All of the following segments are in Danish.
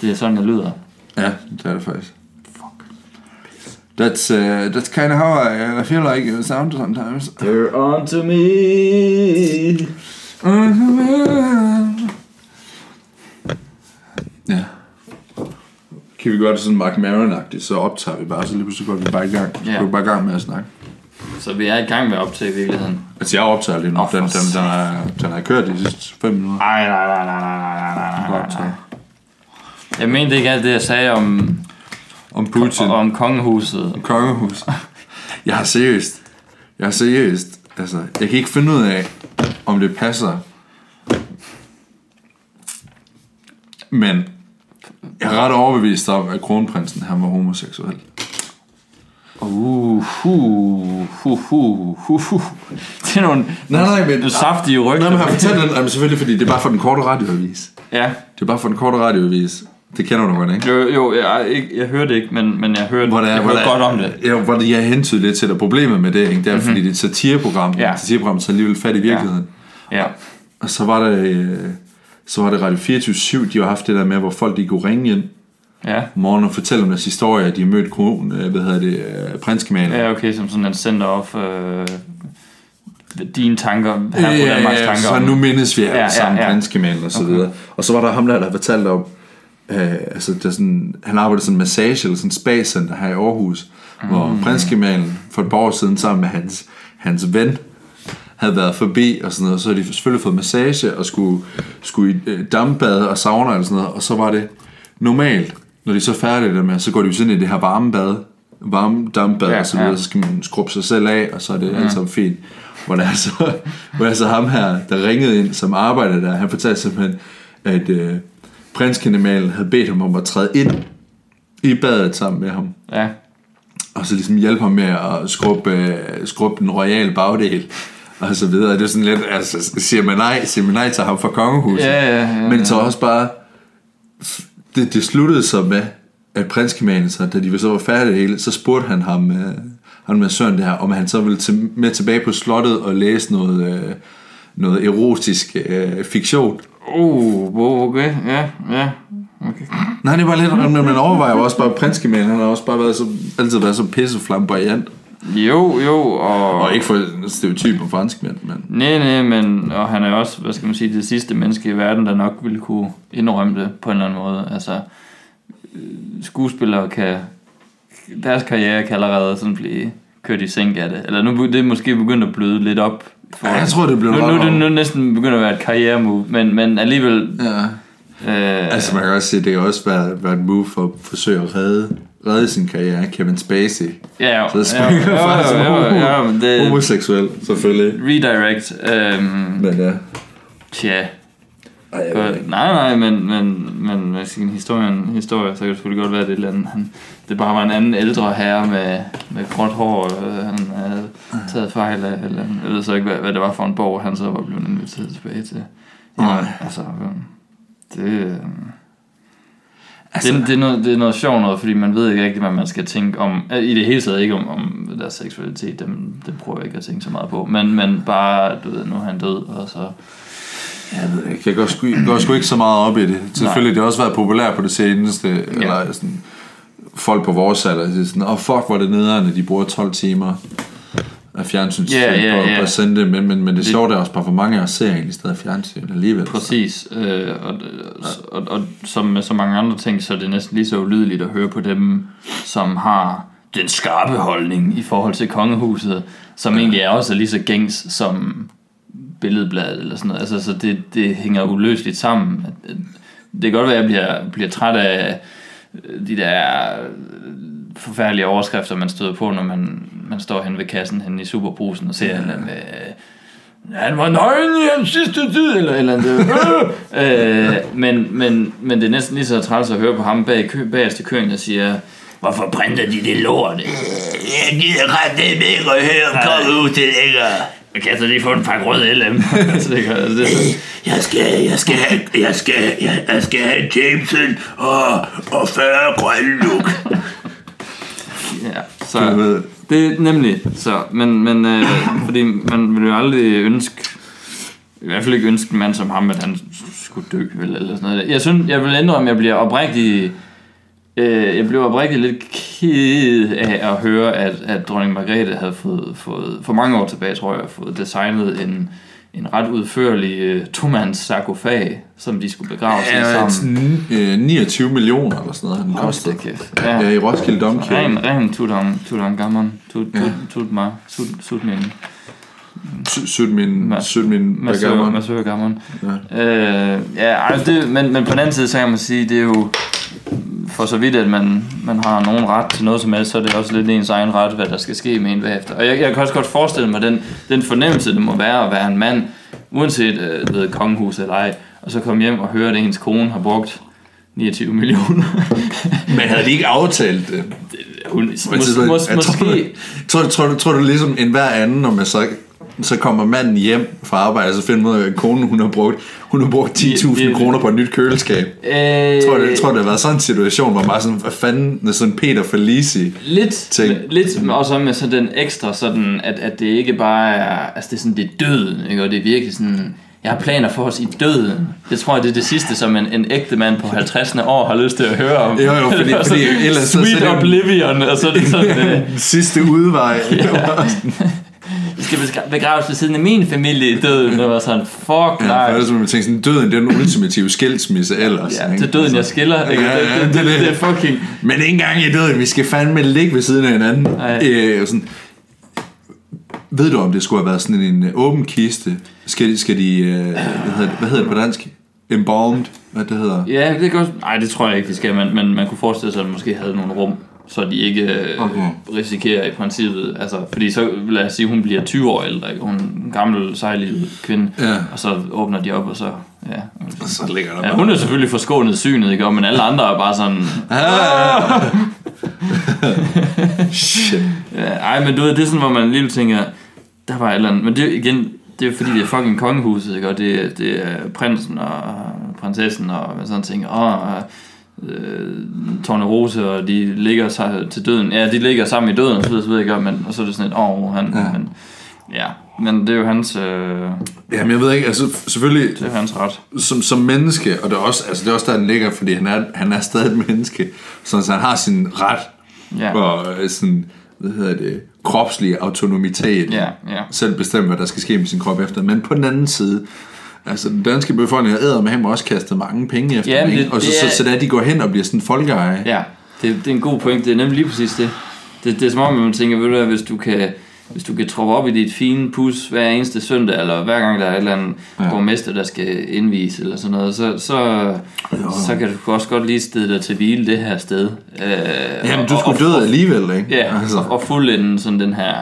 Det er sådan, det lyder. Ja, det er det faktisk. Fuck. That's, uh, that's kind of how I, I feel like it sounds sometimes. They're on to me. Ja. Kan vi gøre det sådan Mark Maron-agtigt, så optager vi bare, så lige pludselig går vi bare i gang. Så ja. går vi bare i gang med at snakke. Så vi er i gang med at optage i virkeligheden. Altså, jeg optager lige nu. Oh, den, den, den, er, den er kørt de sidste 5 minutter. Nej, nej, nej, nej, nej, nej, nej, nej. Jeg mente ikke alt det, jeg sagde om, Om Putin. om kongehuset. kongehus. Jeg har seriøst, jeg har seriøst, altså, jeg kan ikke finde ud af, om det passer. Men jeg er ret overbevist om, at kronprinsen han var homoseksuel. Uh, hu, hu, hu, hu, hu. Det er nogle, Nej, nej, men- nogle saftige rygter. Nej, men har fortalt den, jamen, selvfølgelig, fordi det er bare for den korte radioavis. Ja, Det er bare for den korte radioavis. Det kender du godt, ikke? jo, jo jeg, jeg, jeg hørte ikke, men, men jeg hørte, Hvor der, jeg hvor hørte godt om det. Ja, hvor det, jeg hentyder lidt til, at problemet med det, ikke? det er, mm-hmm. fordi det er et satireprogram. Ja. Ja. Satireprogram tager alligevel fat i virkeligheden. Ja, Og så var der, øh, så var det Radio 24 de har haft det der med, hvor folk de kunne ringe ind ja. om morgenen og fortælle om deres historie, de har mødt kron, øh, hvad hedder det, øh, prinskemalen. Ja, okay, som sådan en of øh, dine tanker, her på Danmarks tanker. så nu mindes vi Ja, ja, ja, sammen ja. prinskemalen og så Okay. videre. Og så var der ham der, der fortalte om, øh, altså der er sådan, han arbejdede sådan en massage eller sådan en spa-center her i Aarhus, mm. hvor prinskemalen for et par år siden sammen med hans, hans ven, havde været forbi og sådan noget, så havde de selvfølgelig fået massage og skulle, skulle i øh, dampbade og sauna og sådan noget, og så var det normalt, når de så er færdige der med, så går de jo sådan i det her varme bad, varme dampbad Ja, ja, og så videre, ja. så skal man skrubbe sig selv af, og så er det mm. alt sammen fint. Hvor der er så, hvor der er så ham her, der ringede ind, som arbejder der, han fortalte simpelthen, at øh, prinskendemalen havde bedt ham om at træde ind i badet sammen med ham Ja, og så ligesom hjælpe ham med at skrubbe, øh, skrubbe den royale bagdel og så videre. Det er sådan lidt, altså, siger man nej, siger man nej til ham fra kongehuset. Ja, ja, ja, Men så også bare, det, det sluttede så med, at prinskemalen, så, da de så var færdige det hele, så spurgte han ham, øh, ham med Søren det her, om han så ville til, med tilbage på slottet og læse noget, øh, noget erotisk øh, fiktion. Uh, wow, okay, ja, ja, okay. Nej, det var lidt, men man overvejer også bare, at prinskemalen, han har også bare været så, altid været så pisse flamboyant. Jo, jo, og... Og ikke for stereotyper franskmænd, men... Nej, nej, men og han er også, hvad skal man sige, det sidste menneske i verden, der nok ville kunne indrømme det på en eller anden måde. Altså, øh, skuespillere kan, deres karriere kan allerede sådan blive kørt i sænk af det. Eller nu det er måske begyndt at bløde lidt op. For, Ja, jeg tror, det blev nu, nu, er op. nu næsten begyndt at være et karrieremove, men, men alligevel... Ja. Øh, Altså man kan også sige, at det kan også være, være et move for at forsøge at redde, redde sin karriere. Kevin Spacey. ja, jo, Så det springer jo, jo, faktisk jo, jo, jo, det, Homoseksuel, selvfølgelig. redirect. Øhm, Men ja. tja, Ej, ikke. Nej, nej, men, men, men hvad en historien, historie, så kan det selvfølgelig godt være, at det er et eller andet. Han, det bare var en anden ældre herre med, med gråt hår, øh, han havde taget fejl af. Eller, jeg ved så ikke, hvad, hvad det var for en borg, han så var blevet inviteret tilbage til. Nej. Jamen, altså, øh, det, øh, Altså- det, det, er noget, det er noget sjovt noget, fordi man ved ikke rigtig, hvad man skal tænke om. øh, I det hele taget ikke om, om deres seksualitet, dem, dem prøver jeg ikke at tænke så meget på. Men, men bare, du ved, nu er han død, og så... Jeg ved ikke, jeg går sgu, går sgu ikke så meget op i det. Selvfølgelig, det har også været populært på det seneste, ja. eller sådan, folk på vores alder, det er sådan, oh, fuck, hvor er det nederen, at de bruger 12 timer af fjernsyn Ja, ja, på, ja. på at sende det, men, men, men det er sjovt, at også bare for mange af os ser egentlig stadig fjernsyn alligevel. Præcis, øh, og, og, og, og som med så mange andre ting, så er det næsten lige så ulydeligt at høre på dem, som har den skarpe holdning i forhold til kongehuset, som ja. egentlig er også lige så gængs som billedbladet eller sådan noget. Altså, så det, det hænger uløseligt sammen. Det kan godt være, at jeg bliver, bliver træt af de der forfærdelige overskrifter, man støder på, når man, man står hen ved kassen hen i Superbrusen og ser ja. en eller med, han var nøgen i hans sidste tid, eller eller andet. øh, men, men, men det er næsten lige så træls at høre på ham bag kø, bagerst i køen, der siger, hvorfor printer de det lort? Jeg gider ret det ikke at høre om kongehuset længere. Jeg kan så lige få en pakke rød LM. så det, gør, altså, det, Jeg skal, jeg skal, jeg skal, jeg, jeg skal have Jameson og, og 40 grønne look. ja, så, Det er nemlig så, men, men øh, fordi man vil jo aldrig ønske, i hvert fald ikke ønske en mand som ham, at han skulle dø, vel, eller sådan noget. Jeg synes, jeg vil ændre, om jeg bliver oprigtig... Øh, jeg blev oprigtigt lidt ked af at høre, at, at dronning Margrethe havde fået, fået, for mange år tilbage, tror jeg, fået designet en, en ret udførlig øh, tomands sarkofag, som de skulle begrave sig Ja, sammen. øh, 29 millioner eller sådan noget, Hold kostede. kæft. Ja, i Roskilde Domkirke. Ren, ren tutam, tutam gammon. Tut, tut, Ja. tut, mig. Tut, tut min. Sø- Sødt min, sødt min massør gammon. Ja. Øh, ja, altså det, men, men på den anden side, så kan man sige, det er jo for så vidt, at man, man har nogen ret til noget som helst, så er det også lidt ens egen ret, hvad der skal ske med en bagefter. Og jeg, jeg kan også godt forestille mig den, den fornemmelse, det må være at være en mand, uanset øh, ved kongehus eller ej, og så komme hjem og høre, at ens kone har brugt 29 millioner. Men havde de ikke aftalt det? Hun, mås, mås, jeg tror, måske, Tror, du- tror, du, tror du ligesom en hver anden, når man så, så kommer manden hjem fra arbejde, og så finder ud af, at konen hun har brugt, hun har brugt 10.000 Det- kroner på et nyt køleskab. øh, Tror du, tror det har været sådan en situation, hvor bare sådan, hvad fanden, sådan Peter Felici. Lidt, ting. lidt med, også med sådan den ekstra sådan, at, at det ikke bare er, altså det er sådan, det er døden, ikke? og det er virkelig sådan, jeg har planer for os i døden. Det tror jeg, det er det sidste, som en, en ægte mand på 50. år har lyst til at høre om. Jo, jo, fordi- Og så fordi ellers så- så Sweet er det- Oblivion, og så er det sådan, Den sidste udvej. vi skal begra- begraves ved siden af min familie i døden. Det var sådan, fuck Ja, nej. for ellers må man tænke sådan, døden det er den ultimative skilsmisse ellers. Ja, ikke? til døden, jeg skiller. Ikke? Ja, ja, det, det, det er det, det. det, er fucking... Men ikke engang i døden, vi skal fandme ligge ved siden af hinanden. Nej. Øh, sådan, ved du, om det skulle have været sådan en øh, åben kiste? Skal, de- skal de, øh, hvad, hedder det, hvad hedder det på dansk? Embalmed? Hvad det hedder? Ja, det kan også... Nej, det tror jeg ikke, de skal, men, men man kunne forestille sig, at de måske havde nogle rum, så de ikke øh, Okay. risikerer i princippet... Altså, fordi så lad os sige, hun bliver 20 år ældre, ikke? Hun er en gammel, sejlig kvinde, Ja. og så åbner de op, og så... Ja, Og så ligger der ja hun er selvfølgelig forskånet synet, ikke? Men alle andre er bare sådan... Shit. Ja, ej, men du ved, det er sådan, hvor man alligevel tænker, der var et eller andet, men det igen, det er fordi, det er fucking kongehuset, ikke? og det, det er prinsen og prinsessen og sådan ting, og øh, Tornerose, og de ligger sig til døden, ja, de ligger sammen i døden, og så videre, så videre, ikke? men, og så er det sådan et, åh, han, Ja. ja. Men, ja, men det er jo hans, øh, Jamen, jeg ved ikke, altså selvfølgelig, det er hans ret. som, som menneske, og det er også, altså, det er også der, den ligger, fordi han er, han er stadig et menneske, så han har sin ret, Ja, og øh, sådan, hvad hedder det, kropslig autonomitet. ja, ja. selv bestemme, hvad der skal ske med sin krop efter. Men på den anden side, altså den danske befolkning har med ham også kastet mange penge efter Ja, dem, men ikke? det- Og så, det så, er- så, da de går hen og bliver sådan folkeeje. Ja, det, det er en god point. Det er nemlig lige præcis det. Det, det er som om, man tænker, ved du hvad, hvis du kan, hvis du kan troppe op i dit fine pus hver eneste søndag, eller hver gang der er et eller andet Ja. borgmester, der skal indvise, eller sådan noget, så, så, så kan du også godt lige stede dig til hvile det her sted. Øh, Jamen, du og- skulle døde alligevel, ikke? Ja, altså. og, fuldende sådan den her...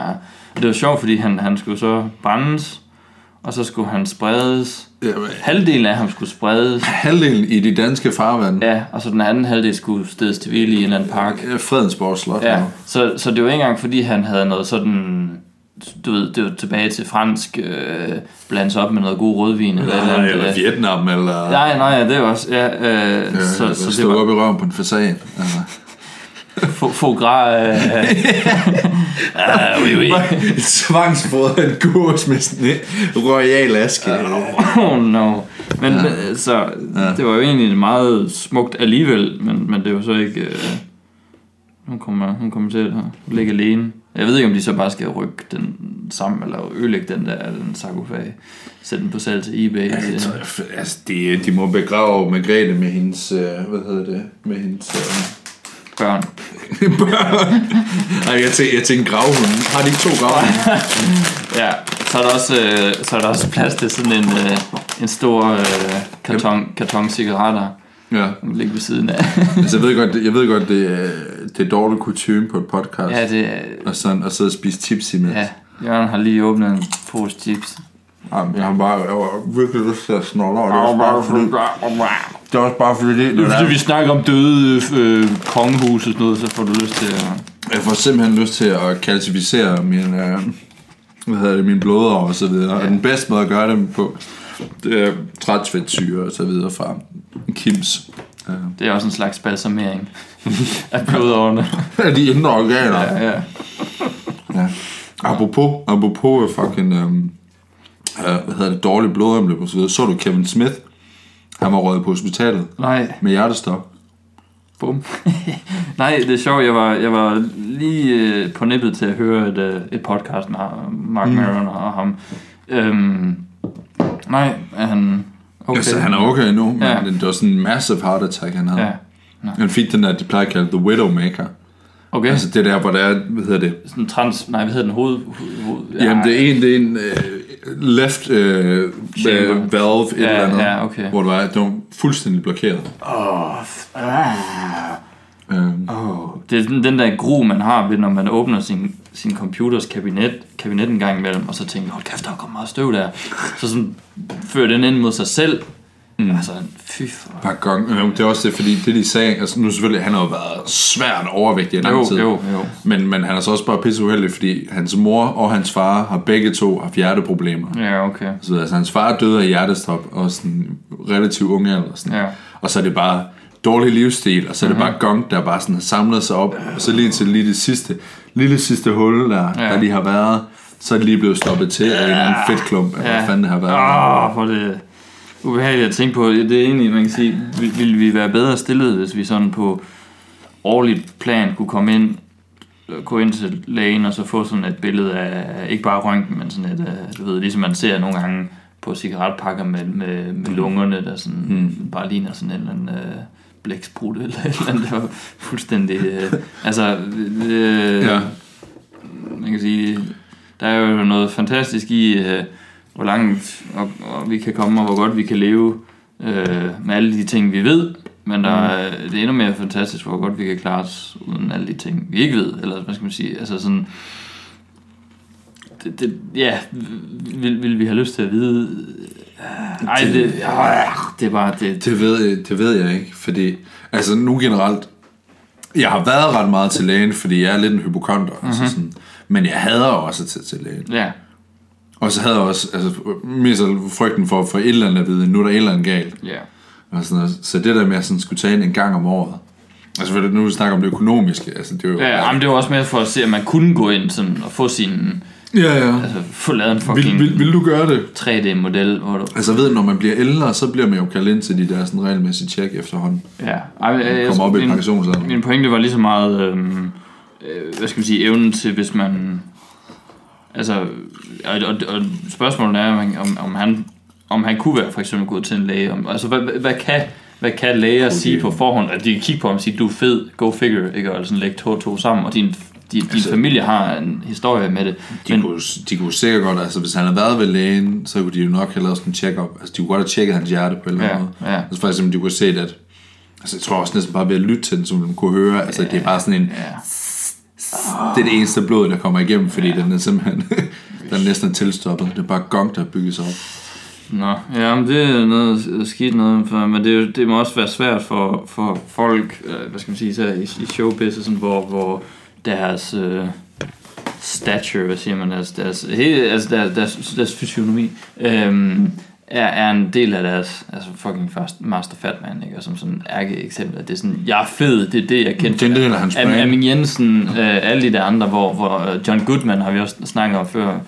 Det var sjovt, fordi han, han skulle så brændes, og så skulle han spredes. Jamen, Halvdelen af ham skulle spredes. halvdelen i de danske farvand. Ja, og så den anden halvdel skulle stedes til hvile i en eller anden park. Ja. Fredensborg Slot. Ja, så, så det var ikke engang fordi han havde noget sådan du ved, det var tilbage til fransk øh, blandes op med noget god rødvin eller, et eller, andet, eller. Vietnam, eller... Nej, nej, det er også, ja, øh, Ja, så, eller så det stå var op i røven på en fasan. Altså. Få gras, øh, ah, oui, oui. Tvangsfodret en kurs med sådan en royal aske. oh no. Men ja. så, Ja. det var jo egentlig meget smukt alligevel, men, men det var så ikke, øh, hun kommer, hun kommer til at ligge alene. Jeg ved ikke, om de så bare skal rykke den sammen, eller ødelægge den der, den sarkofag, sætte den på salg til eBay. Ja, jeg tror, altså, de, de må begrave Margrethe med hendes, øh, hvad hedder det, med hendes øh, børn. Nej, jeg tænkte, jeg tænkte gravhunden. Har de ikke to gravhunde? Ja, så er der også, øh, så er der også plads til sådan en, øh, en stor øh, karton, karton cigaretter, ja. som ligger ved siden af. Altså, jeg ved godt, jeg ved godt, det, er- det er dårligt kutume på et podcast. ja, det er, Og, sådan, og så spise chips imens. ja, Jørgen har lige åbnet en pose chips. Jamen, jeg har bare jeg har virkelig lyst til at snolle over. Det er bare fordi, det er også bare fordi det, Det er fordi, vi snakker om døde øh, kongehus og sådan noget, så får du lyst til at... Jeg får simpelthen lyst til at kalcificere min, øh, hvad hedder det, min blodår og så videre. Ja. Og den bedste måde at gøre det på, det er transfedtsyre og så videre fra Kims. Øh, Det er også en slags balsamering af blodårene. af de indre organer. Ja. Ja, ja. ja. Apropos, apropos fucking, øh, øh, hvad hedder det, dårlig blodomløb og så videre. Så du Kevin Smith? Han var røget på hospitalet Nej, med hjertestop. bum. Nej, det er sjovt. Jeg var, jeg var lige øh, på nippet til at høre et, øh, et podcast med Mark mm. Maron og ham. Øhm, nej, er han... Okay. Altså, han er okay nu, men Ja. ja. det var sådan en massive heart attack, han havde. Ja. Ja. Han fik den der, de plejer at kalde The Widowmaker. Okay. Altså det der, hvor der er, hvad hedder det? sådan trans... Nej, hvad hedder den? Hoved... hoved Ja. Jamen det er en, det er en uh, left uh, Chamber. valve, et Ja, eller andet, ja, okay. hvor det var, det var fuldstændig blokeret. Åh, f- ah. Um, Oh, det er sådan den der gru, man har ved, når man åbner sin, sin computers kabinet, kabinet en gang imellem, og så tænker, hold kæft, der kommer meget støv der. Så sådan fører den ind mod sig selv. Mm. Altså, fy for... par gange. Jo, det er også det, fordi det de sagde, altså nu selvfølgelig, han har jo været svært overvægtig i lang Jo, tid. jo, jo. Men, men han er så også bare pisse uheldig, fordi hans mor og hans far har begge to haft hjerteproblemer. Ja, okay. Så altså, hans far døde af hjertestop, og sådan relativt ung alder. Sådan. Ja. Og så er det bare dårlig livsstil, og så er det bare gong, der bare sådan har samlet sig op, og så lige til lige det sidste, lille sidste hul, der, Ja. ja. der lige har været, så er det lige blevet stoppet til af en eller anden fedtklump, eller hvad fanden det har været. Åh, hvor er det ubehageligt at tænke på. Det er egentlig, man kan sige, vil, vil vi være bedre stillet, hvis vi sådan på årligt plan kunne komme ind, gå ind til lægen og så få sådan et billede af, ikke bare røntgen, men sådan et, øh, du ved, ligesom man ser nogle gange på cigaretpakker med, med, med lungerne, der sådan mm. bare ligner sådan en eller anden øh, blæksprut eller et eller andet, der var fuldstændig, øh, altså, øh, Ja. man kan sige, der er jo noget fantastisk i, øh, hvor langt og, og vi kan komme, og hvor godt vi kan leve øh, med alle de ting, vi ved. Men der er, det er endnu mere fantastisk, hvor godt vi kan klare os uden alle de ting, vi ikke ved. Eller hvad skal man sige? Altså sådan... Det, det, ja, vil, vil vi have lyst til at vide... Nej, det, det, det er bare... Det, Det ved, jeg, det ved jeg ikke, fordi altså nu generelt, jeg har været ret meget til lægen, fordi jeg er lidt en hypokonter, mm-hmm. altså sådan, men jeg hader også at tage til lægen. ja, Og så havde jeg også altså, mest af frygten for få et eller andet at vide, nu er der et eller andet galt. ja. Og sådan noget. Så det der med at sådan skulle tage ind en gang om året, altså for det, nu snakker om det økonomiske, altså det er jo... Ja, jamen, det var også mere for at se, at man kunne gå ind sådan, og få sin... ja. ja. Altså, få lavet en Vil, fucking vil, vil, du gøre det? 3D-model, hvor du... Altså jeg ved, når man bliver ældre, så bliver man jo kaldt ind til de der sådan regelmæssige tjek efterhånden. Ja, Ej, men, øh, jeg, Kommer op i min, pensionsalderen. min pointe var lige så meget, øhm, øh, hvad skal man sige, evnen til, hvis man, altså, og, og, og spørgsmålet er, om, om, han, om han kunne være for eksempel gået til en læge, om, altså, hvad, hvad, kan, hvad kan læger sige på forhånd, at de kan kigge på ham og sige, du er fed, go figure, ikke, og sådan lægge to og to sammen, og din, din, din Altså- familie har en historie med det, De, men, kunne, de kunne sikkert godt, altså hvis han havde været ved lægen, så kunne de jo nok have lavet sådan en check-up. Altså de kunne godt have tjekket hans hjerte på en eller anden Ja, måde. ja. Altså for eksempel, de kunne have set, at altså jeg tror også næsten bare ved at lytte til den, så man kunne høre, altså det er bare sådan en, ja. Det er det eneste blod, der kommer igennem, fordi den er simpelthen, den er næsten tilstoppet. Det er bare gong, der bygges op. Nå, ja, men det er noget skidt noget, for, men det, det må også være svært for, for folk, øh, hvad skal man sige, især i, i showbiz, og sådan, hvor, hvor deres øh, stature, hvad siger man, deres, deres, hele, altså deres, deres, deres fysionomi, øhm, er, er en del af deres altså fucking first master fatman, ikke? Og som sådan ærke eksempel, at det er sådan, jeg er fed, det er det, jeg kender. Det er en del af hans. Amin Jensen, øh, alle de der andre, hvor, hvor øh, John Goodman har vi også snakket om før,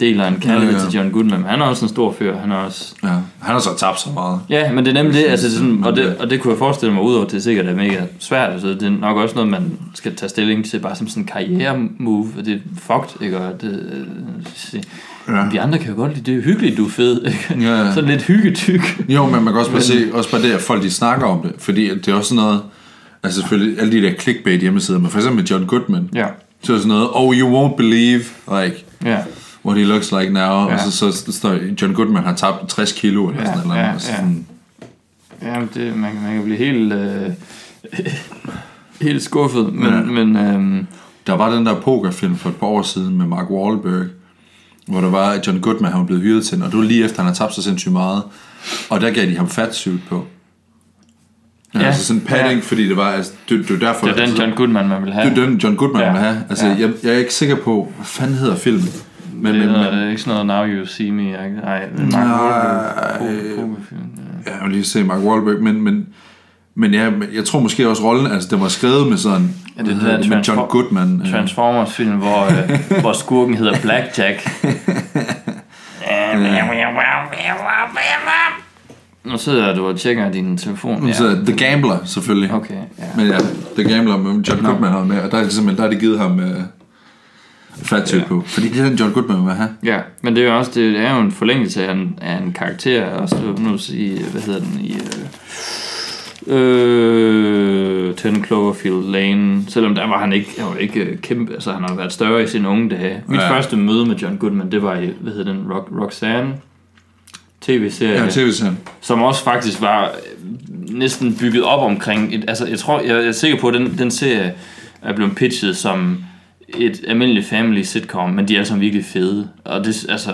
deler en kærlighed Ja, ja, til John Goodman, han er også en stor fyr, han er også... Ja. Han har så tabt så meget. Ja, men det er nemlig det, altså sådan, og, det, og det kunne jeg forestille mig, udover at det er sikkert er mega svært, altså det er nok også noget, man skal tage stilling til, bare som sådan en karriere-move, og det er fucked, ikke? Og det, øh, Ja. de andre kan jo godt lide, det er hyggeligt, du er fed, ikke? Ja, ja. Sådan lidt hyggetyk. Jo, men man kan også bare se, også bare det, at folk de snakker om det, fordi det er også sådan noget, altså selvfølgelig alle de der clickbait hjemmesider, men for eksempel John Goodman, Ja, så er sådan noget, oh, you won't believe, like, ja, what he looks like now, ja. Ja. og så, så, står John Goodman har tabt 60 kilo, eller Ja, sådan noget, ja, ja. sådan, ja men det, man, man kan blive helt, øh, helt skuffet, men, Ja. ja. men øh, Der var den der pokerfilm for et par år siden med Mark Wahlberg, hvor der var, John Goodman han var blevet hyret til og det var lige efter, han havde tabt så sindssygt meget. Og der gav de ham fatsuit på. Ja, Ja. altså sådan padding, Ja. fordi det var, altså, det, det var derfor... det er den altså, John Goodman, man vil have. Det er den John Goodman Ja. vil have. Altså, Ja. jeg, jeg er ikke sikker på, hvad fanden hedder filmen? Men, det, men, er, men, det ikke sådan noget Now You See Me. ikke? Nej, det Mark Nej. Wahlberg. ja. ja, jeg vil lige se Mark Wahlberg, men, men, men ja, jeg tror måske også rollen, altså den var skrevet med sådan, Ja, det det hedder med John Goodman. øh, Transformers film, hvor, øh, hvor skurken hedder Blackjack. Nu sidder du og tjekker din telefon. Ja. Så The Gambler, selvfølgelig. Okay, ja. Men ja, The Gambler med John Goodman har med, og der er, simpelthen, der er de givet ham uh, fat Ja. på. Fordi det er den John Goodman vil have. Ja, men det er jo også det er jo en forlængelse af en, af en karakter, også nu i, hvad hedder den, i øh, øh, 10 Cloverfield Lane, selvom der var han ikke, han var ikke øh, kæmpe, altså han har været større i sine unge dage. Mit Ja. ja. første møde med John Goodman, det var i, hvad hedder den, Rock, Roxanne, tv-serie, Ja, tv-serien. som også faktisk var øh, næsten bygget op omkring, et, altså jeg tror, jeg er sikker på, at den, den serie er blevet pitchet som et almindeligt family sitcom, men de er altså virkelig fede. Og det, altså,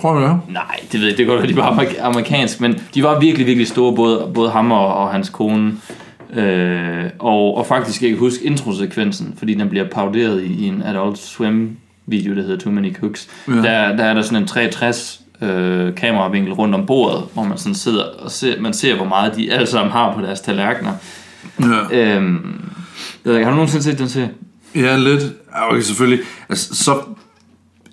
Tror du det? nej, det ved jeg, det går de var amerik- amerikansk, men de var virkelig, virkelig store, både, både ham og, og hans kone. Øh, og, og faktisk jeg kan huske introsekvensen, fordi den bliver pauderet i, i en Adult Swim video, der hedder Too Many Cooks. Ja. Der, der er der sådan en 360 øh, kameravinkel rundt om bordet, hvor man sådan sidder og ser, man ser, hvor meget de alle sammen har på deres tallerkener. Ja. Øhm, jeg ved ikke, har du nogensinde set den serie? Ja, lidt. Ja, Okay, selvfølgelig. Altså, så...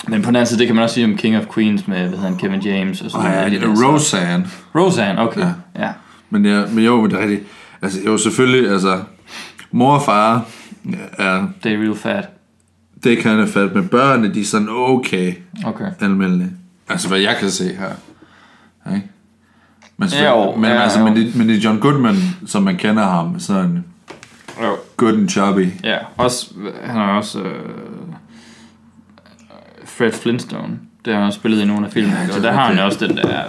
Men på den anden side, det kan man også sige om King of Queens med, hvad hedder han, Kevin James og sådan Ej, noget. ja, Roseanne. Roseanne, okay. Ja. Ja. ja. Men, ja, men jo, men det er rigtigt. Altså, jo, selvfølgelig, altså... Mor og far er... Det er real fat. Det kan jeg fat med børnene, de er sådan okay Okay. almindelige. Altså, hvad jeg kan se her. Ikke? Men, Jo, men, ja, altså, jo. men, det, men det er John Goodman, som man kender ham, sådan Jo. Good and chubby. Ja, også, han har også øh, Fred Flintstone. Det har han også spillet i nogle af filmene, Ja, og er der har han også den der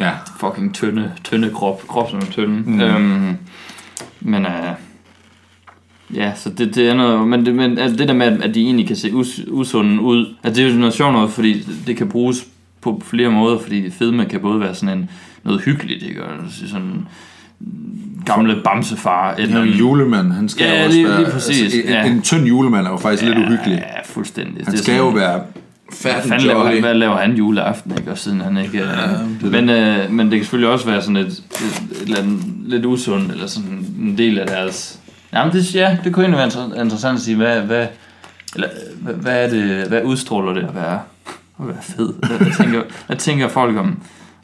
Ja. fucking tynde, tynde krop, krop som er tynde. Mm. Øhm, men øh, ja, så det, det er noget, men det, men altså det der med, at- de egentlig kan se us, usunde ud, at det er jo noget sjovt noget, fordi det kan bruges på flere måder, fordi fedme kan både være sådan en, noget hyggeligt, ikke? Og sådan gamle bamsefar, eller Ja, en julemand, han skal Ja, jo også lige- være... lige præcis, Altså, en, ja. en tynd julemand er jo faktisk lidt uhyggelig. Ja, fuldstændig. Han Det skal jo sådan- være fat Hvad laver han, hvad laver han juleaften, ikke? Og siden han ikke... Ja, er men, øh, men det kan selvfølgelig også være sådan et, et, et eller andet, lidt usundt, eller sådan en del af deres... Jamen, det, ja, det kunne egentlig være inter- interessant at sige, hvad, hvad, eller, hvad, hvad, er det, hvad udstråler det at være, at være fed? Hvad, hvad, tænker, hvad tænker folk om,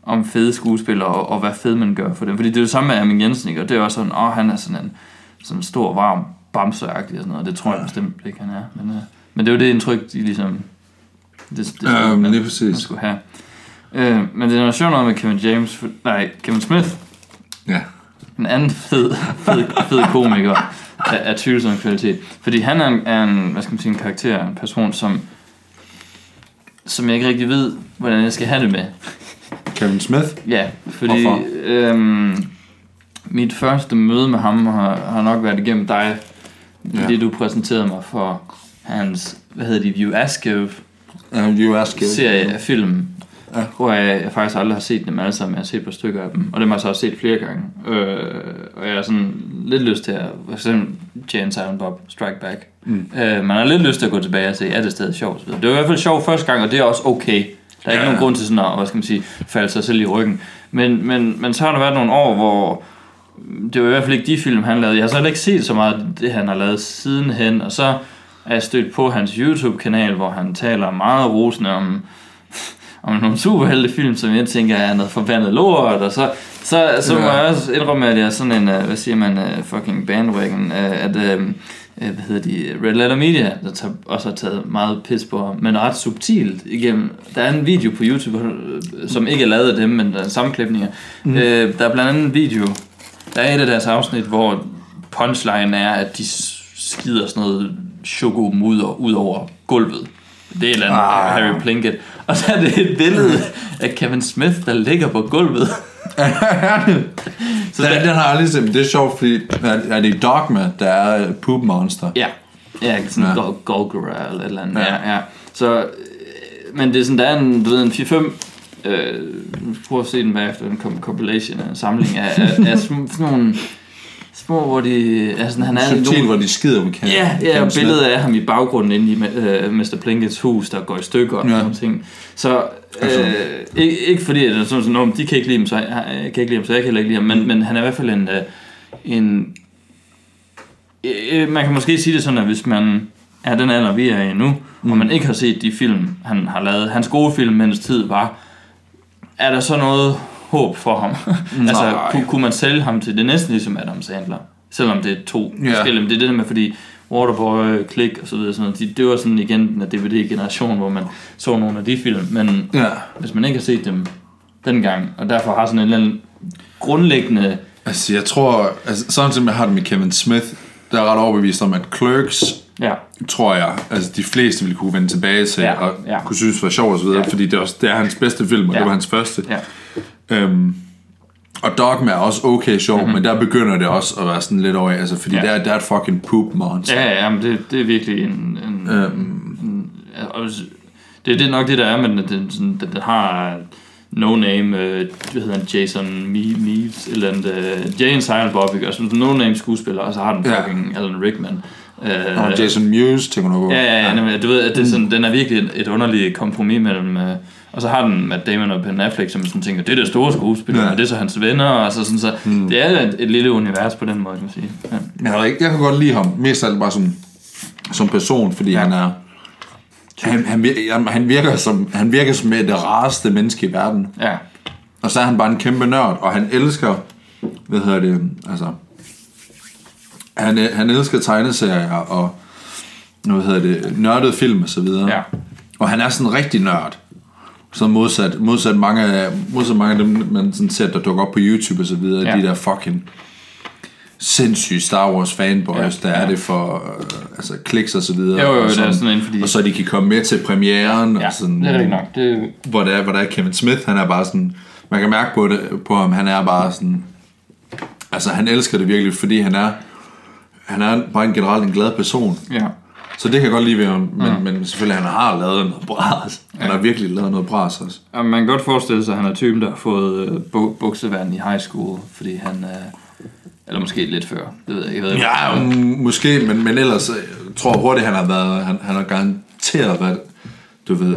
om fede skuespillere, og, og hvad fed man gør for dem? Fordi det er det samme med Amin Jensen, ikke? Og det er også sådan, åh, han er sådan en sådan stor, varm, bamseagtig og sådan noget. Det tror jeg bestemt ikke, han er. Men, øh, men det er jo det indtryk, de ligesom... Det, det, det, Ja, man- men lige man præcis. skulle have. Øh, men det er noget sjovt noget med Kevin James, for, nej, Kevin Smith, Ja. en anden fed, fed, fed komiker af, af tvivlsom kvalitet. Fordi han er en, er en, hvad skal man sige, en karakter, en person, som, som jeg ikke rigtig ved, hvordan jeg skal have det med. Kevin Smith. Ja, fordi øhm, mit første møde med ham har, har nok været igennem dig, Ja. fordi du præsenterede mig for hans, hvad hedder de, View Askew Uh, you ask it. serie af film, Ja. hvor jeg, jeg faktisk aldrig har set dem alle sammen. Jeg har set et par stykker af dem, og dem har jeg så også set flere gange. Øh, og jeg har sådan lidt lyst til at, for eksempel Jane Silent Bob Strike Back. Mm. Øh, man har lidt lyst til at gå tilbage og se, er det stadig sjovt? Det var i hvert fald sjovt første gang, og det er også okay. Der er ikke Ja. nogen grund til sådan at, hvad skal man sige, falde sig selv i ryggen. Men, men, men så har der været nogle år, hvor det var i hvert fald ikke de film, han lavede. Jeg har så ikke set så meget det, han har lavet sidenhen, og så er jeg stødt på hans YouTube-kanal, hvor han taler meget rosende om, om nogle superheltefilm, som jeg tænker er noget forbandet lort, og så, så, så må Ja. jeg også indrømme, at jeg er sådan en, øh, hvad siger man, øh, fucking bandwagon, øh, at, øh, øh, hvad hedder de, Red Letter Media, der tager, også har taget meget pis på ham, men ret subtilt igennem. Der er en video på YouTube, øh, som ikke er lavet af dem, men der er sammenklipninger. Mm. Øh, der er blandt andet en video, der er et af deres afsnit, hvor punchline er, at de skider sådan noget chokomudder ud over gulvet. Det er et eller andet Ah. Harry Plinkett. Og så er det et billede af Kevin Smith, der ligger på gulvet. Så den, den har aldrig set, det er sjovt, fordi er, er det Dogma, der er uh, Poop Monster? Ja, ja sådan Ja. ja. Gol- Golgora eller et eller andet. Ja. Ja. Ja, Så, øh, men det er sådan, der er en, du ved, en 4-5, øh, prøv at se den bagefter, en com- compilation, en samling af, af, af sådan nogle små, hvor de, altså han er Subtil, nogle- hvor de skider på Kevin. Ja, ja, og billedet af ham i baggrunden inde i uh, Mr. Plinkets hus, der går i stykker og Ja. sådan ting. Så øh, ikke, ikke fordi, at det er sådan, sådan, "Nå, de kan ikke lide ham, så jeg, jeg kan ikke lide ham, så jeg kan heller ikke lide ham, men, men han er i hvert fald en, øh, en øh, man kan måske sige det sådan, at hvis man er den alder, vi er i nu, mm. og man ikke har set de film, han har lavet, hans gode film, mens tid var er der så noget håb for ham? altså, Nej. kunne, kunne man sælge ham til det næsten ligesom Adam Sandler? Selvom det er to Ja. forskellige, men det er det der med, fordi Waterboy, Click og så videre, sådan de, det var sådan igen den DVD-generation, hvor man så nogle af de film, men Ja. hvis man ikke har set dem dengang, og derfor har sådan en eller anden grundlæggende, Altså, jeg tror, altså, sådan som jeg har det med Kevin Smith, der er ret overbevist om, at Clerks, ja, tror jeg, altså de fleste ville kunne vende tilbage til, Ja, og ja. kunne synes var sjov og så videre, Ja. fordi det er, også, det er hans bedste film, og Ja. det var hans første. ja, Øhm, og Dogma er også okay sjov, mm-hmm. men der begynder det også at være sådan lidt over, altså fordi Ja. ja. der, der er et fucking poop monster. ja, ja, men det, det er virkelig en, en, Øhm, en ja, og s- det er det nok det der er, men den, sådan, den, den har no name, øh, hvad hedder han, Jason Me- Meaves, eller andet, øh, Jay and Silent Bob, ikke? altså no name skuespiller, og så har den Ja. fucking Alan Rickman. Øh, og Jason Mewes, tænker du på? Ja, ja, ja, nemlig, du ved, at det er sådan, den er virkelig et, et underligt kompromis mellem... Øh, og så har den Matt Damon og Ben Affleck, som sådan tænker, det er det store skuespiller, Ja. og det er så hans venner, og så sådan så... Mm. Det er et, et lille univers på den måde, kan man sige. Ja. Jeg, har ikke, jeg kan godt lide ham, mest alt bare som, som person, fordi ja. han er... Han, han, virker, han, virker som, han virker som det rareste menneske i verden. ja. Og så er han bare en kæmpe nørd, og han elsker, hvad hedder det, altså, han, han elsker tegneserier og, hvad hedder det, nørdede film og så videre. Ja. Og han er sådan en rigtig nørd. Så modsat, modsat, mange, af, modsat mange af dem, man sådan ser, der dukker op på YouTube og så videre, Ja. de der fucking sindssyge Star Wars fanboys, Ja, ja. der er ja. det for øh, altså kliks og så videre. Jo, jo, og det er sådan en, fordi- Og så de kan komme med til premieren. Ja, og sådan, det er rigtigt nok. Det, hvor der, er, hvor der er Kevin Smith, han er bare sådan, man kan mærke på, det, på ham, han er bare sådan, altså han elsker det virkelig, fordi han er, han er bare en generelt en glad person. ja. Så det kan jeg godt lide ved ham, men, mm. men selvfølgelig, han har lavet noget bras. Han har virkelig lavet noget bras også. Og man kan godt forestille sig, at han er typen, der har fået øh, bu- buksevand i high school, fordi han... Øh, eller måske lidt før, det ved jeg ikke. Ja, um, måske, men, men ellers øh, jeg tror jeg hurtigt, han har været, han, han har garanteret været, du ved,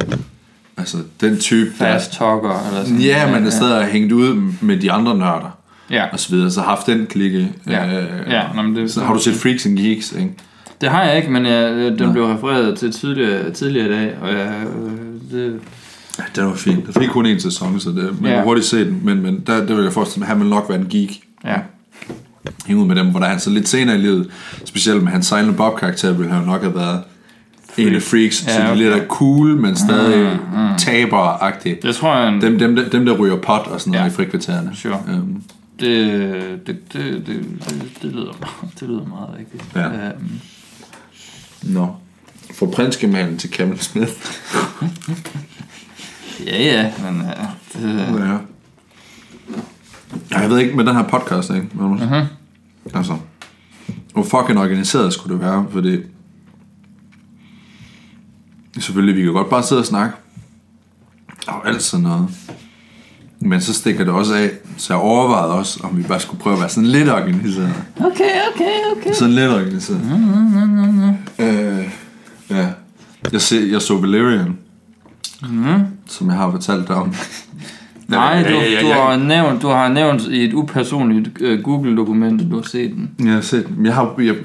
altså den type, Fast talker, eller sådan. ja, men der stadig har hængt ud med de andre nørder. Ja, og så videre, så haft den klikke. ja, Øh, ja nå, men det, Så har du set Freaks and Geeks, ikke? Det har jeg ikke, men jeg, den blev refereret til tidligere, tidligere i dag, og jeg, øh, det, Ja, den var fin. Der fik kun en sæson, så det, man Ja. kan hurtigt se den, men, men der, der vil jeg forestille mig, han vil nok være en geek. ja, Hænge ud med dem, hvor der er han så lidt senere i livet, specielt med hans Silent Bob karakter, ville han jo nok have været en af freaks, Ja, ja, så de okay. lidt er cool, men stadig mm, mm. taber-agtigt. det tror jeg, Dem, dem, dem, der ryger pot og sådan noget Ja. ja. i frikvartererne. Sure. Øhm, det, det, det, det, det, det, lyder, det lyder meget rigtigt. Ja. Øhm, Nå. For prinskemalen til Kevin Smith. ja, ja, men ja, det, Ja. Jeg ved ikke, med den her podcast, ikke? Magnus? Mhm. Altså, hvor fucking organiseret skulle det være, fordi selvfølgelig, vi kan godt bare sidde og snakke, og alt sådan noget. Men så stikker det også af, så jeg overvejede også, om vi bare skulle prøve at være sådan lidt organiseret. okay, okay, okay. Sådan lidt organiseret. Øh, ja. Jeg, se, jeg så Valerian, Mm. som jeg har fortalt dig om. Nej, du, Ja, ja, ja, du, har nævnt, du har nævnt i et upersonligt uh, Google-dokument, at du har set den. Jeg har set den. Jeg, har, jeg,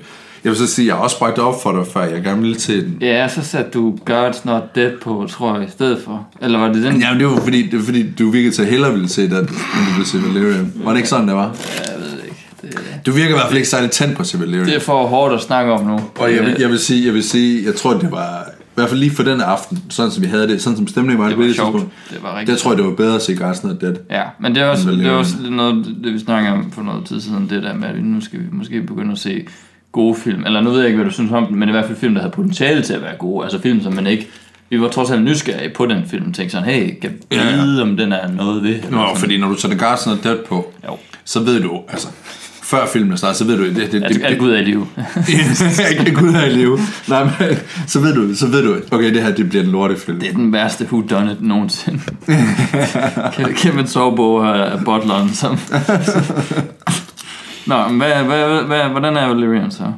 jeg vil så sige, jeg har også bragt det op for dig, før jeg gerne ville se den. Ja, så satte du God's Not Dead på, tror jeg, i stedet for. Eller var det den? Jamen, det var fordi, det var fordi du virkede til at hellere ville se den, end du ville se Valerian. Var det ikke sådan, det var? Jeg ved ikke. Det, Du virker i hvert fald ikke særlig tændt på at se Valerian. det er for hårdt at snakke om nu. Og jeg vil, jeg vil sige, jeg vil sige, jeg tror, det var, i hvert fald lige for den aften, sådan som vi havde det, sådan som stemningen var, det var det sjovt. Det var rigtig der tror jeg, det var bedre at se of Dead. Ja, men det er også, det er også noget, det vi snakker om for noget tid siden, det der med, at nu skal vi måske begynde at se gode film. Eller nu ved jeg ikke, hvad du synes om den, men i hvert fald film, der havde potentiale til at være gode. Altså film, som man ikke... Vi var trods alt nysgerrige på den film, tænkte sådan, hey, kan jeg Ja, ja. vide, om den er noget ved? Nå, sådan. fordi når du tager Garden of Dead på, Jo, så ved du, altså, før filmen starter, så ved du, det, det, det, jeg er Gud er i live. kan Gud her i live. Nej, men så ved du, så ved du, okay, det her, det bliver en lortefilm. Det er den værste whodunit nogensinde. Ke- Kevin Sorbo er butleren, som... Nå, men hvad, hvad, hvad, hvordan er Valerian så?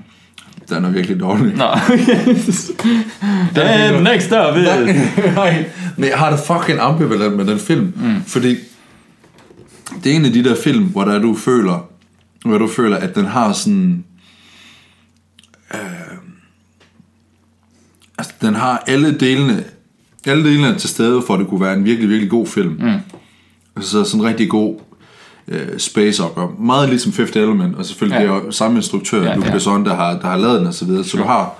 Den er virkelig dårlig. Nå, And next up is... Nej, men jeg har det fucking ambivalent med den film, mm. fordi det er en af de der film, hvor der du føler, hvor du føler, at den har sådan, øh, altså den har alle delene, alle delene til stede for, at det kunne være en virkelig, virkelig god film. Mm. Så sådan en rigtig god øh, space opera. Meget ligesom Fifth Element, og selvfølgelig Ja. ja. det er jo samme instruktør, Ja, ja, Luc ja. Besson, der har, der har lavet den og så videre. Så du har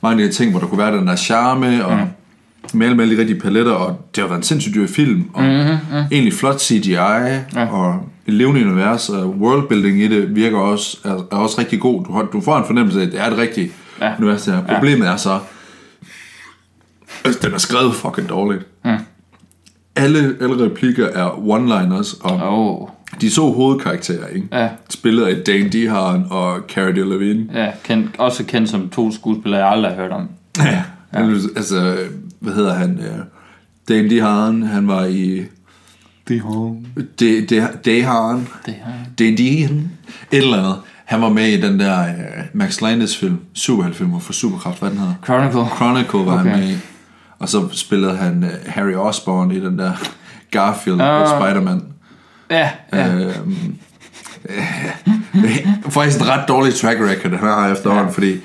mange af de ting, hvor der kunne være den der charme, og mm. med alle med alle de rigtige paletter, og det har været en sindssygt dyr film, og mm-hmm, mm. egentlig flot CGI, ja. og et levende univers, og worldbuilding i det virker også, er, er også rigtig god. Du, har, du får en fornemmelse af, at det er et rigtigt Ja. ja. univers, det her. Problemet er så, altså, den er skrevet fucking dårligt. Mm. Alle, alle replikker er one-liners, og oh, de så hovedkarakterer, ikke? Ja. Spillet af Dane DeHaan og Cara Delevingne. ja, kendt, også kendt som to skuespillere, jeg aldrig har hørt om. Ja. Altså, hvad hedder han? øh, Dane DeHaan, han var i... DeHaan. De, de, her. Dane DeHaan. Et eller andet. Han var med i den der uh, Max Landis film, Superheltfilm for Superkraft, hvad den hedder? Chronicle. Chronicle var okay. Han med i. Og så spillede han uh, Harry Osborn i den der Garfield uh, Spider-Man. Ja, ja. Øhm, øh, faktisk en ret dårlig track record, han har efterhånden, ja. fordi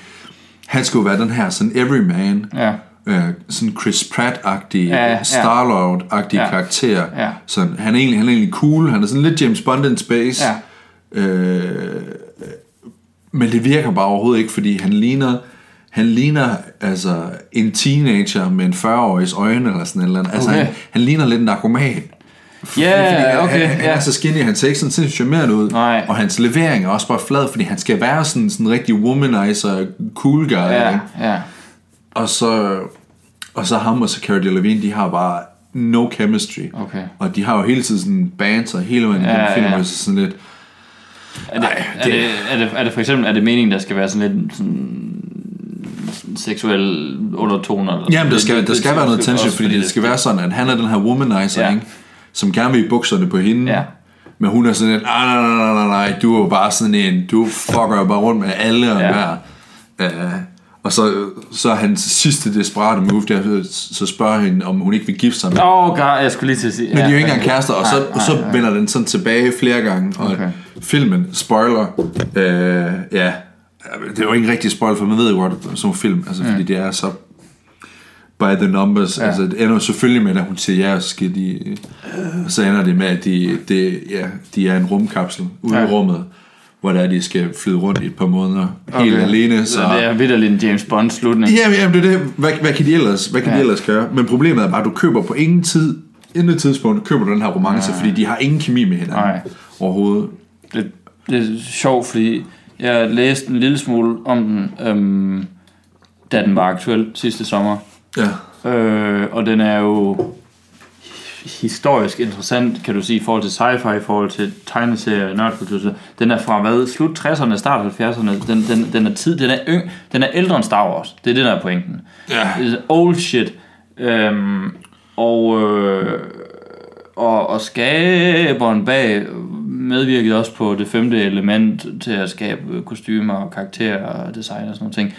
han skulle være den her sådan everyman, Ja. øh, sådan Chris Pratt-agtig, Ja, ja. Star-Lord-agtig Ja. karakter. Ja. Sådan, han, er egentlig, han er egentlig cool, han er sådan lidt James Bond in space. Ja. Øh, men det virker bare overhovedet ikke, fordi han ligner, han ligner altså en teenager med en 40-årigs øjne, eller sådan et eller andet. Altså, Okay. han, han ligner lidt en narkoman. Ja, Fordi okay, han, han ja. er så skinny, han ser ikke sådan sindssygt charmerende ud. Nej. Og hans levering er også bare flad, fordi han skal være sådan en rigtig womanizer, cool guy. Ja, ikke? ja. Og så, og så ham og så Cara Delevingne, de har bare no chemistry. Okay. Og de har jo hele tiden sådan banter hele vejen Ja, den film, ja. ja. så sådan lidt... Er det, Ej, er, det- det, er, det, er det for eksempel er det meningen, der skal være sådan lidt sådan seksuel undertoner? eller Jamen, der skal, der skal være noget tension, fordi det skal være sådan, at han er den her womanizer, Ja. ja. ikke? Som gerne vil i bukserne på hende. Ja. Men hun er sådan en, nej, nej, nej, nej, nej, du er jo bare sådan en, du fucker jo bare rundt med alle og Ja. hver. Uh, og så, så hans sidste desperate move, det er så spørger hende, om hun ikke vil gifte sig med Åh, oh, God, jeg skulle lige til at sige. Men de er jo ikke engang kærester, og så, Nej, så nej, nej. vender den sådan tilbage flere gange. Og Okay. filmen, spoiler, øh, ja, det er jo ikke en rigtig spoiler, for man ved jo godt, en film, altså, fordi det er så by the numbers. Ja. Altså, det ender selvfølgelig med, at hun siger ja, og så, skal de, og så ender det med, at de, de, ja, de er en rumkapsel ude Ja. i rummet, hvor der er, de skal flyde rundt i et par måneder, okay. helt alene. Så, Så det er vidderligt en James Bond slutning. Ja, ja, det er det. Hvad, hvad kan de ellers, hvad kan Ja. de ellers gøre? Men problemet er bare, at du køber på ingen tid, intet tidspunkt, køber du den her romance, fordi de har ingen kemi med hinanden Nej. overhovedet. Det, det er sjovt, fordi jeg læste en lille smule om den, øhm, da den var aktuel sidste sommer. Ja. Øh, og den er jo historisk interessant, kan du sige, i forhold til sci-fi, i forhold til tegneserier, nørdekultur. så Den er fra hvad? Slut 60'erne, start 70'erne. Den, den, den er tid, den er, yng, den er ældre end Star Wars. Det er det, der er pointen. Ja. Old shit. Øhm, og, øh, og, og skaberen bag medvirkede også på det femte element til at skabe kostymer og karakterer og design og sådan nogle ting.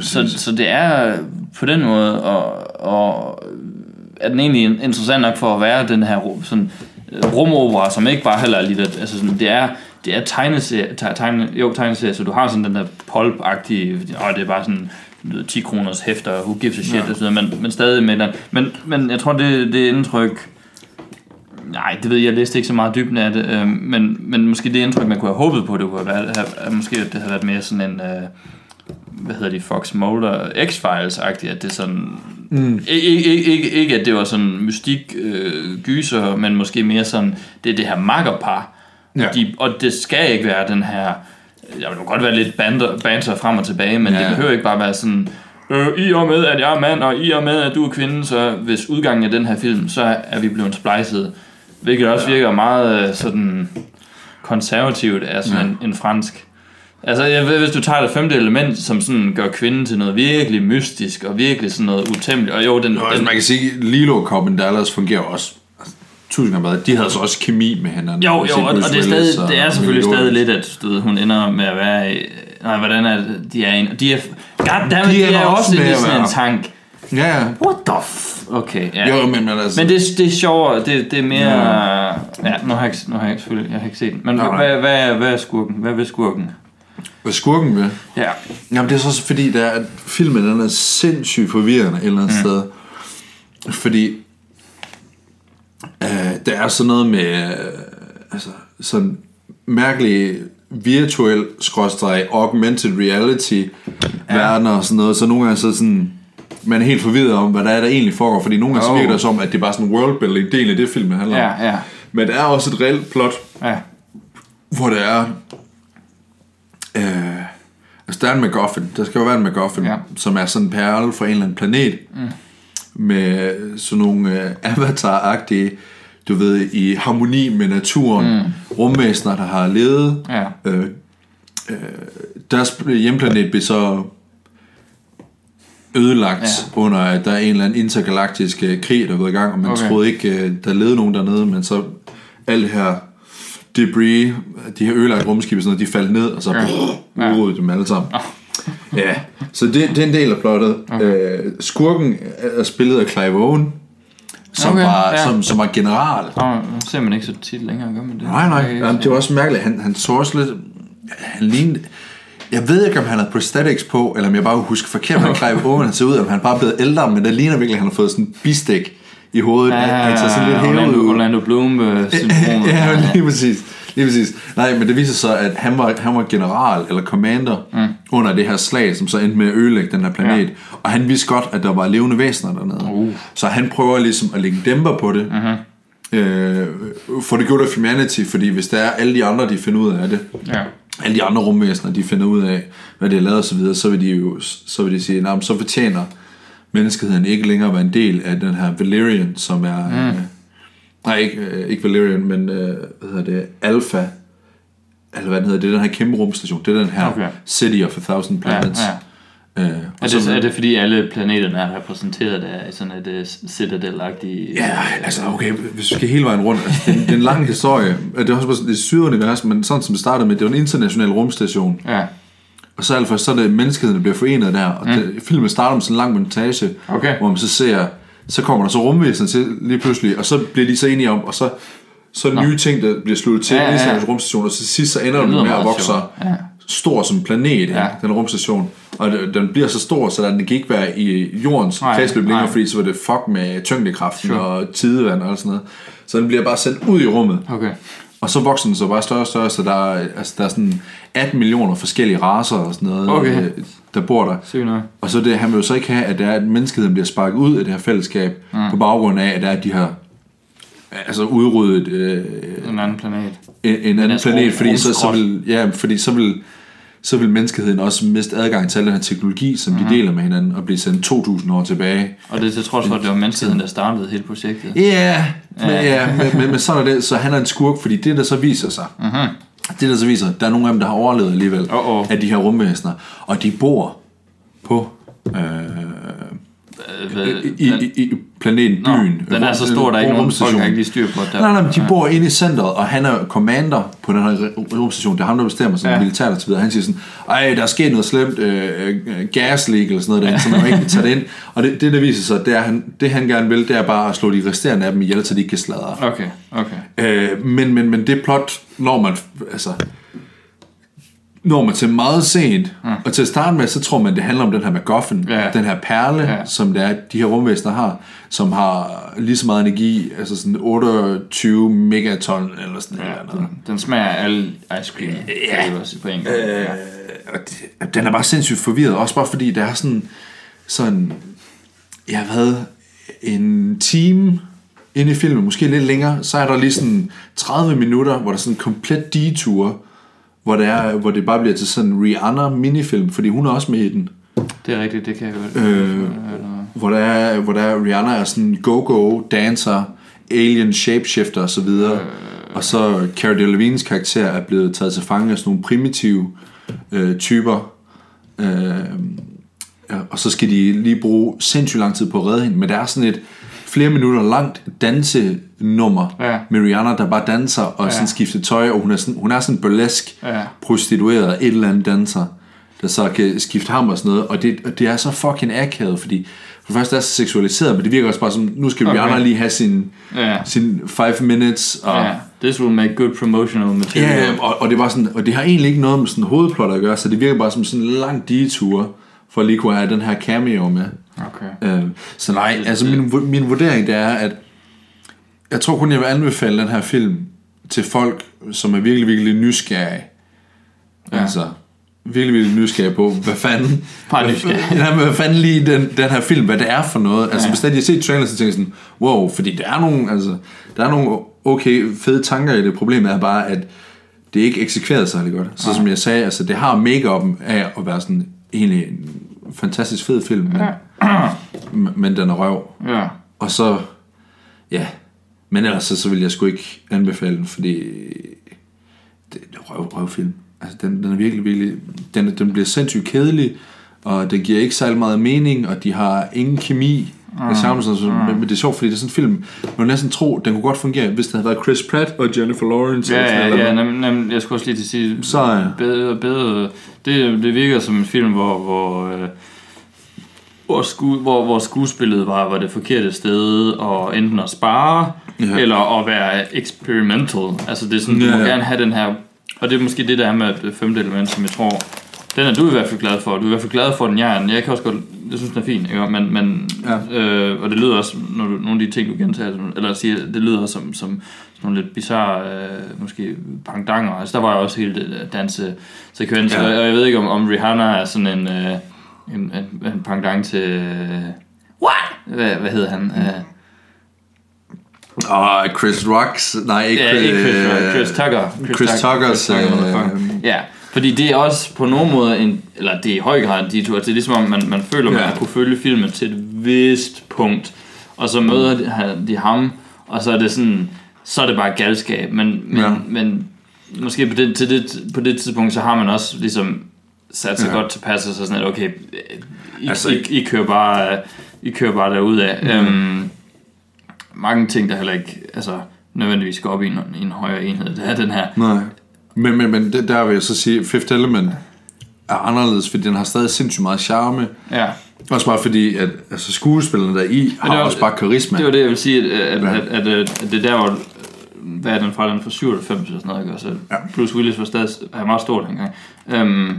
Så, præcis. så det er på den måde, og, og er den egentlig interessant nok for at være den her sådan, øh, rumopera, som ikke bare heller er lidt, altså sådan, det er, det er tegneserie, te- tegne, jo tegneserie, så du har sådan den der pulp-agtige, og det er bare sådan du ved, 10 kroners hæfter, who gives a shit, ja. og sådan, noget, men, men stadig med den. Men, men jeg tror, det, det indtryk, Nej, det ved jeg, jeg læste ikke så meget dybden af det, øh, men, men måske det indtryk, man kunne have håbet på, det kunne have været, have, måske at det havde været mere sådan en, øh, hvad hedder de, Fox Mulder, X-Files-agtigt, at det sådan, mm. ikke, ikke, ikke, ikke at det var sådan mystik øh, gyser, men måske mere sådan, det er det her makkerpar, Ja. og, de, og det skal ikke være den her, jeg vil godt være lidt banter, banter frem og tilbage, men ja. det behøver ikke bare være sådan, øh, i og med, at jeg er mand, og i og med, at du er kvinde, så hvis udgangen af den her film, så er vi blevet splicet. Hvilket også virker meget øh, sådan konservativt af sådan Ja. en, en fransk. Altså, jeg ved, hvis du tager det femte element, som sådan gør kvinden til noget virkelig mystisk, og virkelig sådan noget utæmmeligt, og jo, den, Nå, altså, den man kan sige, Lilo og Corbin Dallas fungerer også altså, tusind gange bedre. De havde så også kemi med hinanden. jo, jo, og, og det, er stadig, og det er selvfølgelig Mila stadig lidt, at du ved, hun ender med at være i... Nej, hvordan er det? De er en... De er, goddammit, De de er er, også også at sådan en tank. Ja, ja. What the f... Okay, ja. Jo, men, men altså... Men det, det er sjovere, det, det er mere... Ja, ja nu, har jeg, ikke- nu har jeg ikke selvfølgelig, jeg har ikke set den. Men Nej, nej. hvad, hvad, hvad er skurken? Hvad vil skurken? Hvad skurken ved? Ja. Jamen, det er så også fordi, der er, at filmen den er sindssygt forvirrende et eller andet mm. sted. Fordi øh, der er sådan noget med, øh, altså, sådan mærkelig virtuel, skråstreg, augmented reality ja. verdener og sådan noget, så nogle gange så sådan, man er helt forvirret om, hvad der er, der egentlig foregår, fordi nogle gange så Jo. virker det som, at det er bare sådan en worldbuilding del af det film, handler om. Ja, ja, Men der er også et reelt plot, ja. hvor det er... Øh, altså, der er en MacGuffin. Der skal jo være en MacGuffin. Ja. som er sådan en perle fra en eller anden planet. Mm. Med sådan nogle øh, avatar-agtige, du ved, i harmoni med naturen. Mm. Rumvæsener, der har levet. Ja. Øh, øh, deres hjemplanet blev så ødelagt ja. under, at der er en eller anden intergalaktisk øh, krig, der er gået i gang, og man okay. Troede ikke, øh, der levede nogen dernede, men så alt det her debris, de her ødelagt rumskib og sådan noget, de faldt ned, og så ja. Udryddede dem alle sammen. Ja, så det, det er en del af plottet. Okay. Øh, skurken er spillet af Clive Owen, som, Okay, var, ja. som, som var general. Og nu ser man ikke så tit længere, gør man det? Nej, nej, Jamen, det var også mærkeligt. Han, han så også lidt... Han lignede... Jeg ved ikke, om han havde prosthetics på, eller om jeg bare husker forkert, hvordan Clive Owen ser ud, om han bare er blevet ældre, men det ligner virkelig, at han har fået sådan en bistik i hovedet. Ja, han, han ser sådan lidt Orlando, ud. Orlando Bloom øh, syndromet. ja, lige præcis. Lige præcis. Nej, men det viser sig, at han var, han var general eller commander mm. under det her slag, som så endte med at ødelægge den her planet. Ja. Og han vidste godt, at der var levende væsener dernede. Uh. Så han prøver ligesom at lægge dæmper på det. Uh-huh. Øh, for the good of humanity, fordi hvis der er alle de andre, de finder ud af det, Ja. Alle de andre rumvæsener, de finder ud af, hvad det er lavet og så videre, så vil de jo så vil de sige, nah, så fortjener menneskeheden ikke længere at være en del af den her Valerian, som er... Mm. Øh, nej, ikke, øh, ikke Valerian, men øh, hvad hedder det? Alpha. Eller hvad den hedder, det er den her kæmpe rumstation. Det er den her Okay. City of a Thousand Ja, Planets. ja. Øh, Er det, så- er det fordi alle planeterne er repræsenteret af sådan et uh, Citadel-agtigt... Ja, altså okay, hvis vi skal hele vejen rundt, altså, det, er, det er en lang historie. Det er også bare et syret univers, men sådan som det startede med, det var en international rumstation, Ja, og så, altså, så er det menneskeheden, der bliver forenet der, og det, filmen starter med sådan en lang montage, Mm. Okay. hvor man så ser, så kommer der så rumvæsener til lige pludselig, og så bliver de så enige om, og så, så der nye ting, der bliver sluttet til Ja, ja, ja, international rumstation, og så til sidst så ender Det den med at vokse. Ja. stor som planet. Ja. den rumstation. Og den bliver så stor, så den kan ikke være i jordens Nej, kredsløb længere, nej. fordi så var det fuck med tyngdekraften Sure. og tidevand og sådan noget. Så den bliver bare sendt ud i rummet. okay. Og så vokser den så bare større og større, så der er, altså, der er sådan 18 millioner forskellige raser og sådan noget, Okay. øh, der bor der. Nok. Og så det, han vil jo så ikke have, at, det er, at menneskeheden bliver sparket ud af det her fællesskab, mm. på baggrund af, at der er de her altså udryddet øh, En anden planet. en, en anden planet, fordi så, så vil, ja, fordi så vil, så vil menneskeheden også miste adgang til al den her teknologi, som Mhm. de deler med hinanden, og blive sendt 2000 år tilbage. Og det er til trods for, at det var menneskeheden, der startede hele projektet. Ja, men, ja men, men, men sådan er det. Så han er en skurk, fordi det der så viser sig, mm-hmm. det der så viser, der er nogle af dem, der har overlevet alligevel, Uh-oh. af de her rumvæsener, og de bor på Øh, hvad- i, i, i planeten, Nå, byen. den er så stor, der er ikke nogen folk, der ikke lige styr på det. Nej, nej, men de bor inde i centret, og han er commander på den her rumstation. Det er ham, der bestemmer sådan Ja. ja. militært og så videre. Han siger sådan, ej, der er sket noget slemt, øh, øh, gas leak eller sådan noget derinde, så man må ikke tage det ind. Og det, det der viser sig, det, er, han, det han gerne vil, det er bare at slå de resterende af dem ihjel, så de ikke kan sladre. Okay, okay. Øh, men, men, men det plot, når man, altså, når man til meget sent, mm. og til at starte med, så tror man, det handler om den her MacGuffin, Ja. den her perle, Ja. ja. som det er, de her rumvæsener har, som har lige så meget energi, altså sådan 28 megaton, eller sådan Ja, noget. den, den smager alle ice cream. Ja. På en gang. Ja. Øh, og det, den er bare sindssygt forvirret, også bare fordi der er sådan, sådan, jeg ved, en time inde i filmen, måske lidt længere, så er der lige sådan 30 minutter, hvor der er sådan en komplet detur, hvor det, er, hvor det bare bliver til sådan en Rihanna minifilm, fordi hun er også med i den. Det er rigtigt, det kan jeg godt. Øh, hvor der er, hvor der er Rihanna er sådan go-go dancer, alien shapeshifter og så videre. Øh. Og så Cara Delevingnes karakter er blevet taget til fange af sådan nogle primitive øh, typer. Øh, og så skal de lige bruge sindssygt lang tid på at redde hende. Men der er sådan et flere minutter langt dansenummer Ja. med Rihanna, der bare danser og ja. sådan skifter tøj. Og hun er sådan, hun er sådan burlesk Ja. prostitueret et eller andet danser, der så kan skifte ham og sådan noget, og det, og det er så fucking akavet, fordi for det første er så seksualiseret, men det virker også bare som, nu skal Okay. Rihanna lige have sin, Ja. sin five minutes, og, Ja, this will make good promotional material. ja, og, og det var sådan, og det har egentlig ikke noget med sådan hovedplot at gøre, så det virker bare som sådan en lang detur, for at lige kunne have den her cameo med. Okay. Øh, så nej, altså min, min vurdering det er, at jeg tror kun, jeg vil anbefale den her film til folk, som er virkelig, virkelig nysgerrige. Ja. Altså, virkelig, virkelig nysgerrige på, hvad fanden... Bare nysgerrig. Ja, men hvad fanden lige den, den her film, hvad det er for noget. Altså, Ja. ja. hvis de har set traileren, så tænker jeg sådan, wow, fordi der er nogle, altså, der er nogle okay fede tanker i det. Problemet er bare, at det ikke eksekveret særlig godt. Så som jeg sagde, altså, det har make-up'en af at være sådan egentlig en fantastisk fed film, men, men, men den er røv. Ja. Og så, ja, men ellers så, så vil jeg sgu ikke anbefale den, fordi det er en røv, røvfilm. Altså, den, den er virkelig, virkelig, den, den bliver sindssygt kedelig, og den giver ikke særlig meget mening, og de har ingen kemi. Mm. Sammen, så, men, men, det er sjovt, fordi det er sådan en film, man vil næsten tro, den kunne godt fungere, hvis det havde været Chris Pratt og Jennifer Lawrence. Ja, ja, ja nem, nem, jeg skulle også lige til at sige, Så, ja. bedre, bedre, det, det virker som en film, hvor, hvor, øh, hvor, sku, hvor, hvor skuespillet var, var det forkerte sted, og enten at spare, Ja. eller at være experimental. Altså det er sådan, du Ja, må gerne have den her, og det er måske det, der er med det femte element, som jeg tror, den er du i hvert fald glad for. Du er i hvert fald glad for den, jeg er. Jeg kan også godt, jeg synes, den er fin, ikke? Men, men Ja. øh, og det lyder også, når du, nogle af de ting, du gentager, eller siger, det lyder også som, som sådan nogle lidt bizarre, øh, måske pangdanger. Altså, der var jo også hele det der dansesekvens, Ja. ja. og jeg ved ikke, om, om Rihanna er sådan en, øh, en, en, en pangdang til... Øh, What? Hvad, hvad hedder han? Øh, Og Chris Rocks, nej, ikke, ja, ikke Chris, øh, Chris Tucker. Chris Tuckers, Tucker, øh, ja, fordi det er også på nogen måde, en, eller det er i høj grad de to, det er ligesom om, man, man føler, man Ja. kunne følge filmen til et vist punkt, og så møder de, de ham, og så er det sådan, så er det bare galskab, men, men, Ja. men måske på det, til det, på det tidspunkt, så har man også ligesom sat sig Ja. godt tilpas, og så sådan, at okay, I, altså, I, I, kører bare, I kører bare derud af. Mm. Øhm, mange ting, der heller ikke altså, nødvendigvis går op i en, i en højere enhed. Det er den her. Nej. Men, men, men det, der vil jeg så sige, Fifth Element er anderledes, fordi den har stadig sindssygt meget charme. Ja. Også bare fordi, at altså, skuespillerne der i har det var- også bare karisma. Det var det, jeg vil sige, at, at, Ja. at, at, at, at det der var, hvad er den fra, den fra 97 eller sådan noget, ikke? Altså, Ja. Bruce Willis var stadig er meget stor dengang. Øhm,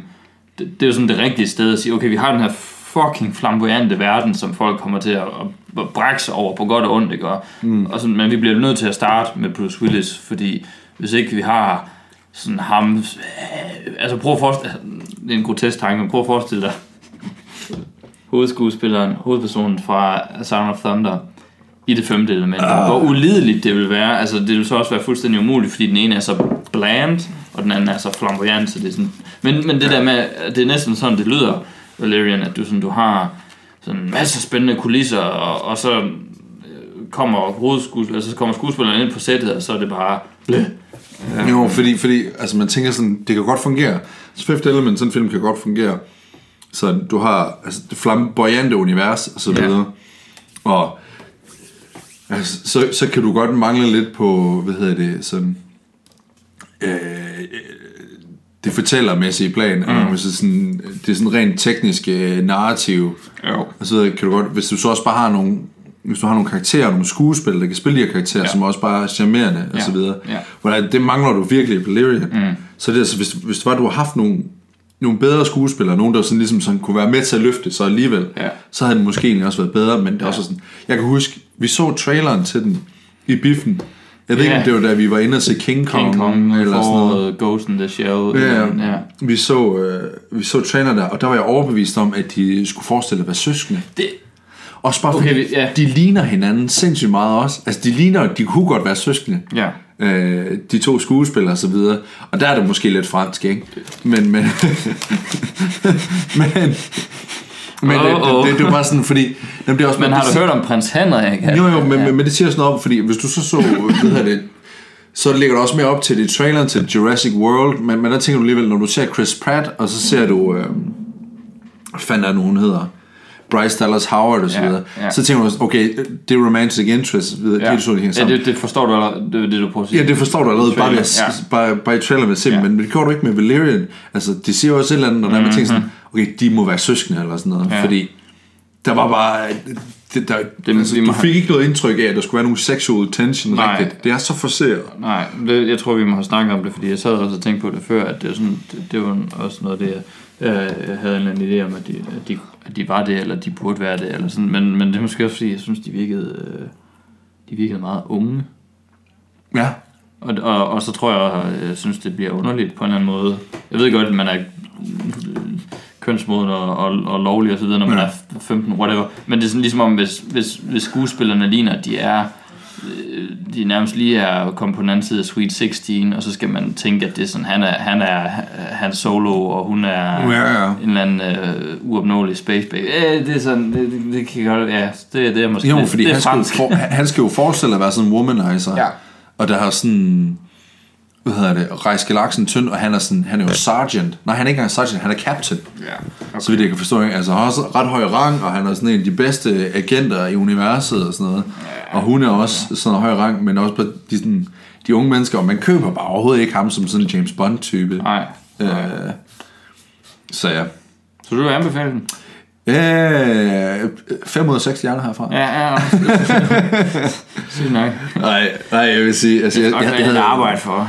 det, det er jo sådan det rigtige sted at sige, okay, vi har den her fucking flamboyante verden, som folk kommer til at, at, brække sig over på godt og ondt, ikke? Og, mm. og sådan, men vi bliver nødt til at starte med Bruce Willis, fordi hvis ikke vi har sådan ham, øh, altså prøv at forestille, det er en grotesk tanke, men prøv at forestille dig, hovedskuespilleren, hovedpersonen fra Sound of Thunder, i det femte element. Uh. Hvor ulideligt det vil være. Altså, det vil så også være fuldstændig umuligt, fordi den ene er så bland, og den anden er så flamboyant, så det er sådan... Men, men det der med, det er næsten sådan, det lyder, Valerian, at du, sådan, du har sådan en masse spændende kulisser, og, og så øh, kommer hovedskuespilleren, altså så kommer skuespilleren ind på sættet, og så er det bare... Blæh. Ja. Jo, fordi, fordi altså, man tænker sådan, det kan godt fungere. Så Fifth Element, sådan en film kan godt fungere. Så du har altså, det flamboyante univers og så Ja. videre. Og altså, så, så kan du godt mangle lidt på, hvad hedder det, sådan... Øh, det fortællermæssige plan, mm. det, er sådan, det er sådan rent teknisk øh, narrativ, Jo. og så videre, kan du godt, hvis du så også bare har nogle, hvis du har nogle karakterer, nogle skuespillere, der kan spille de her karakterer, ja. Som også bare er charmerende, og Ja. så videre. Ja. Hvor der, det mangler du virkelig i Valerian. Mm. Så det, er altså, hvis, hvis det var, du har haft nogle, nogle bedre skuespillere, nogen der sådan ligesom sådan kunne være med til at løfte så alligevel, Ja. så havde den måske egentlig også været bedre, men det er også sådan, jeg kan huske, vi så traileren til den i biffen. Jeg ved ikke, Ja. om det var da vi var inde og se King Kong, King Kong eller sådan noget. Ghost in the Shell. Ja, ja. Vi så, øh, vi så traileren der, og der var jeg overbevist om, at de skulle forestille at være søskende. Det, Også bare Okay, fordi, ja. de ligner hinanden sindssygt meget også. Altså, de ligner, de kunne godt være søskende. ja. Øh, de to skuespillere og så videre. Og der er det måske lidt fransk, ikke? Men, men, men, men det, Åh, åh. det, det, det, var bare sådan, fordi... Jamen, det er også, Men har det, du hørt om prins Henrik? Jo, jo, men, men, men det siger sådan noget om, fordi hvis du så så, hvad hedder det, så ligger der også mere op til det traileren til Jurassic World, men, men der tænker du alligevel, når du ser Chris Pratt, og så ser du, øh, hvad fanden er det hun hedder, Bryce Dallas Howard og så Ja, ja. så tænker du, okay, det er romantic interest, videre, ja. det er hænger ja sammen. det, det forstår du allerede, det det, du prøver at sige. Ja, det forstår du allerede bare, ved Ja. bare, bare i trailer ved at se, Ja. men det gjorde du ikke med Valerian. Altså, de siger jo også et eller andet, når mm-hmm. man tænker sådan, okay, de må være søskende eller sådan noget, Ja. fordi der var bare, det, der, Det- altså, vi må du fik ikke noget indtryk af, at der skulle være nogen sexual tension Nej. rigtigt. Det er så forseret. Nej, det, jeg tror, vi må have snakket om det, fordi jeg sad også og tænkte på det før, at det, er sådan, det, det var også noget af det, jeg, jeg havde en eller anden idé om, at de, at, de, at de var det, eller de burde være det, eller sådan. Men, men det er måske også, fordi jeg synes, de virkede, øh, de virkede meget unge. Ja. Og, og, og så tror jeg, jeg synes, det bliver underligt på en eller anden måde. Jeg ved godt, at man er kønsmoden og, og, og lovlig og så videre, når man Ja. er 15, whatever. Men det er sådan ligesom om, hvis, hvis, hvis skuespillerne ligner, at de er øh, de nærmest lige er kommet på den anden side af Sweet 16, og så skal man tænke, at det er sådan, han er, han er han solo, og hun er Ja, ja. en eller anden øh, uopnåelig space baby. Øh, det er sådan, det, det, det kan godt, ja, det, det er måske, Jo, det, fordi det er han skal, jo for, han skal jo forestille at være sådan en womanizer. Ja. Og der har sådan... Hvad hedder det? Rejs galaksen tynd, og han er, sådan, han er jo sergeant. Nej, han er ikke engang sergeant, han er captain. Ja, Okay. Så vidt jeg kan forstå, ikke? Altså, han har også ret høj rang, og han er sådan en af de bedste agenter i universet og sådan noget. Og hun er også sådan en høj rang, men også på de, sådan, de unge mennesker, og man køber bare overhovedet ikke ham som sådan en James Bond-type. Nej. Øh, så ja. Så du vil anbefale den? Øh, 5 ud af 6 hjerner herfra. Ja, ja. Sygt nok. Nej, nej, jeg vil sige, altså, jeg, jeg, jeg, jeg, jeg havde, arbejde for. Ja.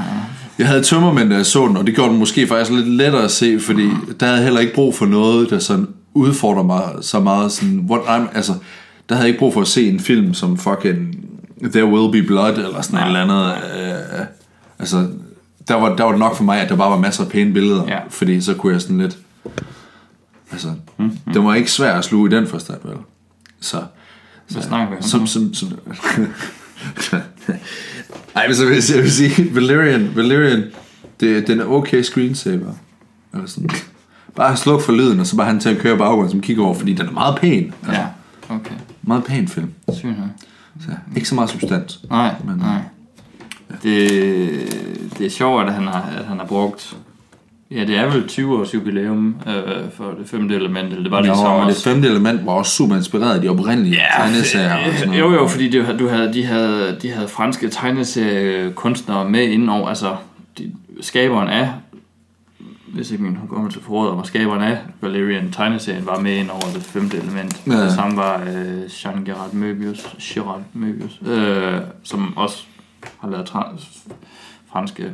jeg havde tømmermænd, da jeg så den, og det gjorde den måske faktisk lidt lettere at se, fordi der havde jeg heller ikke brug for noget, der sådan udfordrer mig så meget. Sådan, what I'm, altså, der havde jeg ikke brug for at se en film som fucking There Will Be Blood, eller sådan et eller andet. Øh, altså, der var, der var det nok for mig, at der bare var masser af pæne billeder, Ja. fordi så kunne jeg sådan lidt... Altså, mm, det var ikke svært at sluge i den forstand, vel? Så, Hvad snakker vi om? som, som, som Ej, men så vil jeg, jeg vil sige, Valerian, Valerian det, den er okay screensaver. Eller sådan. Bare sluk for lyden, og så bare han til at køre baggrunden, som kigger over, fordi den er meget pæn. Altså, Ja, okay. Meget pæn film. Sygt. Så, ikke så meget substans. Nej, Men- nej. Det, det er sjovt, at han har, at han har brugt... Ja, det er vel 20 års jubilæum øh, for det femte element, eller det var det sommer. og det femte element var også super inspireret af de oprindelige ja, tegneserier. og sådan noget. Jo, jo, fordi det, du havde, de, havde, de havde franske tegneseriekunstnere med indover, altså de, skaberen af, hvis ikke min hukommelse forråder mig, skaberen af Valerian tegneserien var med ind over det femte element. Ja. Ja. Det samme var øh, Jean Gerard Möbius, Gerard Möbius øh, som også har lavet tra- franske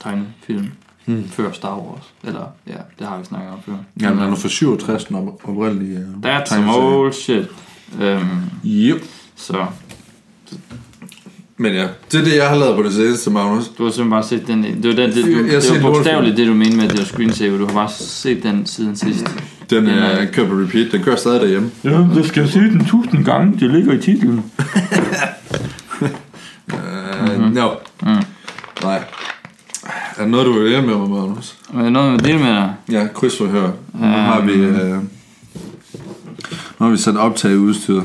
tegnefilm hmm. før Star Wars. Eller, ja, det har vi snakket om før. Jamen, han er fra 67, den op- oprindelige øh, That's some old shit. Øhm, Yep. så Men ja, det er det, jeg har lavet på det seneste, Magnus. Du har simpelthen bare set den. Det var, den, det, du, Jeg det var bogstaveligt det, du mente med, at det var screensaver. Du har bare set den siden sidst. Den Ja. er kørt på repeat, den kører stadig derhjemme. Ja, du skal se den tusind gange. Det ligger i titlen. Uh, no. Mm. Nej. Er der noget, du vil lære med mig, Magnus? Er der noget med det med dig? Ja, krydsforhør. Nu har vi... Øh, nu har vi sat optag i udstyret.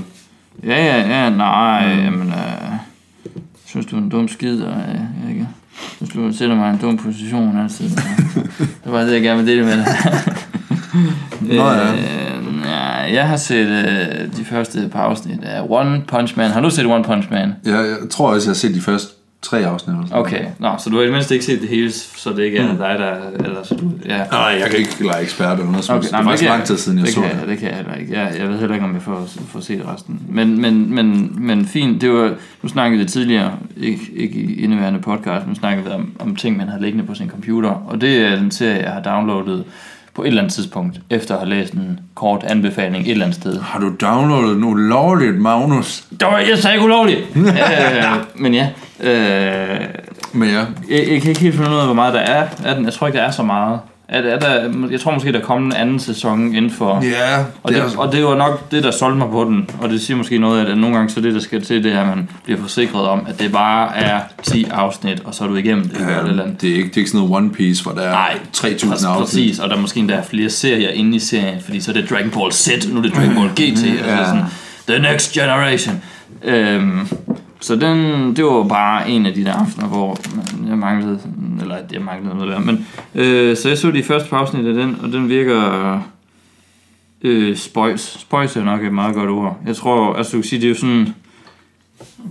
Ja, ja, ja. Nej, mm. jamen... Øh, synes du er en dum skid, og øh, ikke? Synes du sætter mig i en dum position altid. det var det, jeg gerne vil dele med dig. Nå ja. Øh, ja, jeg har set øh, de første par afsnit af One Punch Man. Har du set One Punch Man? Jeg, jeg tror også, jeg har set de første tre afsnit. eller sådan Okay, Nå, så du har i det mindste ikke set det hele, så det ikke er dig, der... Eller så du, ja. Nej, jeg kan ikke lege ekspert eller noget. Okay, det er faktisk lang tid siden, jeg det så kan, det. Jeg, det kan jeg heller ikke. Jeg, jeg ved heller ikke, om jeg får, får set resten. Men, men, men, men fint, det var, nu snakkede vi tidligere, ikke, ikke i indeværende podcast, men snakkede vi om, om ting, man har liggende på sin computer. Og det er den serie, jeg har downloadet på et eller andet tidspunkt, efter at have læst en kort anbefaling et eller andet sted. Har du downloadet noget lovligt, Magnus? Det var, jeg sagde ikke ulovligt! øh, men ja, øh, Men ja, jeg, jeg kan ikke helt finde ud af, hvor meget der er af den. Jeg tror ikke, der er så meget. Er, er der, jeg tror måske, der kommer en anden sæson inden for... ja Og det, og det var nok det, der solgte mig på den. Og det siger måske noget af, at nogle gange så det, der skal til, det er, at man bliver forsikret om, at det bare er 10 afsnit, og så er du igennem det. eller et eller andet. det, er ikke, det er ikke sådan noget One Piece, hvor der er Nej, 3000 præ- afsnit. Præcis, og der er måske endda flere serier inde i serien, fordi så er det Dragon Ball Z, nu er det Dragon Ball GT, ja. altså sådan, The Next Generation. Øhm, så den, det var bare en af de der aftener, hvor jeg manglede, eller jeg manglede noget der, men øh, så jeg så de første par afsnit af den, og den virker øh, spøjs. Spøjs er nok et meget godt ord. Jeg tror, altså du kan sige, det er jo sådan,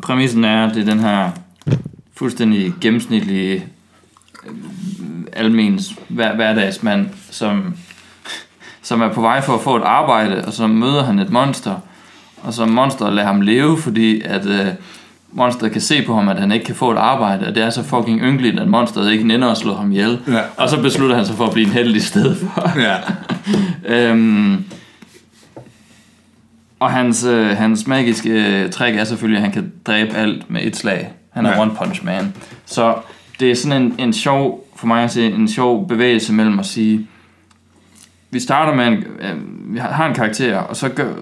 præmissen er, at det er den her fuldstændig gennemsnitlige øh, almens hver, hverdagsmand, som, som er på vej for at få et arbejde, og så møder han et monster, og så monster lader ham leve, fordi at øh, monster kan se på ham, at han ikke kan få et arbejde, og det er så fucking ynkeligt, at monsteret ikke nænder at slå ham ihjel. Ja. Og så beslutter han sig for at blive en heldig sted for. Ja. øhm, og hans, øh, hans magiske øh, trick er selvfølgelig, at han kan dræbe alt med et slag. Han er Ja. One Punch Man. Så det er sådan en, en sjov, for mig at se, en sjov bevægelse mellem at sige, vi starter med en, øh, vi har- en karakter, og så gør,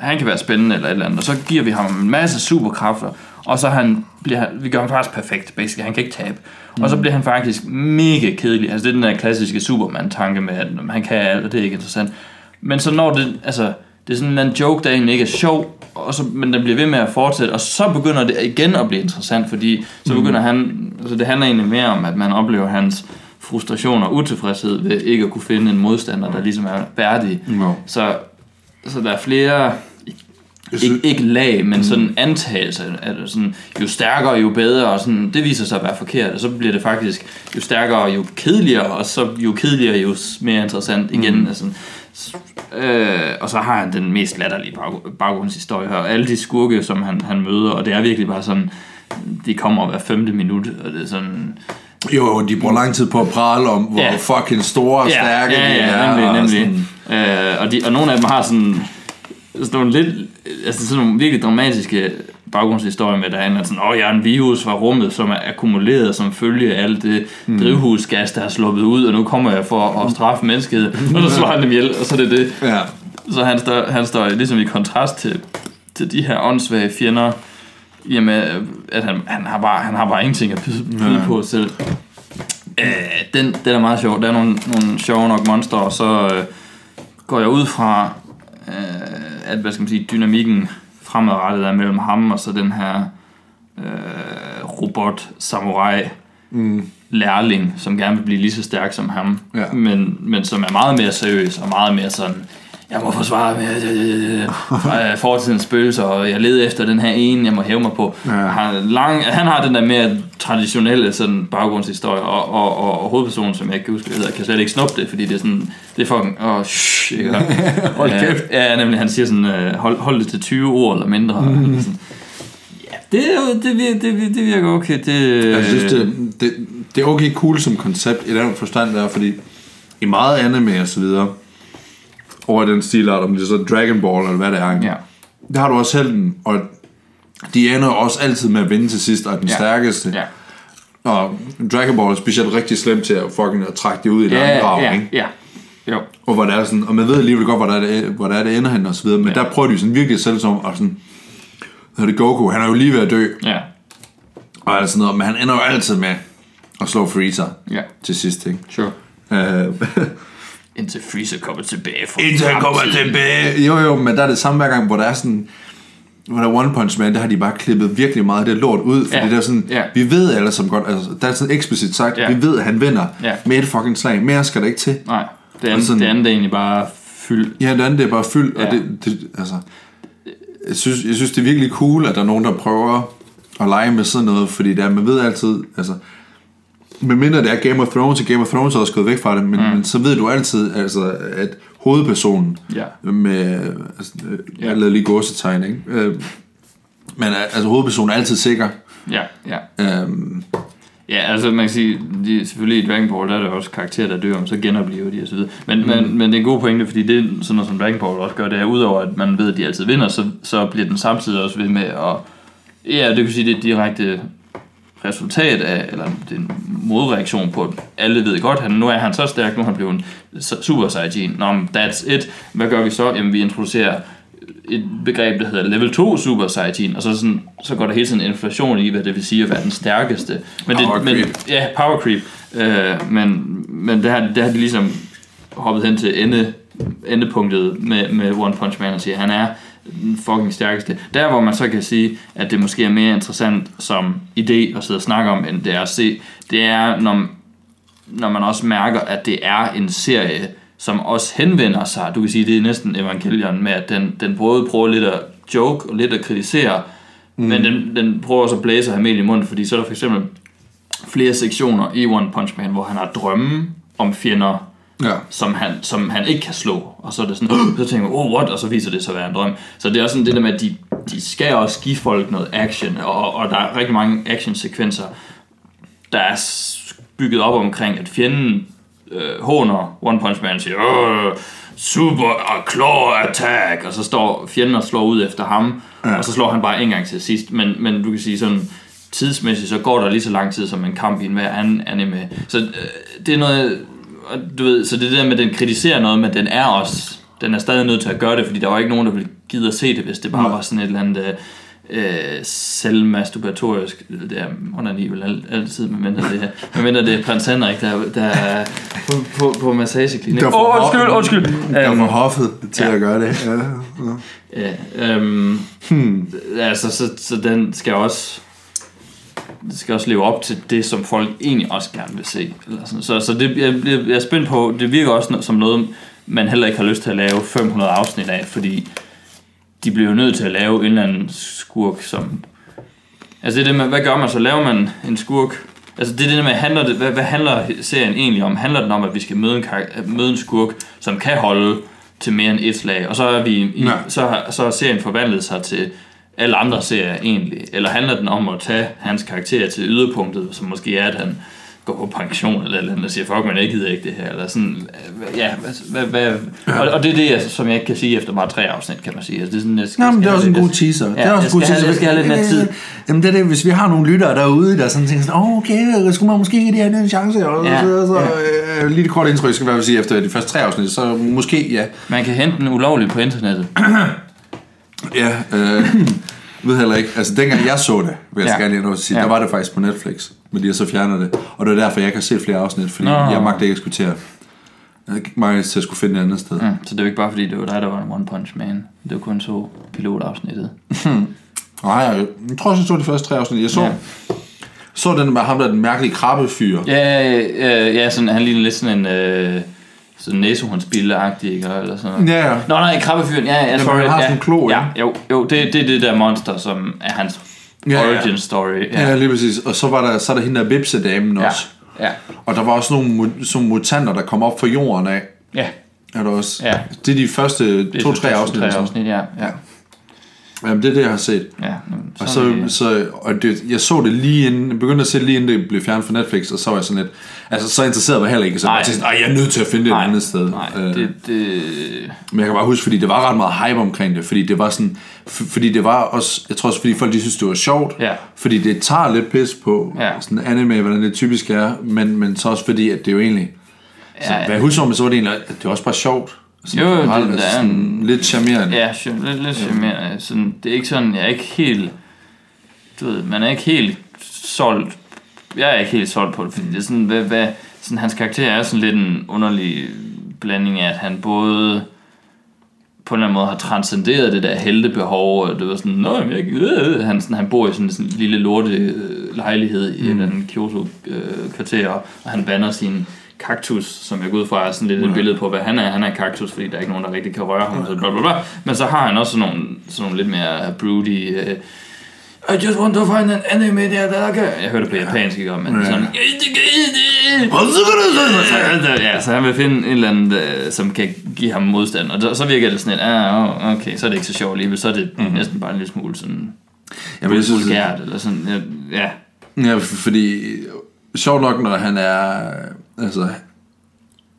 han kan være spændende eller et eller andet, og så giver vi ham en masse superkræfter, og så han, bliver vi gør ham faktisk perfekt, basically, han kan ikke tabe. Mm. Og så bliver han faktisk mega kedelig, altså det er den der klassiske Superman-tanke med, at han kan alt, og det er ikke interessant. Men så når det, altså, det er sådan en joke, der egentlig ikke er sjov, og så, men den bliver ved med at fortsætte, og så begynder det igen at blive interessant, fordi så begynder han, altså det handler egentlig mere om, at man oplever hans frustration og utilfredshed ved ikke at kunne finde en modstander, der ligesom er værdig. No. Så, så der er flere, ikke, ikke lag, men sådan antagelser, at sådan, jo stærkere, jo bedre, og sådan, det viser sig at være forkert, og så bliver det faktisk, jo stærkere, jo kedeligere, og så jo kedeligere, jo mere interessant igen. Mm. Altså, øh, og så har han den mest latterlige bag- baggrundshistorie her, og alle de skurke, som han, han møder, og det er virkelig bare sådan, de kommer hver femte minut, og det er sådan, Jo, de bruger lang tid på at prale om, hvor Ja. fucking store og stærke ja, de ja, er. nemlig, og nemlig. sådan- Øh, og, de, og nogle af dem har sådan, sådan nogle lidt, altså sådan nogle virkelig dramatiske baggrundshistorier med, der er sådan, åh, jeg er en virus fra rummet, som er akkumuleret som følge af alt det Hmm. drivhusgas, der er sluppet ud, og nu kommer jeg for at straffe menneskeheden, og så slår han dem ihjel, og så er det det. Ja. Så han står, han står ligesom i kontrast til, til de her åndssvage fjender, jamen, at han, han, har bare, han har bare ingenting at byde, byde på selv. Øh, den, den er meget sjov. Der er nogle, nogle sjove nok monstre, og så øh, går jeg ud fra, øh, at hvad skal man sige, dynamikken fremadrettet er mellem ham og så den her øh, robot samurai Mm. lærling, som gerne vil blive lige så stærk som ham, Ja. men, men som er meget mere seriøs og meget mere sådan, jeg må forsvare med øh, øh, fortidens spøgelser, og jeg leder efter den her ene, jeg må hæve mig på. Ja. Han, lang, han har den der mere traditionelle sådan, baggrundshistorie, og, og, og, og hovedpersonen, som jeg ikke kan huske, hedder, kan slet ikke snuppe det, fordi det er sådan, det er fucking, åh, oh, shh, ikke? Hold Øh, kæft. Ja, nemlig, han siger sådan, øh, hold, hold det til 20 ord eller mindre. Mm. Sådan, ja, det, er det, virker, det, det virker okay. Det, Jeg synes, det, det, det er okay cool som koncept i den forstand der, fordi i meget anime og så videre, over den stilart, om det er så Dragon Ball eller hvad det er? Ja. der har du også helten, og de ender også altid med at vinde til sidst, og er den Ja. stærkeste. Ja. Og Dragon Ball er specielt rigtig slemt til at fucking at trække det ud i Ja, langdrag, ja, ikke? ja. Jo. Og hvor det er sådan, og man ved alligevel godt, hvor der er det, hvor der er det ender hen og så videre, men Ja. der prøver de sådan virkelig selv som, og sådan, er det Goku, han er jo lige ved at dø, Ja. og alt sådan noget, men han ender jo altid med at slå Freezer Ja. til sidst, ikke? Sure. Øh, Indtil Freezer kommer tilbage fra Indtil han kommer fremtiden. tilbage. jo jo, men der er det samme hver gang, hvor der er sådan, hvor der er One Punch Man, der har de bare klippet virkelig meget af det lort ud, fordi Ja. det er sådan, Ja. vi ved alle som godt, altså, der er sådan eksplicit sagt, Ja. vi ved, at han vinder Ja. med et fucking slag, mere skal der ikke til. Nej, det andet, sådan- det andet er egentlig bare fyld. Ja, det andet det er bare fyldt, ja. Ja. og det, det, altså, jeg synes, jeg synes, det er virkelig cool, at der er nogen, der prøver at lege med sådan noget, fordi der, man ved altid, altså, medmindre det er Game of Thrones, og Game of Thrones er også gået væk fra det, men, mm. men så ved du altid, altså, at hovedpersonen Ja. med, altså, ja. Jeg lavede lige gåsetegn, ikke? Øh, men altså, hovedpersonen er altid sikker. Ja, ja. Øhm, Ja, altså man kan sige, de, selvfølgelig i Dragon Ball, der er der også karakterer, der dør, men så genoplever de videre. Men, mm. men, men det er en god pointe, fordi det sådan noget som Dragon Ball også gør, det er udover at man ved, at de altid vinder, så, så bliver den samtidig også ved med at... Ja, det vil sige, det er direkte resultat af, eller det er en modreaktion på, at alle ved godt, at nu er han så stærk, nu er han blevet en super saiyajin. Nå, men that's it. Hvad gør vi så? Jamen, vi introducerer et begreb, der hedder level 2 super saiyajin, og så, sådan, så går der hele tiden inflation i, hvad det vil sige at være den stærkeste. Men Power det, men, creep. Ja, power creep. Øh, men men det, har, det har de ligesom hoppet hen til ende, endepunktet med, med One Punch Man og siger, at han er den fucking stærkeste. Der hvor man så kan sige, at det måske er mere interessant som idé at sidde og snakke om, end det er at se, det er, når, når man også mærker, at det er en serie, som også henvender sig, du kan sige, det er næsten Evangelion med, at den, den både prøver lidt at joke og lidt at kritisere, mm. men den, den prøver også at blæse og have mel i munden, fordi så er der for eksempel flere sektioner i One Punch Man, hvor han har drømme om fjender, ja. som han, som han ikke kan slå. Og så er det sådan, så tænker man, oh, what? Og så viser det sig at være en drøm. Så det er også sådan det der med, at de, de skal også give folk noget action, og, og der er rigtig mange actionsekvenser, der er bygget op omkring, at fjenden øh, håner One Punch Man siger, Åh, super og claw attack, og så står fjenden og slår ud efter ham, ja. og så slår han bare en gang til sidst. Men, men du kan sige sådan, tidsmæssigt, så går der lige så lang tid som en kamp i en hver anden anime. Så øh, det er noget, og du ved, så det der med, at den kritiserer noget, men den er også, den er stadig nødt til at gøre det, fordi der var ikke nogen, der ville gide at se det, hvis det bare var sådan et eller andet øh, selvmasturbatorisk, det er onani vel al- altid, medmindre det, medmindre det er prins Henrik, der, der er på, på, på massageklinik. Der Åh, oh, undskyld, undskyld. Jeg Øhm, får hoffet til ja. at gøre det. Ja. ja. Ja, øhm, hmm. altså, så, så den skal også det skal også leve op til det, som folk egentlig også gerne vil se. Eller sådan. Så, så det, jeg, jeg, jeg er spændt på, det virker også som noget, man heller ikke har lyst til at lave 500 afsnit af, fordi de bliver jo nødt til at lave en eller anden skurk, som... Altså det er det med, hvad gør man så? Laver man en skurk? Altså det er det med, handler det, hvad, hvad handler serien egentlig om? Handler den om, at vi skal møde en, møde en skurk, som kan holde til mere end et slag, og så er, vi i, så, har- så har serien forvandlet sig til alle andre serier egentlig? Eller handler den om at tage hans karakter til yderpunktet, som måske er, at han går på pension eller eller andet, siger, fuck, man ikke gider ikke det her, eller sådan, øh, ja, hvad, hvad, og, og det er det, jeg, som jeg ikke kan sige efter bare tre afsnit, kan man sige. Altså, det er sådan, jeg skal, Nå, men det er også en god teaser. Ja, det er også jeg en god skal have- teaser. jeg skal have lidt mere tid. Jamen det er det, hvis vi har nogle lyttere derude, der sådan tænker sådan, oh, okay, skulle man måske give det her en chance, og Ja, så, så ja. øh, lige det korte indtryk skal at sige, efter de første tre afsnit, så måske, ja. Man kan hente den ulovligt på internettet. Ja, øh, ved heller ikke. Altså, dengang jeg så det, vil jeg Ja. ja. gerne lige sige, Ja. ja. der var det faktisk på Netflix, men de har så fjernet det. Og det er derfor, jeg har set flere afsnit, fordi Nå. Jeg magter ikke at skulle til at, jeg magter til at skulle finde det andet sted. Mm, så det er jo ikke bare fordi, det var dig, der var en One Punch Man. Det var kun så pilotafsnittet. Nej, jeg, jeg tror også, jeg så de første tre afsnit. Jeg så, Ja. ja. så den med ham, der er den mærkelige krabbefyr. Ja, ja, ja sådan, han ligner lidt sådan en øh, sådan næsehornsbille-agtig, ikke? Eller sådan noget. Ja, ja. Nå, nej, krabbefyren, ja, ja, sorry. han har ja, sådan en klo, ja. Jo, jo det, det er det der monster, som er hans Ja, ja. origin story. Ja. ja, lige præcis. Og så var der, så er der hende der vipsedamen ja. også. Ja, Og der var også nogle, sådan mutanter, der kom op fra jorden af. ja. Er der også? Ja. Det er de første to-tre afsnit. Tre eller sådan. afsnit, ja. ja. Jamen, det er det, jeg har set. ja. Og sådan så, det. så og det, jeg så det lige inden, jeg begyndte at se det lige inden det blev fjernet fra Netflix, og så var jeg sådan lidt, altså så interesseret var jeg heller ikke, så Nej. jeg tænkte, "Ej, jeg er nødt til at finde det et Nej, andet sted. Nej, Øh, det, det, Men jeg kan bare huske, fordi det var ret meget hype omkring det, fordi det var sådan, fordi det var også, jeg tror også, fordi folk de synes, det var sjovt, Ja. fordi det tager lidt pis på Ja. sådan anime, hvordan det typisk er, men, men så også fordi, at det jo egentlig, så, Ja, ja. hvad jeg husker om, så var det egentlig, at det var også bare sjovt. Sådan, Jo, det- der er en- lidt charmerende. Ja, lidt, lidt charmerende. Sådan, det er ikke sådan, jeg er ikke helt... Du ved, man er ikke helt solgt... Jeg er ikke helt solgt på det, fordi det er sådan, hvad, hvad, sådan hans karakter er sådan lidt en underlig blanding af, at han både på en eller anden måde har transcenderet det der heltebehov, og det var sådan, nå, jeg, øh, han, sådan, han bor i sådan, sådan en lille lorte øh, lejlighed i mm. en Kyoto-kvarter, og han vander sin kaktus, som jeg går ud fra er sådan lidt et billede på, hvad han er. Han er en kaktus, fordi der er ikke nogen, der rigtig kan røre ham, så bla bla bla. Men så har han også sådan nogle, sådan nogle lidt mere broody... Øh, I just want to find an anime der, der kan... Jeg hørte det på japansk, ikke? Men Ja. sådan... Ja, så han vil finde en eller anden, øh, som kan give ham modstand. Og så- virker det sådan lidt, ah, okay, så er det ikke så sjovt alligevel. Så er det mm-hmm. næsten bare en lille smule sådan... Jamen, jeg synes, vulgært, eller sådan... Ja, ja. Fordi sjovt nok, når han er altså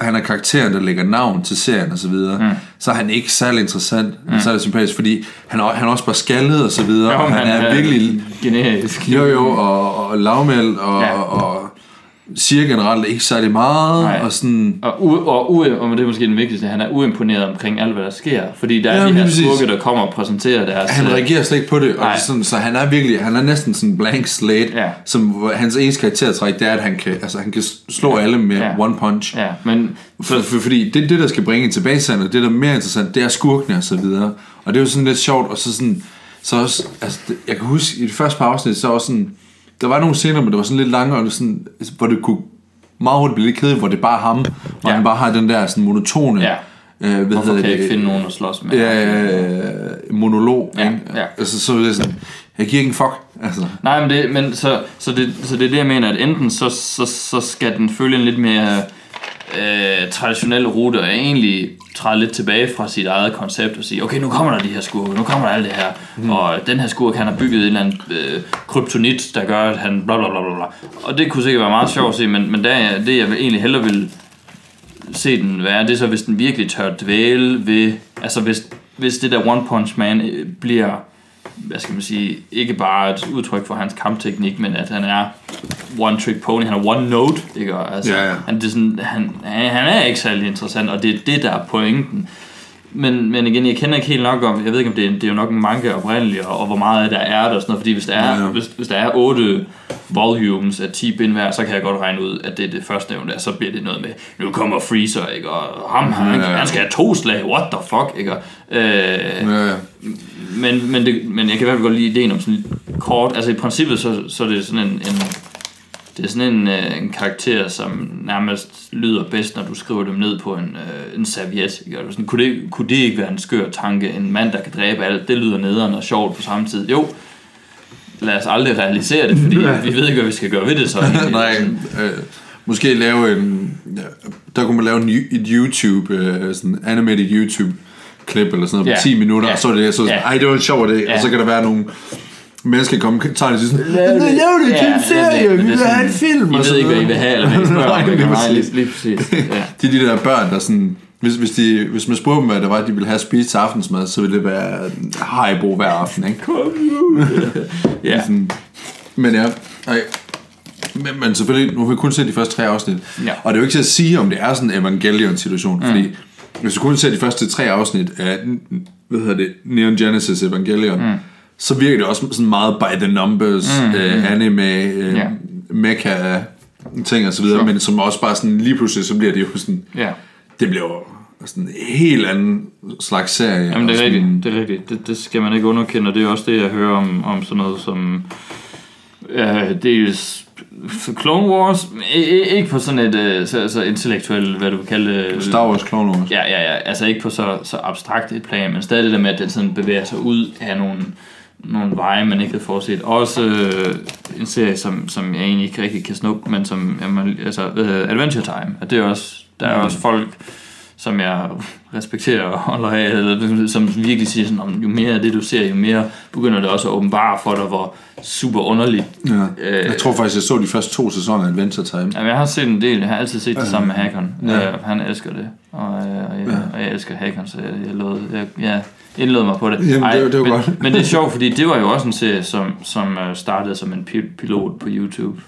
han er karakteren, der lægger navn til serien og så videre, mm. så er han ikke særlig interessant, mm. særlig sympatisk, fordi han er, han er også bare skaldet og så videre, og han, er virkelig generisk. jo jo, og, og lavmæld, og, ja. og, og siger generelt ikke særlig meget, Nej. og sådan, Og, u- og, u- og det er måske den vigtigste, han er uimponeret omkring alt, hvad der sker. Fordi der er Ja, ja, de her skurke, der kommer og præsenterer deres... han øh, reagerer slet ikke på det, og Nej. sådan, så han er virkelig, han er næsten sådan blank slate, Ja. som hans eneste karaktertræk, det er, at han kan, altså, han kan slå alle med Ja. one punch. Ja, men... For, for, fordi det, det, der skal bringe en tilbage til det, der er mere interessant, det er skurkene og så videre. Og det er jo sådan lidt sjovt, og så sådan, så også, altså, jeg kan huske, i det første par afsnit, så også sådan, der var nogle scener, men det var sådan lidt lange, og sådan, hvor det kunne meget hurtigt blive lidt kedeligt, hvor det er bare ham, og Ja. han bare har den der sådan monotone, Ja. øh, hvad Hvorfor kan jeg det, ikke finde nogen at slås med? øh, monolog, Ja, ikke? ja. Altså, så er det sådan, jeg giver ikke en fuck, altså. Nej, men, det, men så, så, det, så det er det, jeg mener, at enten så, så, så skal den følge en lidt mere øh, traditionel rute, og egentlig træde lidt tilbage fra sit eget koncept og sige, okay, nu kommer der de her skurke, nu kommer der alt det her, mm. og den her skurk, han har bygget en eller anden øh, kryptonit, der gør, at han bla bla bla bla. Og det kunne sikkert være meget sjovt at se, men, men der, er- det jeg egentlig hellere vil se den være, det er så, hvis den virkelig tør dvæle ved, altså hvis, hvis det der One Punch Man øh, bliver hvad skal man sige, ikke bare et udtryk for hans kampteknik, men at han er one trick pony, han er one note, ikke? Altså, Ja, ja. Han, det er sådan, han, han er ikke særlig interessant, og det er det, der er pointen. Men, men igen, jeg kender ikke helt nok om, jeg ved ikke om det er, det er jo nok en manga oprindeligt, og, og hvor meget af der er der og sådan noget, fordi hvis der er, Ja, ja. hvis, hvis der er 8 volumes af 10 bind hver, så kan jeg godt regne ud, at det er det første nævnte, så bliver det noget med, nu kommer Freezer, ikke? Og ham, han, Ja, ja. han skal have to slag, what the fuck, ikke? Og, øh, Ja, ja. men, men, det, men jeg kan i hvert fald godt lide ideen om sådan lidt kort, altså i princippet så, så er det sådan en, en det er sådan en, øh, en karakter, som nærmest lyder bedst, når du skriver dem ned på en, øh, en serviet. Ikke? Sådan, kunne, det, kunne det ikke være en skør tanke? En mand, der kan dræbe alt, det lyder nederen og sjovt på samme tid. Jo, lad os aldrig realisere det, fordi vi ved ikke, hvad vi skal gøre ved det så. Nej, øh, måske lave en... Der kunne man lave en, et YouTube, øh, sådan animated YouTube klip eller sådan noget Ja. på 10 minutter, Ja. og så er det så sådan, Ja. ej, det var en sjov idé, Ja. og så kan der være nogle mennesker komme og tage det og sige sådan, Lav det. lav det til en serie, det- vi er vil have en film. I ved ikke, hvad I vil have, eller hvad I spørger. Nej, lige præcis. lige præcis. Ja. Det er de der børn, der sådan... Hvis, hvis, de, hvis man spurgte dem, hvad det var, de ville have spist til aftensmad, så ville det være Haribo hver aften, ikke? ja. Sådan, men ja, ej. Men, men selvfølgelig, nu har vi kun set de første tre afsnit. Ja. Og det er jo ikke til at sige, om det er sådan en Evangelion-situation, mm. fordi hvis du kun ser de første tre afsnit af, hvad hedder det, Neon Genesis Evangelion, mm. Så virker det også sådan meget by the numbers, mm. øh, anime, øh, Ja. mecha ting og så videre, Sure. men som også bare sådan, lige pludselig, så bliver det jo sådan, ja. det bliver jo sådan en helt anden slags serie. Jamen det er sådan, rigtigt, det er rigtigt. Det, det skal man ikke underkende, og det er også det, jeg hører om, om sådan noget som... Øh, dels Clone Wars, ikke på sådan et øh, så, så intellektuelt, hvad du vil kalde det. Star Wars Clone Wars. Ja, ja, ja. Altså ikke på så, så abstrakt et plan, men stadig det der med, at den sådan bevæger sig ud af nogle, nogle veje, man ikke havde forudset. Også øh, en serie, som, som jeg egentlig ikke rigtig kan snuppe, men som, jamen, altså, øh, Adventure Time. At det er også, der er også folk, som jeg respekterer og holder af, eller, som virkelig siger sådan, om jo mere af det du ser, jo mere begynder det også at åbenbare for dig, hvor super underligt. Ja. Øh, Jeg tror faktisk, jeg så de første to sæsoner af Adventure Time. Jamen, jeg har set en del. Jeg har altid set det sammen med Hakon. Ja. Ja. Uh, han elsker det. Og, uh, og, jeg, og jeg elsker Hakon, så jeg, jeg, lod, jeg, jeg indlod mig på det. Jamen, det var- det var men, godt. men det er sjovt, fordi det var jo også en serie, som, som uh, startede som en pi- pilot på YouTube.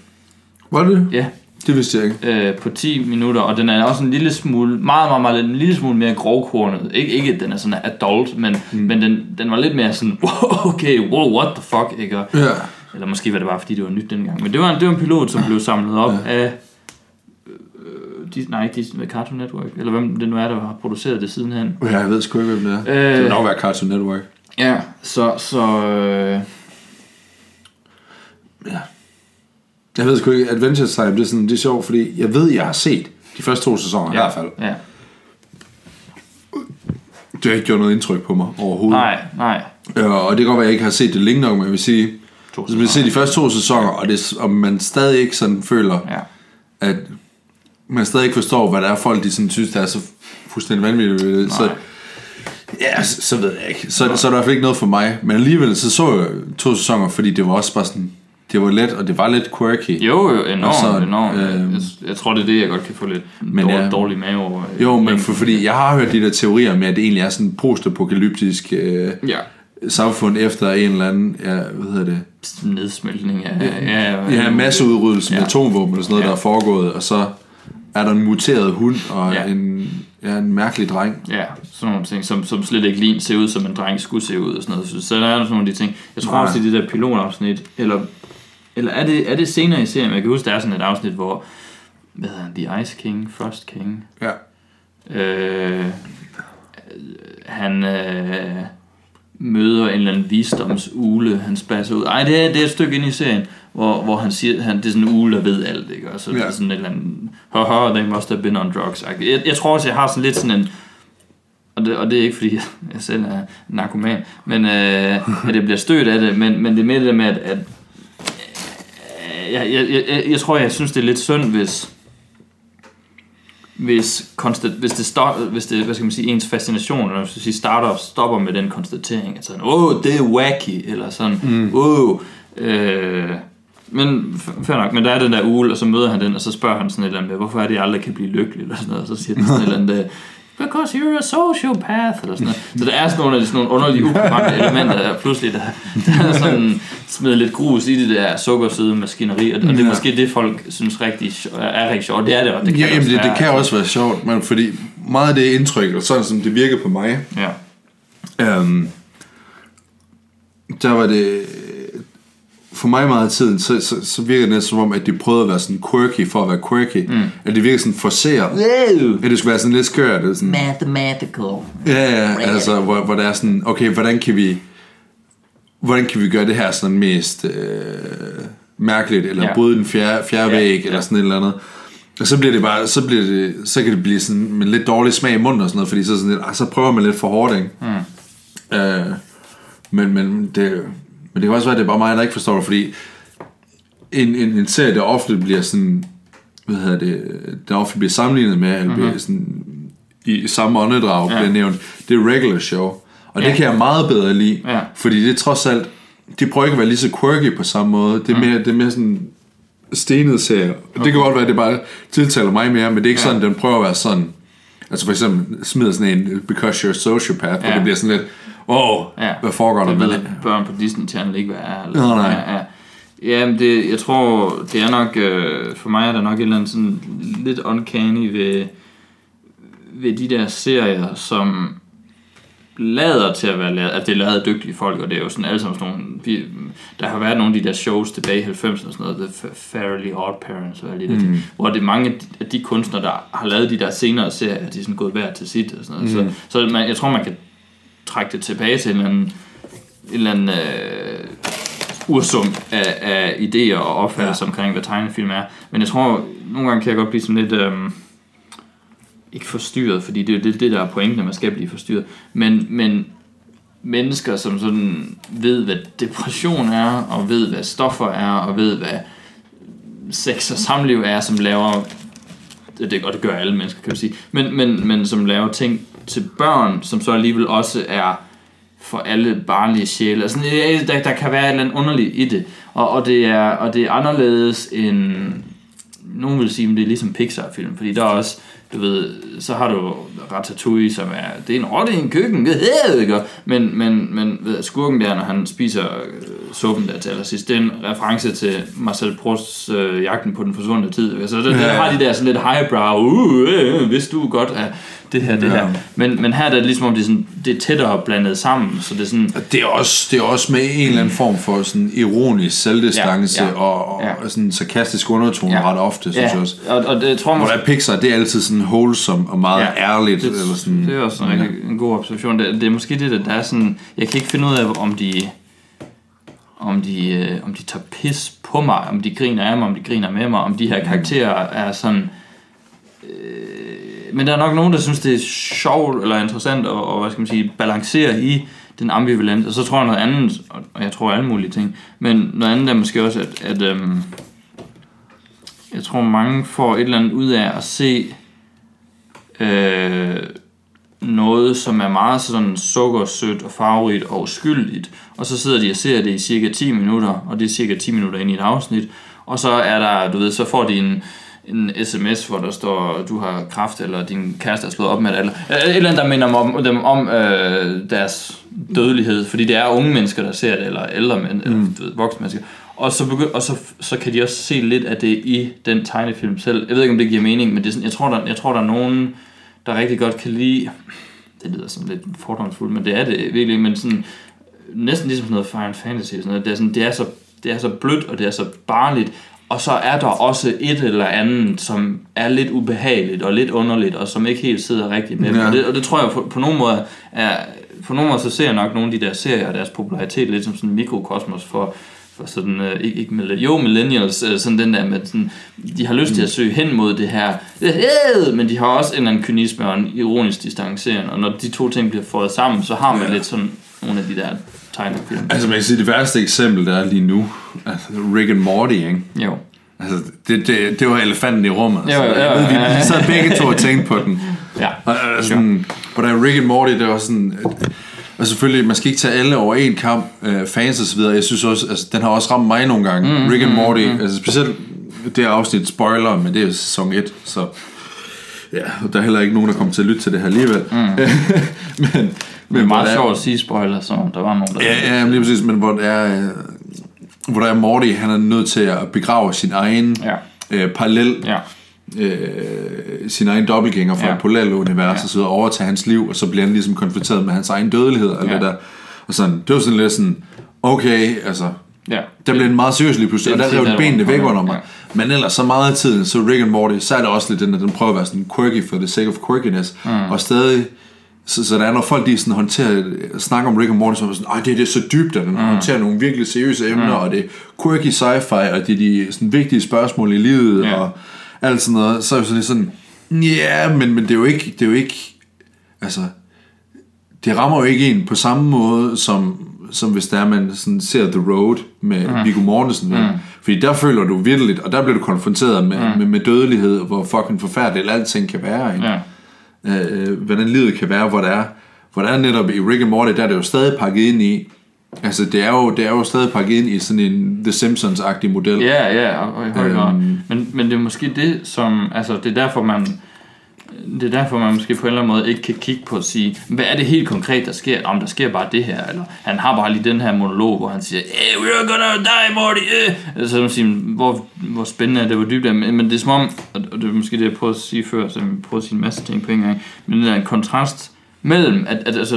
Var det? Ja, Det vidste jeg ikke. uh, på 10 minutter, og den er også en lille smule, meget, meget, meget, en lille smule mere grovkornet. Ik- ikke, at den er sådan adult, men, mm. men den, den var lidt mere sådan, wow, okay, wow, what the fuck, ikke? Og, Ja. eller måske var det bare, fordi det var nyt dengang. Men det var, en- det var en pilot, som blev samlet op ja. af... Øh, de, nej, ikke Disney, Cartoon Network. Eller hvem det nu er, der har produceret det sidenhen. Ja, jeg ved sgu ikke, hvem det er. Øh. Det vil nok være Cartoon Network. Ja, så... så øh, Jeg ved sgu ikke, Adventure Time, det er, sådan, det er sjovt, fordi jeg ved, jeg har set de første to sæsoner i ja, hvert fald. Ja. Det har ikke gjort noget indtryk på mig overhovedet. Nej, nej. Øh, og det kan godt være, at jeg ikke har set det længe nok, men jeg vil sige, hvis man ser de første to sæsoner, og, det, og man stadig ikke sådan føler, Ja. at man stadig ikke forstår, hvad der er folk, de sådan synes, der er så fuldstændig vanvittigt det, så, Nej. ja, så, så ved jeg ikke. Så, så er det i hvert fald ikke noget for mig. Men alligevel så så jeg to sæsoner, fordi det var også bare sådan, det var let, og det var lidt quirky. Jo, jo, enormt, Og så, enormt. øh, jeg, jeg tror, det er det, jeg godt kan få lidt Men dårlig, ja. dårlig mave over. Jo, men for, fordi jeg har hørt de der teorier med, at det egentlig er sådan en postapokalyptisk øh, Ja. samfund efter en eller anden, ja, hvad hedder det? Nedsmeltning af... Ja, ja, Ja, masseudryddelse med Ja. atomvåben og sådan noget, Ja. der er foregået, og så er der en muteret hund og Ja. en, ja, en mærkelig dreng. Ja, sådan nogle ting, som, som slet ikke lige ser ud, som en dreng skulle se ud og sådan noget. Så, der er sådan nogle af de ting. Jeg tror Nej. også, i det der pilotafsnit, eller, eller er, det, er det senere i serien? Jeg kan huske, der er sådan et afsnit, hvor, hvad hedder han, The Ice King, Frost King, Ja. øh, han øh, møder en eller anden visdomsule, han spasser ud. Ej, det er, det er et stykke ind i serien, hvor, hvor han siger, han, det er sådan en ule, der ved alt, ikke? Og så ja. det er sådan et eller andet, haha, they must have been on drugs. Jeg, jeg tror også, jeg har sådan lidt sådan en, og det, og det er ikke fordi, jeg selv er narkoman, men øh, at jeg bliver stødt af det, men, men det er mere det der med, at, at jeg, jeg, jeg, jeg tror, jeg synes, det er lidt synd, hvis hvis, konstat, hvis, det start, hvis det, hvad skal man sige, ens fascination, eller hvis sige, starter og stopper med den konstatering, at sådan, åh, det er wacky, eller sådan, mm. åh, øh, men fair nok, men der er den der ule, og så møder han den, og så spørger han sådan et eller andet med, hvorfor er det, jeg aldrig kan blive lykkelig, eller sådan noget, og så siger han sådan et eller andet, because you're a sociopath, eller sådan noget. Så der er sådan nogle sådan nogle underlige upåbragte elementer, der pludselig der, der er sådan smider lidt grus i det der sukkersøde maskineri, og, og det er Ja. måske det, folk synes rigtig, er rigtig sjovt. Det er det, og det kan Ja, jamen, også det, det være. kan også være sjovt, men fordi meget af det indtryk, og sådan som det virker på mig, Ja. øhm, der var det, for mig meget af tiden, så, så, så virker det som om, at de prøvede at være sådan quirky for at være quirky. Mm. At det virker sådan forceret. At det skulle være sådan lidt skørt. Det sådan, Mathematical. Ja, ja, altså, hvor, hvor der er sådan, okay, hvordan kan vi, hvordan kan vi gøre det her sådan mest øh, mærkeligt, eller Ja. bryde den fjerde, fjerde Ja, ja, væg, eller ja. sådan et eller andet. Og så bliver det bare, så, bliver det, så kan det blive sådan med lidt dårlig smag i munden og sådan noget, fordi så, sådan lidt, ah, så prøver man lidt for hårdt, ikke? Mm. Øh, men, men, det, men det kan også være, at det er bare mig, der ikke forstår det, fordi en, en, en serie, der ofte bliver sådan, hvad hedder det, der ofte bliver sammenlignet med, eller bliver sådan, i, samme åndedrag Mhm. Ja. bliver nævnt, det er regular show. Og Ja. det kan jeg meget bedre lide, Ja. fordi det er trods alt, de prøver ikke at være lige så quirky på samme måde. Det er mere, det er mere sådan stenet serie. Okay. Det kan godt være, at det bare tiltaler mig mere, men det er ikke ja. sådan, den prøver at være sådan. Altså for eksempel smider sådan en Because You're a Sociopath, ja. hvor Ja. det bliver sådan lidt, åh, Ja. hvad foregår der med det? børn på Disney Channel ikke, er. Eller, Nå, nej. Ja, ja. Jamen, det, jeg tror, det er nok, øh, for mig er der nok et eller andet sådan lidt uncanny ved, ved de der serier, som lader til at være lavet, at det er lavet dygtige folk, og det er jo sådan alle sammen sådan nogle, vi, der har været nogle af de der shows tilbage i 90'erne, og sådan noget, The Fa- Fairly Odd Parents og alle de der ting, hvor det er mange af de- kunstnere, der har lavet de der senere serier, de er sådan gået hver til sit, og sådan noget. Så, så man, jeg tror, man kan trække det tilbage til en eller anden, en eller anden øh, ursum af, af idéer og opfattelser ja. omkring, hvad tegnefilm er. Men jeg tror, nogle gange kan jeg godt blive sådan lidt... Øh, ikke forstyrret, fordi det er jo det, det der er pointen, at man skal blive forstyrret. Men, men mennesker, som sådan ved, hvad depression er, og ved, hvad stoffer er, og ved, hvad sex og samliv er, som laver det, det, og det gør alle mennesker, kan man sige, men, men, men som laver ting til børn, som så alligevel også er for alle barnlige sjæle. Altså, der, der kan være et eller andet underligt i det, og, og, det er, og det er anderledes end, nogen vil sige, at det er ligesom Pixar-film, fordi der er også, du ved, så har du Ratatouille, som er, det er en rotte i en køkken, øh, ikke? men, men, men ved, skurken der, når han spiser øh, suppen der til allersidst, det er en reference til Marcel Prousts øh, Jagten på den forsvundne tid. Altså, der, der Ja. har de der sådan lidt highbrow, uh, øh, hvis du godt er det her, det Ja. her. Men, men her er det ligesom, om det er, sådan, det er tættere blandet sammen, så det er sådan, Det er, også, det er også med en eller anden form for sådan ironisk selvdistance Ja, ja, ja. ja, og, og Ja. ja. sådan sarkastisk undertone ja. ret ofte, synes jeg også. og, og det tror Hvor man, der er Pixar, det er altid sådan wholesome og meget ja, ærligt. det, eller sådan, det er også en, rigtig, en god observation. Det, det er måske det, der, er sådan... Jeg kan ikke finde ud af, om de... Om de, øh, om de tager pis på mig, om de griner af mig, om de griner med mig, om de her karakterer er sådan... Øh, men der er nok nogen, der synes, det er sjovt eller interessant og, og hvad skal man sige, balancere i den ambivalens. Og så tror jeg noget andet, og jeg tror alle mulige ting, men noget andet er måske også, at, at øhm, jeg tror mange får et eller andet ud af at se øh, noget, som er meget sådan sukkersødt og farverigt og uskyldigt, og så sidder de og ser det i cirka 10 minutter, og det er cirka 10 minutter ind i et afsnit, og så er der, du ved, så får de en, en sms, hvor der står, du har kraft, eller din kæreste er slået op med det, eller et eller andet, der minder om, dem om øh, deres dødelighed, fordi det er unge mennesker, der ser det, eller ældre men, eller du ved, voksne mennesker. Og, så, begy- og så, så kan de også se lidt af det i den tegnefilm selv. Jeg ved ikke, om det giver mening, men det er sådan, jeg, tror, der, jeg tror, der er nogen, der rigtig godt kan lide, det lyder sådan lidt fordomsfuldt, men det er det virkelig, men sådan, næsten ligesom sådan noget Final Fantasy, sådan noget. Det, er sådan, det, er så, det er så blødt, og det er så barnligt, og så er der også et eller andet, som er lidt ubehageligt og lidt underligt, og som ikke helt sidder rigtigt med. Ja. Og, det, og det tror jeg på, på nogle måder er, på nogle måder så ser jeg nok nogle af de der serier og deres popularitet lidt som sådan en mikrokosmos for, for sådan, øh, ikke, ikke millennials, jo millennials, øh, sådan den der med sådan, de har lyst til at søge hen mod det her, øh, men de har også en eller anden kynisme og en ironisk distancering, og når de to ting bliver fået sammen, så har man Ja. lidt sådan nogle af de der tegnefilm. Altså man kan sige, det værste eksempel, der er lige nu, altså Rick and Morty, ikke? Jo. Altså, det, det, det var elefanten i rummet. Altså, Jo, jo, jo, ved, vi, vi sad begge to og tænkte på den. Ja. Og, og sådan, hvor der er Rick and Morty, det var sådan... Og selvfølgelig, man skal ikke tage alle over en kamp, øh, fans og så videre. Jeg synes også, altså, den har også ramt mig nogle gange. Mm, Rick and Morty, mm, mm. altså specielt det afsnit, spoiler, men det er jo sæson 1, så... Ja, der er heller ikke nogen, der kommer til at lytte til det her alligevel. Mm. men, Det er men meget sjovt at sige spoiler, så der var nogen, der... Ja, ja, lige præcis, men hvor der er, øh, hvor der er Morty, han er nødt til at begrave sin egen Ja. øh, parallel, Ja. Øh, sin egen dobbeltgænger fra Ja. et parallelunivers, Ja. og så videre, overtage hans liv, og så bliver han ligesom konfronteret med hans egen dødelighed, og Ja. det der. Og sådan, det var sådan lidt sådan, okay, altså, ja. der blev den meget seriøs lige pludselig, og Det er der rev benene væk under mig. Ja. Men ellers så meget af tiden, så Rick and Morty, så er det også lidt den, at den prøver at være sådan quirky for the sake of quirkiness, mm. og stadig, så, så der er når folk de sådan håndterer, snakker om Rick and Morty, så er sådan, Ej, det, er- det er så dybt, at den mm. håndterer nogle virkelig seriøse emner, mm. og det er quirky sci-fi, og det er de sådan, vigtige spørgsmål i livet, Ja. og alt sådan noget, så er det sådan ja, men, men det er jo ikke, det er jo ikke, altså, det rammer jo ikke en på samme måde, som, som hvis der man sådan ser The Road med mm. Viggo Mortensen. Mm. Fordi der føler du virkelig, og der bliver du konfronteret med, mm. med, med dødelighed, hvor fucking forfærdeligt alting kan være. Ikke? Ja. Øh, hvordan livet kan være, hvor der er, hvor der er netop i Rick and Morty, der er det jo stadig pakket ind i, altså det er jo, det er jo stadig pakket ind i sådan en The Simpsons-agtig model. Ja, ja, og, i høj Øhm. Men, men det er måske det, som... Altså, det er derfor, man... Det er derfor, man måske på en eller anden måde ikke kan kigge på og sige, hvad er det helt konkret, der sker? Om der sker bare det her, eller han har bare lige den her monolog, hvor han siger, hey, we're gonna die, Morty, eh. Så man siger, hvor, hvor spændende er det, hvor dybt er det? Men, men det er som om, og og det er måske det, jeg prøvede at sige før, så jeg prøvede at sige en masse ting på en gang, men den der kontrast mellem, at, at altså,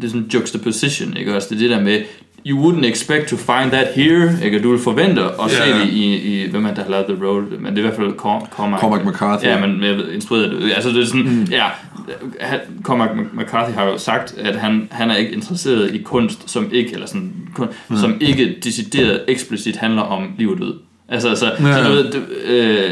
det er sådan juxtaposition, ikke også? Det er det der med, you wouldn't expect to find that here, ikke? Du vil forvente at se Ja. det i, i, hvem er der har lavet The Road, men det er i hvert fald Cor- Cormac. Cormac McCarthy. Ja, men jeg ved, instrueret det. Altså det er sådan, mm. ja, Cormac McCarthy har jo sagt, at han, han er ikke interesseret i kunst, som ikke, eller sådan, kun, mm. som ikke decideret eksplicit handler om liv og død. Altså, altså. Ja. så du ved, det, øh,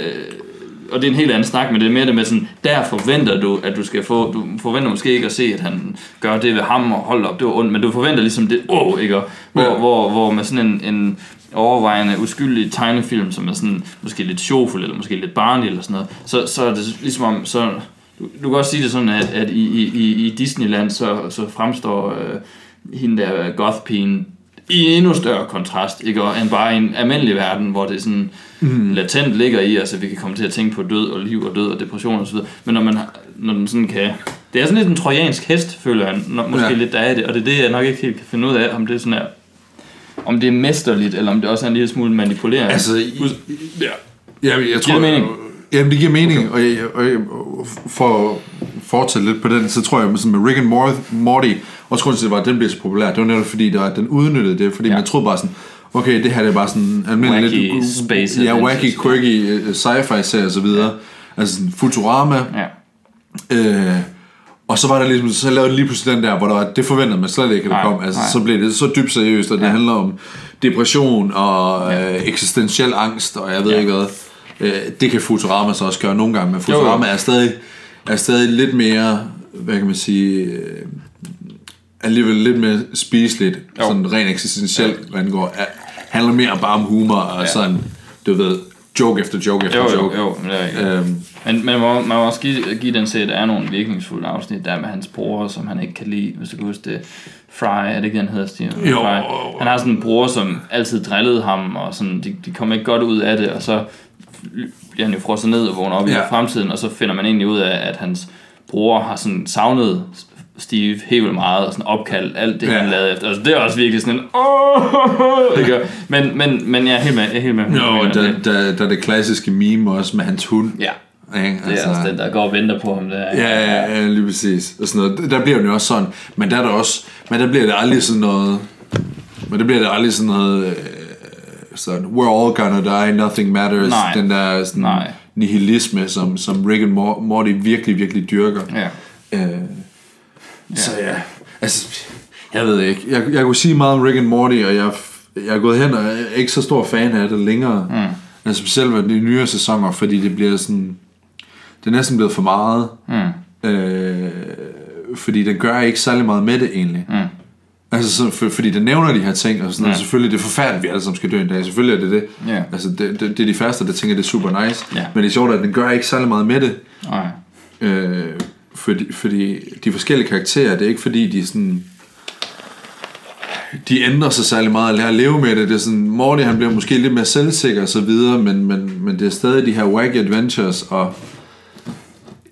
og det er en helt anden snak, men det er mere det med sådan, der forventer du, at du skal få, du forventer måske ikke at se, at han gør det ved ham og holder op, det var ondt, men du forventer ligesom det, åh, oh, ikke? Og Hvor, Ja. hvor, hvor med sådan en, en overvejende uskyldig tegnefilm, som er sådan måske lidt sjovfuld, eller måske lidt barnlig eller sådan noget, så, så er det ligesom om, så, du, du kan også sige det sådan, at, at i, i, i- Disneyland, så, så fremstår øh, hende der goth-pigen i en endnu større kontrast, ikke? Og, end bare i en almindelig verden, hvor det sådan mm. latent ligger i, altså vi kan komme til at tænke på død og liv og død og depression og så videre, men når man når den sådan kan, det er sådan lidt en trojansk hest, føler jeg, når, måske ja. Lidt der er det, og det er det, jeg nok ikke helt kan finde ud af, om det er sådan her, om det er mesterligt, eller om det også er en lille smule manipulerende. Altså, i, ja. Ja, jeg tror, det mening? Jamen, det giver mening, og, jeg, og jeg, for at fortsætte lidt på den, så tror jeg, sådan med Rick and Mor- Morty, også grunden til, at det var, at den blev så populær, det var netop fordi, der, den udnyttede det, fordi Ja. ja. man troede bare sådan, okay, det her det er bare sådan almindelig Wacky lidt, space ja, wacky, quirky uh, sci-fi serie og så videre, ja. altså sådan Futurama, Ja. Øh, og så var der ligesom, så lavede de lige pludselig den der, hvor der var, det forventede man slet ikke, at det kom. Altså, nej. så blev det så dybt seriøst, og det Ja. handler om depression og øh, eksistentiel angst, og jeg ved Ja. ikke hvad. Øh, det kan Futurama så også gøre nogle gange, men Jo, jo. Futurama er stadig, er stadig lidt mere, hvad kan man sige, øh, alligevel lidt mere spiseligt, Jo. sådan rent eksistentielt, hvad den går. Er, handler mere bare om humor, og Ja. sådan, du ved, joke efter joke efter Jo, jo, joke. jo. men det er rigtigt. Øhm, Men, man, må, man må også give, give den til, at der er nogle virkningsfulde afsnit, der er med hans bror, som han ikke kan lide, hvis du kan huske det. Fry, er det ikke, den hedder, Steve? Jo. Fry. Han har sådan en bror, som altid drillede ham, og sådan, de, de kommer ikke godt ud af det, og så bliver han jo frosset ned og vågner op ja. Ja. i fremtiden, og så finder man egentlig ud af, at hans bror har sådan savnet Steve helt vildt meget, og sådan opkaldt alt det, ja. Han lavede efter. Altså, det er også virkelig sådan en, åh, ikke? Men, men, men jeg er helt med, jeg er helt med. Jo, med der, det. der, der er det klassiske meme også med hans hund. Ja, Ikke? det er også den, der går og venter på ham der. Ja, ja, ja, lige præcis. Og sådan noget. Der bliver det jo også sådan. Men der er der også, men der bliver det aldrig sådan noget, men der bliver det aldrig sådan noget, øh, sådan, we're all gonna die, nothing matters. Nej. Den der sådan, Nej. nihilisme, som, som Rick and Mor- Morty virkelig, virkelig dyrker. Ja. Øh, Så ja, altså, jeg ved ikke. Jeg, jeg kunne sige meget om Rick and Morty, og jeg, jeg er gået hen og er ikke så stor fan af det længere. Mm. Altså specielt ved de nyere sæsoner, fordi det bliver sådan, det er næsten blevet for meget. Mm. Øh, fordi den gør ikke særlig meget med det egentlig. Mm. Altså, så, for, fordi den nævner de her ting, og sådan noget. Ja. Selvfølgelig, det er forfærdeligt, vi alle sammen skal dø en dag. Selvfølgelig er det det. Ja. Altså, det, det, det er de første, der tænker, det er super nice. Ja. Men det er sjovt, at den gør ikke særlig meget med det. Nej. Øh, fordi, fordi de forskellige karakterer, det er ikke fordi, de sådan... De ændrer sig særlig meget at lære at leve med det. Det er sådan, Morty han bliver måske lidt mere selvsikker og så videre, men, men, men det er stadig de her wacky adventures, og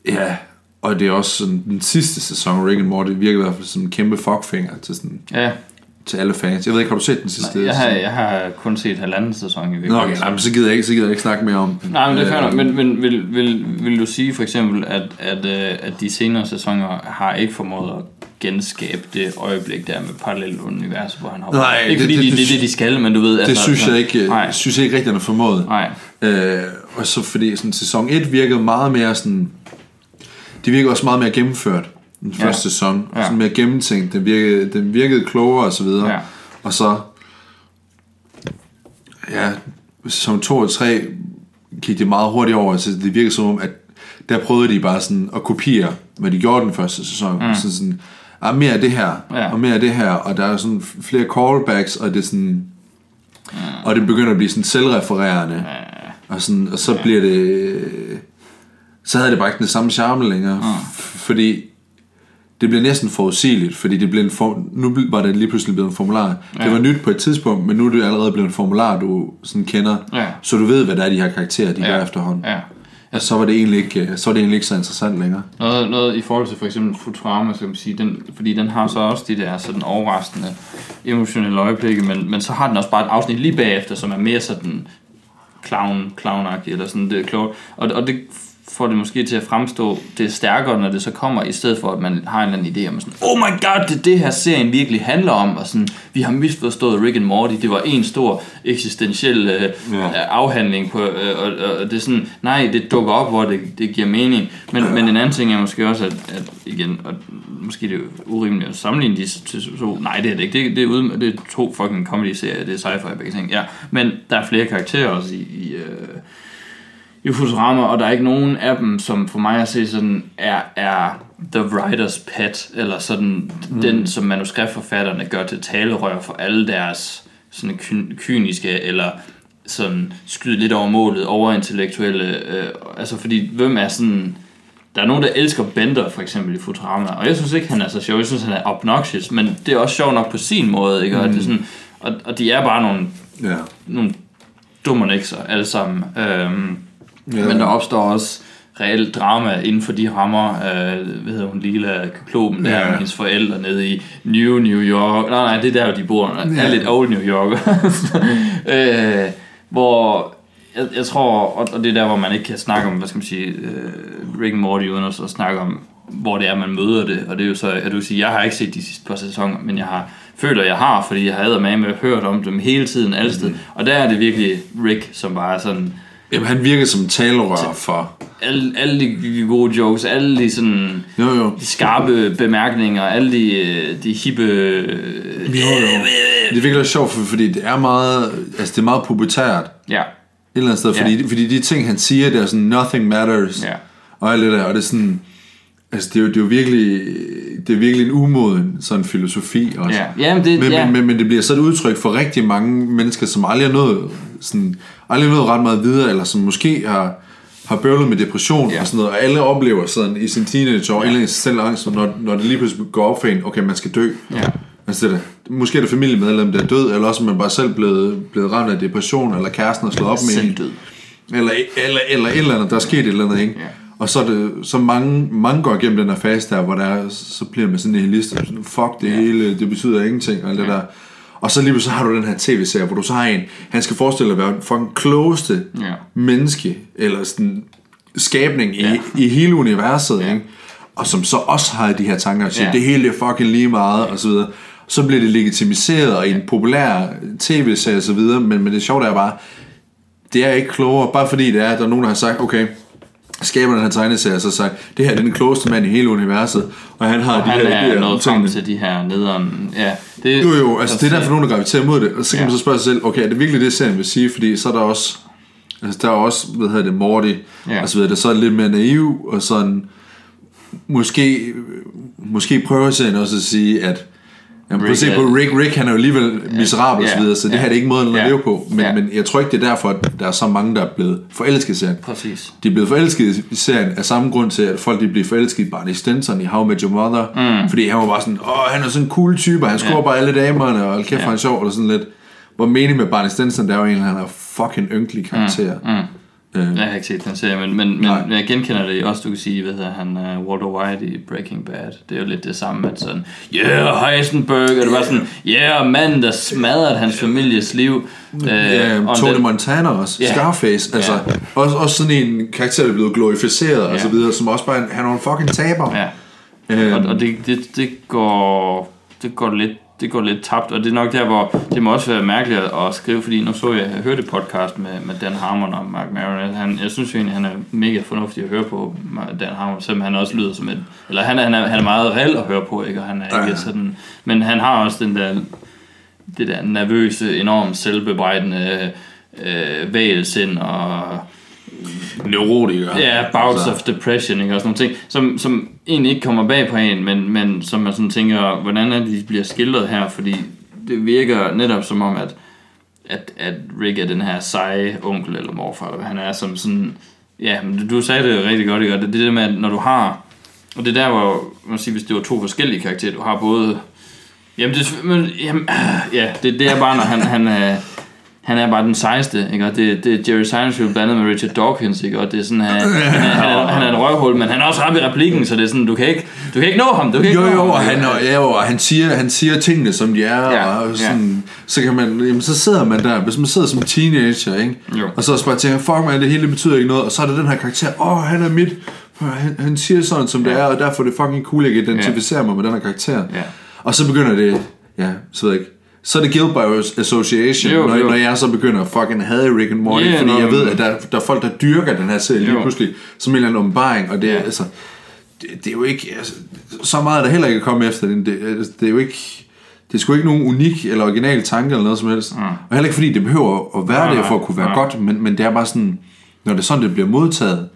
Ja, og det er også sådan, den sidste sæson Rick and Morty virker i hvert fald som en kæmpe fuckfinger til, sådan, Ja, til alle fans. Jeg ved ikke, har du set den sidste jeg har, jeg har kun set halvanden sæson i virkeligheden. okay, nej, men så gider jeg ikke, så gider jeg ikke snakke mere om den. Nej, men det er Øh. Men, men vil, vil, vil du sige for eksempel, at, at, øh, at de senere sæsoner har ikke formået at genskabe det øjeblik der med parallelt univers, hvor han hopper? Nej, ikke det- fordi det- det, det, det- de skal, men du ved... Det synes jeg ikke, Nej, synes jeg ikke rigtig, han har formået. nej. Øh, og så fordi sådan, sæson 1 virkede meget mere sådan... Det virkede også meget mere gennemført, den Ja. første sæson. Ja. Sådan mere gennemtænkt. Den virkede, den virkede klogere og så videre. Ja. Og så... Ja, sæson 2 og 3 gik det meget hurtigt over. Så det virkede som om, at der prøvede de bare sådan at kopiere, hvad de gjorde den første sæson. Mm. Så sådan, ah, mere af det her, Ja. og mere af det her, og der er sådan flere callbacks, og det er sådan... Og det begynder at blive sådan selvrefererende. Og, sådan, og så bliver det... Så havde det bare ikke den samme charme længere. F- Fordi det bliver næsten forudsigeligt, fordi det blev en form, nu var det lige pludselig blevet en formular. Ja. Det var nyt på et tidspunkt, men nu er det allerede blevet en formular, du sådan kender. Ja. Så du ved, hvad der er, de her karakterer, de Ja. gør efterhånden. Ja. Og så var det egentlig ikke, så var det egentlig ikke så interessant længere. Noget, noget i forhold til for eksempel Futurama, så kan man sige, den, fordi den har så også de der sådan overraskende emotionelle øjeblikke, men, men så har den også bare et afsnit lige bagefter, som er mere sådan clown, clown eller sådan det klogt. Og, og det får det måske til at fremstå det er stærkere, når det så kommer, i stedet for at man har en eller anden idé om sådan, oh my god, det er det her serien virkelig handler om, og sådan, vi har misforstået Rick and Morty, det var en stor eksistentiel øh, Ja. ja. afhandling på, øh, og, og, det er sådan, nej, det dukker op, hvor det, det giver mening, men, men en anden ting er måske også, at, at igen, og måske det er urimeligt at sammenligne de to, nej, det er det ikke, det, det, er, ude, det er to fucking comedy-serier, det er sci-fi begge ting, ja, men der er flere karakterer også i, i øh, i Futurama, og der er ikke nogen af dem, som for mig at se sådan, er, er the writer's pet, eller sådan mm. den, som manuskriptforfatterne gør til talerør for alle deres sådan ky- kyniske, eller sådan skyde lidt over målet, overintellektuelle, øh, altså fordi, hvem er sådan, der er nogen, der elsker Bender, for eksempel i Futurama, og jeg synes ikke, han er så sjov, jeg synes, han er obnoxious, men det er også sjov nok på sin måde, ikke? Og, det er sådan, og, og de er bare nogle, Ja. nogle dummernikser alle sammen. Øhm, Ja. Men der opstår også reelt drama inden for de rammer, øh, hvad hedder hun, Lila Kykloben der, Ja. med hendes forældre nede i New New York. Nej, nej, det er der, hvor de bor. Ja. Er lidt old New York. øh, hvor jeg, jeg tror, og, og det er der, hvor man ikke kan snakke om, hvad skal man sige, øh, Rick and Morty, uden at snakke om, hvor det er, man møder det. Og det er jo så, at du sige, jeg har ikke set de sidste par sæsoner, men jeg har føler, jeg har, fordi jeg har med med hørt om dem hele tiden, alle steder. Mhm. Og der er det virkelig Rick, som bare er sådan, Jamen, han virker som talerør for... alle, alle de gode jokes, alle de sådan Jo, jo. de skarpe bemærkninger, alle de, øh, de hippe... øh, Det er virkelig sjovt, for- fordi det er meget, altså det er meget pubertært. Ja, Et eller andet sted, Ja. fordi, fordi de ting, han siger, det er sådan, nothing matters. Ja. Og alt det der, og det er sådan, altså det er jo, det er jo virkelig, det er virkelig en umoden sådan filosofi også. ja. Jamen, det, Men, ja. men, men, men det bliver så et udtryk for rigtig mange mennesker, som aldrig har nået, sådan, aldrig nået ret meget videre, eller som måske har, har bøvlet med depression Ja. og sådan noget, og alle oplever sådan i sin teenageår, ja. eller selv angst, når, når det lige pludselig går op for en, okay, man skal dø. Ja. Altså det er, det- måske er det familiemedlem, der er død, eller også er man bare selv blevet, blevet ramt af depression, eller kæresten har slået op med en. død. Eller, eller, eller et eller andet, der er sket et eller andet, ikke? Ja. Og så, er det, så mange, mange går igennem den her fase der, hvor der er, så bliver man sådan en nihilist, sådan, fuck det ja. hele, det betyder ingenting, og alt det der. Og så lige pludselig har du den her tv-serie, hvor du så har en, han skal forestille dig at være den fucking klogeste Ja. menneske, eller sådan skabning i, Ja. i hele universet, ikke? Og som så også har de her tanker, og siger, Ja. det hele er fucking lige meget, og så videre. Så bliver det legitimiseret og i en populær tv-serie og så videre, men, men det sjove er bare, det er ikke klogere, bare fordi det er, at der er nogen, der har sagt, okay, skaber den her tegneserie, så sagt, det her det er den klogeste mand i hele universet, og han har Og de han her er idéer nået frem til de her nederen... Ja, det, Jo, jo, altså det er derfor nogen, der graviterer mod det, og så kan Ja. man så spørge sig selv, okay, er det virkelig det, serien vil sige, fordi så er der også, altså der er også, hvad hedder det, Morty, Ja. og så videre, der så er lidt mere naiv, og sådan, måske, måske prøver serien også at sige, at Jamen, prøv at Rick se på Rick. Rick, han er jo alligevel miserabel og så videre, så det Ja. her er ikke måden at Ja. leve på. Men, Ja. men jeg tror ikke, det er derfor, at der er så mange, der er blevet forelsket i serien. Præcis. De er blevet forelsket i serien af samme grund til, at folk de bliver forelsket i Barney Stinson i How I Met Your Mother. Mm. Fordi han var bare sådan, åh, han er sådan en cool type, og han scorer Ja. bare alle damerne, og kæft. Ja. han er sjov, eller sådan lidt. Hvor mening med Barney Stinson, der er jo en, han er fucking ynkelig karakter. Mm. Øh, Jeg har ikke set den serie, men, men, men Nej. jeg genkender det også, du kan sige, hvad hedder han, uh, Walter White i Breaking Bad. Det er jo lidt det samme, at sådan, yeah, Heisenberg, og det var sådan, yeah, manden, der smadrede hans families liv. Øh, Ja, om Tony den- Montana også, Ja. Scarface, altså Ja. også, også sådan en karakter, der er blevet glorificeret og Ja. så videre, som også bare, han er en fucking taber. Ja, Øhm, og, og det, det, det, går, det går lidt det går lidt tabt, og det er nok der, hvor det må også være mærkeligt at skrive, fordi nu så jeg, jeg hørte podcast med, med Dan Harmon og Mark Maron. Han, jeg synes jo egentlig, han er mega fornuftig at høre på, Dan Harmon, selvom han også lyder som et, eller han er, han er, han er meget reel at høre på, ikke? og han er ikke ja. sådan, men han har også den der, det der nervøse, enormt selvbebrejdende øh, vælsind og neurotiker. Ja, bouts Så- of depression, ikke? Og sådan nogle ting, som, som egentlig ikke kommer bag på en, men, men som man sådan tænker, hvordan er det, de bliver skildret her, fordi det virker netop som om, at, at, at Rick er den her seje onkel eller morfar, eller hvad han er, som sådan, ja, men du sagde det rigtig godt, ikke? Og det er det der med, at når du har, og det der, hvor, man siger, hvis det var to forskellige karakterer, du har både, jamen det, men, jamen, ja, det, det er bare, når han, han øh, han er bare den sejeste, ikke? Og det, det er Jerry Seinfeld blandet med Richard Dawkins, ikke? Og det er sådan, han, han, er, han, er, han er en røvhul, men han er også ramt i replikken, så det er sådan, du kan ikke, du kan ikke nå ham, du kan ikke Jo, nå jo, ham. og han, og, ja, og han, siger, han siger tingene, som de er, Ja, og sådan, så kan man, jamen, så sidder man der, hvis man sidder som teenager, ikke? Jo. og så også bare tænker, fuck man, det hele betyder ikke noget, og så er der den her karakter, åh, oh, han er mit, han, han siger sådan, som det er, og derfor er det fucking cool, at jeg kan identificere mig med den her karakter. Ja. Og så begynder det, ja, så ved jeg ikke, så er det guilt by association, Jo, når, jo. når jeg så begynder at fucking hade Rick and Morty, Ja, fordi nå, jeg ved, at der, der er folk, der dyrker den her serie lige pludselig, som en eller anden åbenbaring, og det er, Ja. altså, det, det er jo ikke, altså, så meget er der heller ikke at komme efter den, det, altså, det er jo ikke, det er sgu ikke nogen unik eller original tanke eller noget som helst, mm. og heller ikke fordi det behøver at være Nej, det for at kunne være nej. godt, men, men det er bare sådan, når det er sådan, det bliver modtaget,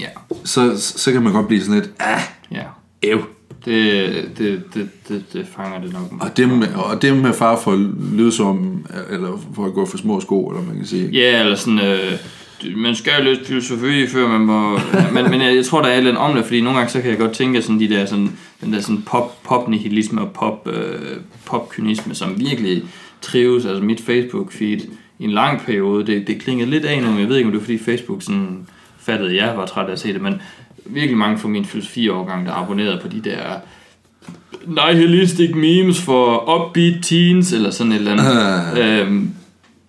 Ja, så, så kan man godt blive sådan lidt, ah, ja. æv. Det, det, det, det, det fanger det nok. Og det, med, og det med far for at lyde som, eller for at gå for små sko, eller man kan sige. Ja, eller sådan, øh, man skal jo lidt filosofi, før man må... men, men jeg, jeg tror, der er lidt om det, fordi nogle gange så kan jeg godt tænke, sådan de der, sådan, den der sådan pop, pop-nihilisme og pop, øh, pop-kynisme, som virkelig trives, altså mit Facebook-feed i en lang periode, det, det klingede lidt af nu, jeg ved ikke, om det var fordi Facebook sådan fattede, at jeg var træt af at se det, men virkelig mange fra min filosofi-årgang, der abonnerede på de der nihilistic memes for upbeat teens, eller sådan et eller andet. øhm,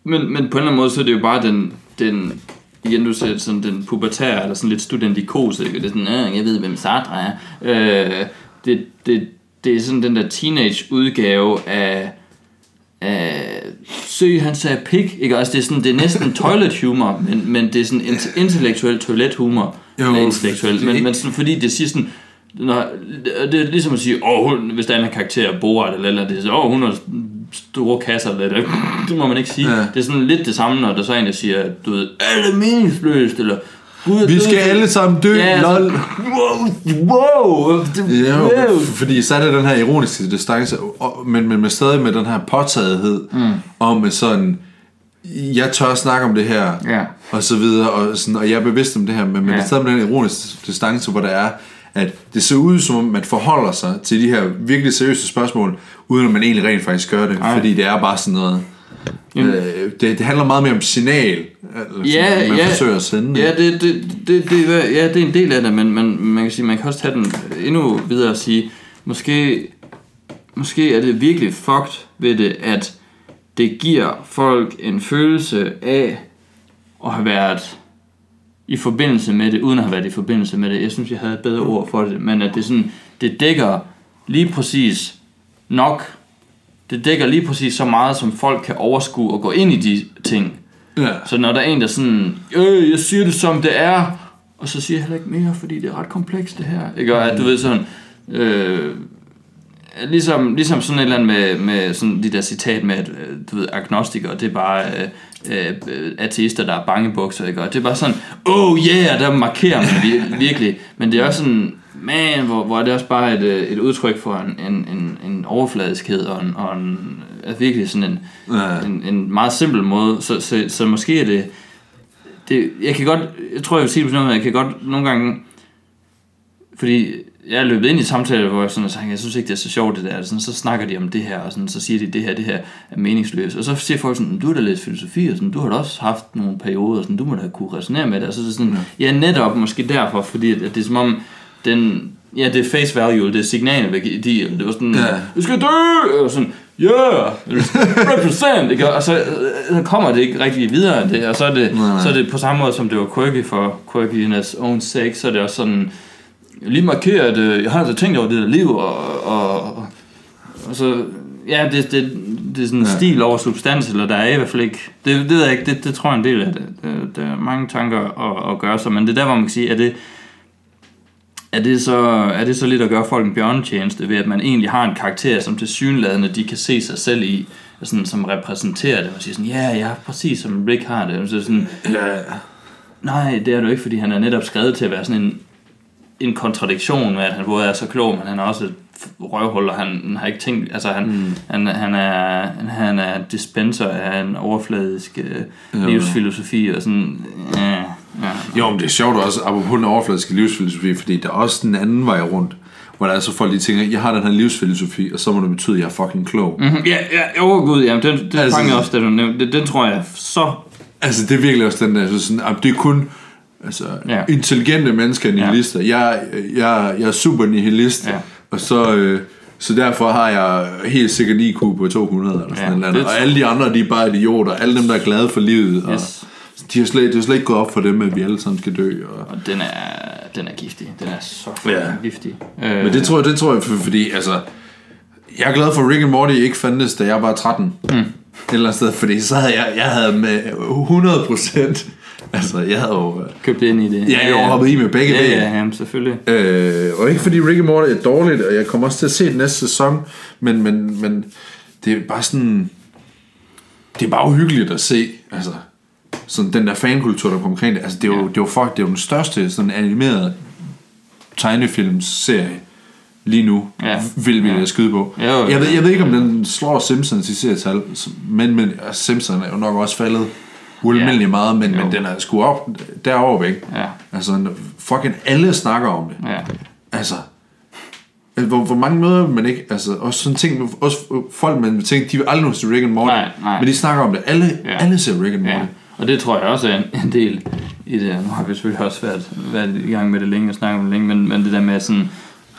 men, men på en eller anden måde, så er det jo bare den, den igen du ser sådan den pubertære, eller sådan lidt studentikose, ikke? det er sådan, øh, jeg ved, hvem Sartre er. Øh, det, det, det er sådan den der teenage udgave af, af Sø, han sagde pik, ikke? Altså det er, sådan, det er næsten toilet humor, men, men det er sådan int- intellektuel toilet humor. Jo, eller intellektuel, det- men, men sådan, fordi det siger sådan, når, det er ligesom at sige, åh, hun, hvis der er en karakter, Borat eller eller det er åh, hun har store kasser eller det, det må man ikke sige. Ja. Det er sådan lidt det samme, når der så er en, der siger, du ved, er det meningsløst, eller Gud er Vi skal alle sammen dø, Ja, altså, lol. Wow, wow, det, Ja, wow. fordi så er det den her ironiske distance, men, men med stadig med den her påtagethed, mm. om sådan, jeg tør snakke om det her, Ja. Og så videre, og, sådan, og jeg er bevidst om det her, men, men Ja. det er stadig med den ironiske distance, hvor der er, at det ser ud som om, man forholder sig til de her virkelig seriøse spørgsmål, uden at man egentlig rent faktisk gør det, Ej. fordi det er bare sådan noget, øh, det, det handler meget mere om signal, eller Ja, sådan, man ja. forsøger at sende. Ja, det, det, det, det, ja, det er en del af det, men, men man kan sige, man kan også tage den endnu videre og sige, måske, måske er det virkelig fucked ved det, at det giver folk en følelse af at have været i forbindelse med det, uden at have været i forbindelse med det. Jeg synes, jeg havde et bedre ord for det, men at det sådan, det dækker lige præcis nok, det dækker lige præcis så meget, som folk kan overskue og gå ind i de ting. Ja. Så når der er en, der sådan, øh, jeg siger det som det er, og så siger jeg heller ikke mere, fordi det er ret komplekst det her. Ikke? Og at du ved sådan, øh, ligesom, ligesom sådan et eller andet med, med sådan de der citat med, at øh, du ved, agnostikere, det er bare øh, øh, ateister, der er bangebukser, ikke? Og det er bare sådan, oh yeah, der markerer man vir- virkelig. Men det er også sådan, man, hvor, hvor er det også bare et, øh, et udtryk for en, en, en, en overfladiskhed og en, og en altså virkelig sådan en, Ja. en, en meget simpel måde. Så, så, så måske er det, det... Jeg kan godt... Jeg tror, jeg vil sige det på sådan noget, jeg kan godt nogle gange... Fordi jeg løbet ind i samtaler, hvor jeg, sådan, så, jeg synes ikke, det er så sjovt det der. Sådan, så snakker de om det her, og sådan, så siger de, det her, det her er meningsløst. Og så siger folk sådan, du har da læst filosofi, og sådan, du har da også haft nogle perioder, sådan, du må da kunne resonere med det. Og så er det sådan, ja, netop måske derfor, fordi at, at det er som om, den, ja, det er face value, det er signalværdi, og det var sådan, Ja. du skal dø, og sådan, yeah, represent, ikke? og så, så kommer det ikke rigtig videre det, og så er det, Nej, nej. så er det på samme måde, som det var quirky for quirkiness own sake, så er det også sådan, lige markere, at øh, jeg har altså tænkt over det der liv, og, og, og så, ja, det, det, det er sådan en Ja. stil over substans, eller der er i hvert fald ikke, det, det ved jeg ikke, det, det tror jeg er en del af det. det der er mange tanker at, at gøre sig, men det er der, hvor man kan sige, er det, er det, så, er det så lidt at gøre folk en bjørnetjeneste ved, at man egentlig har en karakter, som til synlædende de kan se sig selv i, sådan, som repræsenterer det, og siger sådan, ja, ja, præcis som Rick har det. Og så sådan, Ja, Nej, det er du ikke, fordi han er netop skrevet til at være sådan en, en kontradiktion med, at han både er så klog, men han er også et røvhul, og han, han har ikke tænkt, altså han, mm. han, han, er, han er dispenser af en overfladisk øh, livsfilosofi, og sådan, ja, ja. Jo, men det er sjovt også, apropos den overfladiske livsfilosofi, fordi der er også den anden vej rundt, hvor der er så folk, de tænker, jeg har den her livsfilosofi, og så må det betyde, at jeg er fucking klog. Mm. Mhm, Ja, ja, jo gud, ja, den, den Altså- fangede også, det du nævnte. Den, den tror jeg så... Altså, det er virkelig også den der, så sådan, at det er kun altså, ja. Intelligente mennesker, nihilister. Ja. Jeg, jeg, jeg er super nihilist, ja. Og så, øh, så derfor har jeg helt sikkert IQ på 200 eller sådan Ja, noget. det Og alle de andre, de er bare idioter. Alle dem, der er glade for livet. Og Yes. de har slet, det er slet ikke gået op for dem, at vi alle sammen skal dø. Og, Og den er, den er giftig. Den er så ja. giftig. Øh, Men det tror jeg, det tror jeg, for, fordi altså, jeg er glad for, at Rick and Morty ikke fandtes, da jeg var 13. Mm. Et eller andet sted, fordi så havde jeg, jeg havde med 100 procent, altså jeg havde jo, øh, købt ind i det. jeg havde jo hoppet i med begge Ja, ja, ja, selvfølgelig. Øh, og ikke fordi Rick and Morty er dårligt, og jeg kommer også til at se det næste sæson, men, men, men det er bare sådan, det er bare uhyggeligt at se, altså, sådan den der fankultur, der kommer omkring det, altså det er jo, Ja. det er jo, fuck, det er jo den største sådan animerede tegnefilmsserie lige nu, Ja. vil vi Ja. ja. skyde på. Jo, jeg, ved, ja. jeg ved ikke, om den slår Simpsons i serietal, men, men Simpsons er jo nok også faldet ualmindeligt Ja. meget, men, Jo. men den er sgu op derovre, ikke? Ja, Altså, fucking alle snakker om det. ja. Altså, hvor, hvor mange møder man ikke, altså, også sådan ting, også folk, man tænker, de vil aldrig til Rick and Morty, Nej, nej. men de snakker om det. Alle, Ja. ja. alle ser Rick and Morty. Ja, og det tror jeg også er en, en del i det. Nu har vi selvfølgelig også været, været i gang med det længe og snakket om det længe, men, men det der med at sådan,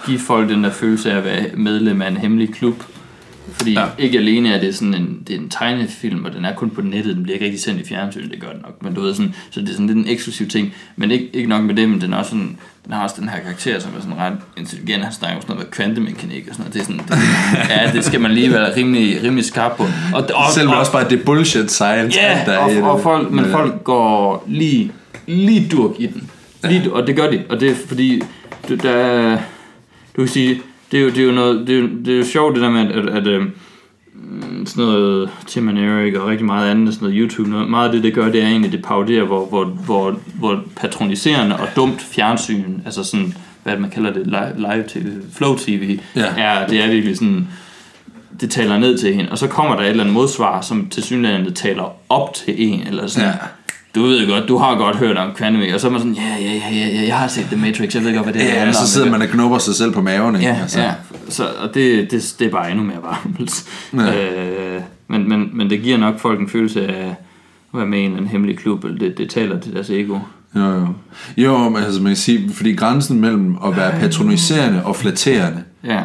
give folk den der følelse af at være medlem af en hemmelig klub. Fordi ja. Ja. ikke alene er det sådan en, det er en tegnefilm, og den er kun på nettet, den bliver ikke rigtig sendt i fjernsyn, det gør den nok, men du ved sådan, så det er sådan lidt en eksklusiv ting, men ikke, ikke nok med det, men den er også sådan, den har også den her karakter, som er sådan ret intelligent, han snakker sådan noget med kvantemekanik og sådan noget, det er sådan, det, ja, det skal man lige være rimelig, rimelig skarp på. Og, og, Selvom og, også bare, det bullshit science, Ja, der er i det. og, og folk, men Ja. folk går lige, lige durk i den. Lige, og det gør de, og det er fordi, der, du kan sige, det er jo, det er jo noget, det er, jo- det er jo sjovt det der med, at, at, at øhm, sådan noget Tim and Eric og rigtig meget andet, sådan noget YouTube, noget, meget af det, det gør, det er egentlig, det paroderer, hvor, hvor, hvor, hvor patroniserende og dumt fjernsyn, altså sådan, hvad man kalder det, live, TV, flow TV, Ja. er, det er virkelig sådan, det taler ned til hende, og så kommer der et eller andet modsvar, som til synligheden taler op til en, eller sådan, Ja. Du ved godt, du har godt hørt om kvantemekanik, og så er man sådan, ja, ja, ja, ja, ja, jeg har set The Matrix, jeg ved godt, hvad det er. Ja, så sidder man og knupper sig selv på maven, ikke? Ja, altså. ja. Så, og det, det, det er bare endnu mere varmt. Ja. Øh, men, men, men det giver nok folk en følelse af at være med i en eller anden hemmelig klub, eller det, det taler til deres ego. Jo, jo. Jo, men altså man kan sige, fordi grænsen mellem at være patroniserende og flatterende, Ja.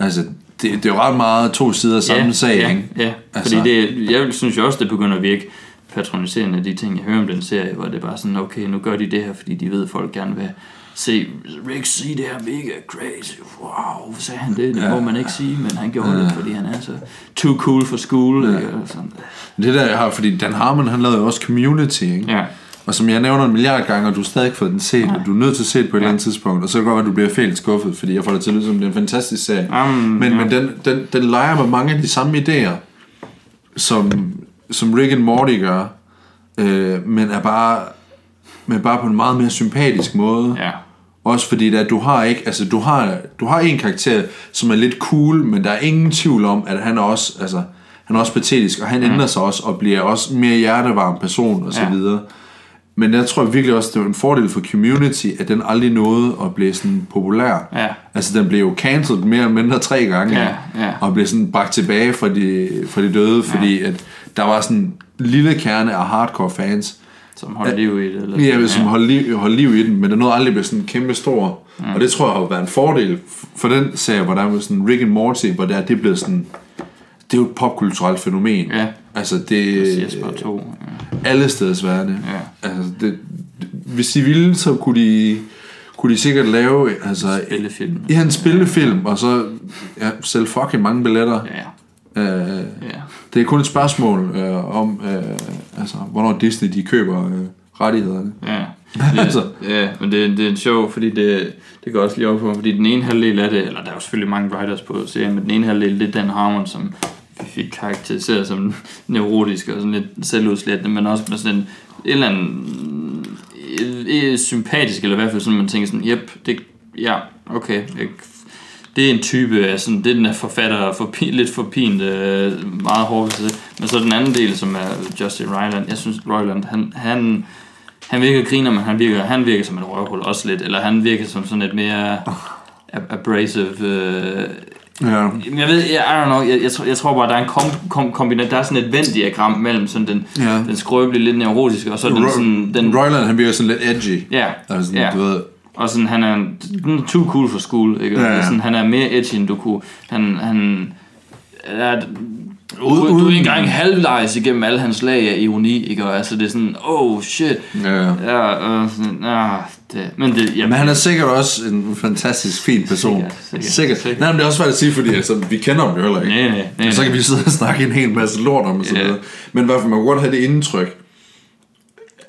altså det, det er jo ret meget to sider af samme ja, sag, ja, ikke? Ja, Altså- fordi det, jeg synes jo også, det begynder at virke patroniserende, de ting, jeg hører om den serie, hvor det er bare sådan, okay, nu gør de det her, fordi de ved, at folk gerne vil se Rick sige det her mega crazy. Wow, sagde han det? Det må man ikke sige, men han gjorde det, fordi han er så too cool for school. Ikke? Og sådan. Det der, jeg har, fordi Dan Harmon, han lavede jo også Community, ikke? Ja. Og som jeg nævner en milliard gange, og du har stadig ikke fået den set, og du er nødt til at se det på et eller andet tidspunkt, og så kan det godt være, at du bliver helt skuffet, fordi jeg får det til at lyde som, det er en fantastisk serie. Jamen, men ja. men den, den, den leger med mange af de samme idéer, som, som Rick and Morty gør, øh, men er bare, men bare på en meget mere sympatisk måde. Ja. Også fordi der, du har ikke, altså du har, du har en karakter, som er lidt cool, men der er ingen tvivl om, at han er også, altså, han er også patetisk, og han mm. ændrer sig også, og bliver også mere hjertevarm person, og så Ja. videre. Men jeg tror virkelig også, det var en fordel for community, at den aldrig nåede at blive sådan populær. Ja. Altså, den blev jo cancelled mere eller mindre tre gange, Ja, ja. og blev sådan bragt tilbage fra de, fra de døde, fordi at der var sådan en lille kerne af hardcore fans, Som holder liv i det. Eller ja, som holdt liv, holdt liv i den, men den nåede aldrig blive sådan kæmpe stor. Mm. Og det tror jeg har været en fordel for den serie, hvor der var sådan Rick and Morty, hvor der, det blev sådan, det er jo et popkulturelt fænomen. Ja. Altså det Jesper 2. Ja. alle steder værende. Ja. Altså det, hvis de ville, så kunne de, kunne de sikkert lave altså, Spillefilm. Ja, en spillefilm, og så ja, sælge fucking mange billetter. Ja. Øh, Ja. det er kun et spørgsmål øh, om, øh, altså, hvornår Disney de køber øh, rettighederne. Ja. Altså. Det, ja, men det, det er en sjov, fordi det, det går også lige op på, fordi den ene halvdel af det, eller der er jo selvfølgelig mange writers på serien, men den ene halvdel, det er Dan Harmon, som vi fik karakteriseret som neurotisk og sådan lidt selvudslættende, men også med sådan en, et eller øh, sympatisk, eller i hvert fald sådan, man tænker sådan, jep, det, ja, okay, jeg, det er en type af sådan, det er den her forfatter, for, lidt for pint, øh, meget hårdt. Men så den anden del, som er Justin Roiland, jeg synes, Roiland, han, han, han virker griner, men han virker, han virker som et røvhul også lidt, eller han virker som sådan et mere ab- abrasive, øh, Ja. Jeg ved, jeg, I don't know, jeg, jeg, tror, jeg tror bare, der er en kom, kom, kombinat, der er sådan et Venn-diagram mellem sådan den, Ja. den skrøbelige, lidt neurotiske, og så den sådan, den, Royland, han virker sådan lidt edgy. ja, Altså, sådan, ja. du ved, Og sådan, han er, er too cool for school, ikke? Ja, Ja, ja. ja. Sådan, han er mere edgy, end du kunne. Han, han er, du, Uden- du, du er ikke engang halvlejs igennem alle hans lag af ironi, ikke? Og altså, det er sådan, oh shit. ja. Ja, og sådan, ah, det, men det, ja, Men han er sikkert også en fantastisk fin person. Sikkert, sikkert, sikkert. sikkert. Nej, men det er også svært at sige, fordi altså, vi kender ham jo heller ikke. Nej, nej, nej, så kan vi sidde og snakke en hel masse lort om og sådan Ja. noget. Men i hvert fald, man kan godt have det indtryk.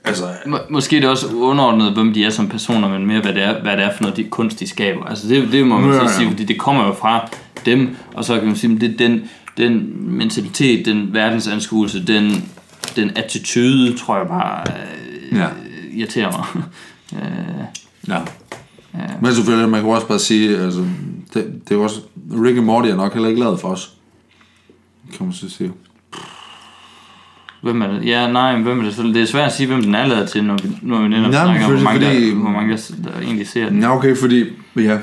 Altså, Må- Måske er det også underordnet, hvem de er som personer, men mere, hvad det er, hvad det er for noget de, kunst, de skaber. Altså det, det må man Ja, så ja. sige, fordi det kommer jo fra dem, og så kan man sige, det er den, den mentalitet, den verdensanskuelse, den, den attitude, tror jeg bare øh, Ja. ja. irriterer mig. øh, ja. Men selvfølgelig, man kan også bare sige, altså, det, det er også, Rick and Morty er nok heller ikke lavet for os. Kan man så sige. Hvem er det? Ja, nej, men hvem er det? Så Det er svært at sige, hvem den er lavet til, når vi, når vi netop Ja, snakker om, hvor mange, fordi- der, hvor mange der, der egentlig ser den. Ja, okay, fordi, ja.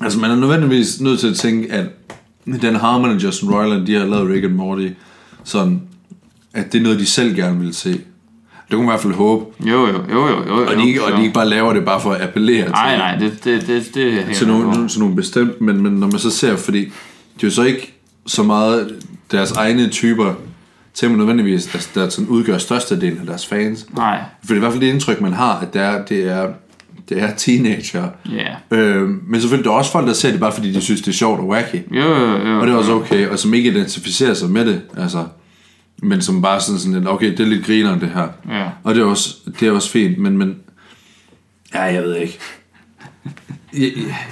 Altså, man er nødvendigvis nødt til at tænke, at den Harmon og Justin Roiland, de har lavet Rick and Morty, sådan, at det er noget, de selv gerne vil se. Det kunne man i hvert fald håbe. Jo, jo, jo, jo. jo Og de, ikke, og de ikke bare laver det bare for at appellere til, Nej, nej, det, det, det, det er til, nogle, til nogle bestemt, men, men når man så ser, fordi det er jo så ikke så meget deres egne typer, man nødvendigvis, der, der sådan udgør størstedelen af deres fans. Nej, For det er i hvert fald det indtryk, man har, at det er, det er, det er teenager. ja. Øh, men selvfølgelig, der er også folk, der ser det bare fordi, de synes, det er sjovt og wacky. Jo, jo, jo. Og det er også okay, og som ikke identificerer sig med det, altså. Men som bare sådan sådan, lidt, okay, det er lidt grineren det her. Ja. Og det er også, det er også fint, men, men ja, jeg ved ikke. Jeg,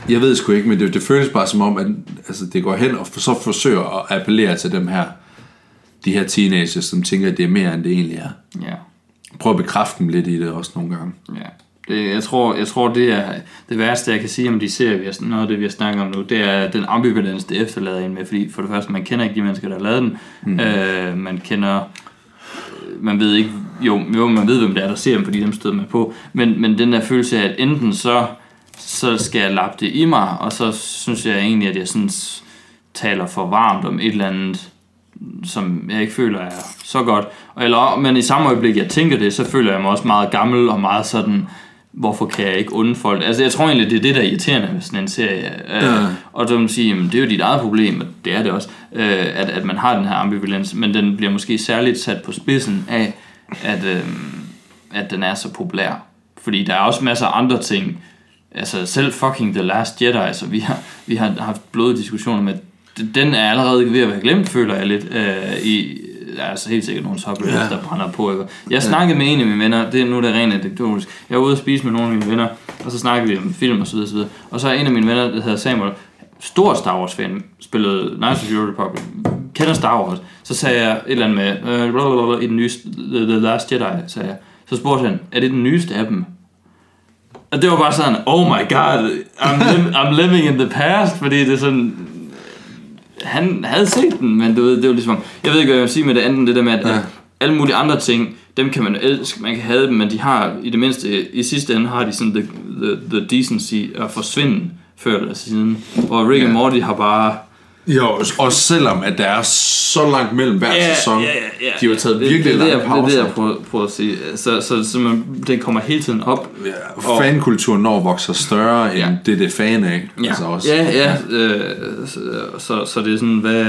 jeg ved sgu ikke, men det, det føles bare som om, at altså, det går hen og så forsøger at appellere til dem her, de her teenagers, som tænker, at det er mere, end det egentlig er. Ja, Prøv at bekræfte dem lidt i det også nogle gange. ja. Det, jeg, tror, jeg tror, det er det værste, jeg kan sige om de serier, vi har, noget af det, vi har snakket om nu, det er den ambivalens, det efterlader en med, fordi for det første, man kender ikke de mennesker, der har lavet den. Mm. Øh, man kender, man ved ikke, jo, jo, man ved, hvem det er, der ser dem, fordi dem støder man på, men, men den der følelse af, at enten så, så skal jeg lappe det i mig, og så synes jeg egentlig, at jeg sådan taler for varmt om et eller andet, som jeg ikke føler er så godt. Eller, men i samme øjeblik, jeg tænker det, så føler jeg mig også meget gammel og meget sådan, hvorfor kan jeg ikke unde folk? Altså, jeg tror egentlig, det er det, der er irriterende ved sådan en serie. Ja. Øh, og så man sige, jamen, det er jo dit eget problem, og det er det også, øh, at, at man har den her ambivalens, men den bliver måske særligt sat på spidsen af, at, øh, at den er så populær. Fordi der er også masser af andre ting, altså selv fucking The Last Jedi, altså vi har, vi har haft blodige diskussioner med, den er allerede ved at være glemt, føler jeg lidt, øh, i, der er altså helt sikkert nogle subreddits, Ja. der brænder på. Ikke? Jeg snakkede med en af mine venner, det er nu det er rent anekdotisk, jeg var ude at spise med nogle af mine venner, og så snakkede vi om film og så videre, så videre. og så er en af mine venner, der hedder Samuel, stor Star Wars fan, spillede Knights of the Republic, kender Star Wars, så sagde jeg et eller andet med, øh, blablabla, i den nye, The, the Last Jedi, sagde jeg. Så spurgte han, er det den nyeste af dem? Og det var bare sådan, oh my god, I'm, li- I'm living in the past, fordi det er sådan, han havde set den, men du ved, det var ligesom, jeg ved ikke, hvad jeg vil sige med det andet, det der med, at, Ja. ja. alle mulige andre ting, dem kan man elske, man kan have dem, men de har i det mindste, i sidste ende har de sådan the, the, the decency at forsvinde før eller siden. Og Rick and Morty har bare... Jo, også selvom at der er så langt mellem hver sæson. ja, De har taget det, virkelig det, det, lange det, det, er det, pauser. jeg prøver, prøver at sige. Så, så, så man, den kommer hele tiden op. Ja, fankulturen når vokser større end Ja. det, det er fan af. Ja, Altså også. ja, ja øh, så, så, så det er sådan, hvad...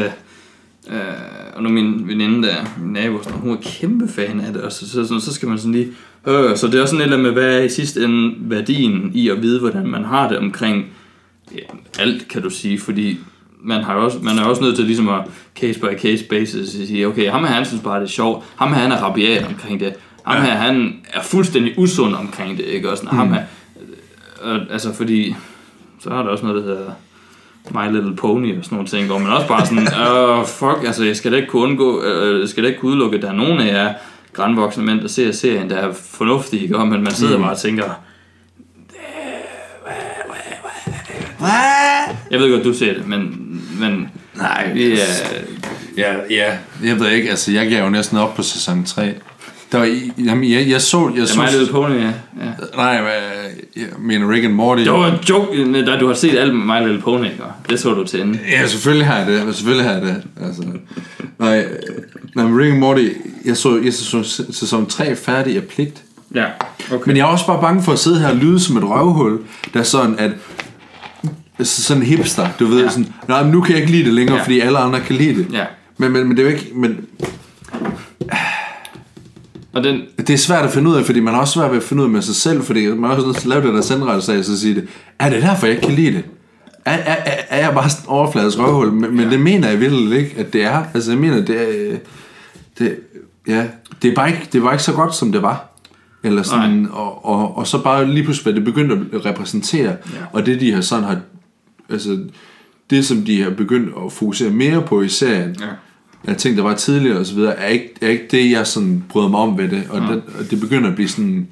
Øh, og nu min veninde der, min nabo, sådan, hun er kæmpe fan af det, og så, så, så, så skal man sådan lige... Øh, så det er også sådan lidt med, hvad er i sidste ende værdien i at vide, hvordan man har det omkring ja, alt, kan du sige, fordi man, har også, man er også nødt til ligesom at case by case basis at sige, okay, ham her, han synes bare, det er sjovt, ham her, han er rabiat omkring det, ham her, han er fuldstændig usund omkring det, ikke? Og sådan, ham her, øh, altså fordi, så har der også noget, der hedder My Little Pony og sådan nogle ting, hvor man også bare sådan, åh, fuck, altså, jeg skal da ikke kunne undgå, øh, jeg skal da ikke kunne udelukke, at der er nogen af jer grænvoksne mænd, der ser serien, der er fornuftige, ikke? Men man sidder mm. bare og tænker, jeg ved godt, du ser det, men, men Nej, er, Ja, ja, jeg ved ikke, altså jeg gav jo næsten op på sæson 3. Der var, jamen, jeg, jeg så, jeg er så, My Little Pony, ja. ja. nej, hvad- jeg mener Rick and Morty. Det var en joke, da du har set alt med My Little Pony, ikke? Det så du til ende. Ja, selvfølgelig har jeg det, selvfølgelig har jeg det. Altså, nej, nej, men Rick and Morty, jeg så, jeg så sæson 3 færdig af pligt. Ja, okay. Men jeg er også bare bange for at sidde her og lyde som et røvhul, der er sådan, at altså sådan hipster, du ved, Ja. sådan, nej, nu kan jeg ikke lide det længere, Ja. fordi alle andre kan lide det. Ja. Men, men, men det er jo ikke, men Og den, det er svært at finde ud af, fordi man har også svært ved at finde ud af med sig selv, fordi man har også nødt til at lave det der sendrejse af, så sige det, er det derfor, jeg ikke kan lide det? Er, er, er, er jeg bare sådan overfladisk røvhul? Men, men det mener jeg virkelig ikke, at det er. Altså, jeg mener, det er, det, ja, det er bare ikke, det var ikke så godt, som det var. Eller sådan, og, og, og, så bare lige pludselig, hvad det begyndte at repræsentere, ja. og det de har sådan har, altså, det som de har begyndt at fokusere mere på i serien, Ja. af ting, der var tidligere og så videre, er ikke, er ikke det, jeg sådan bryder mig om ved det. Og, det, og det begynder at blive sådan...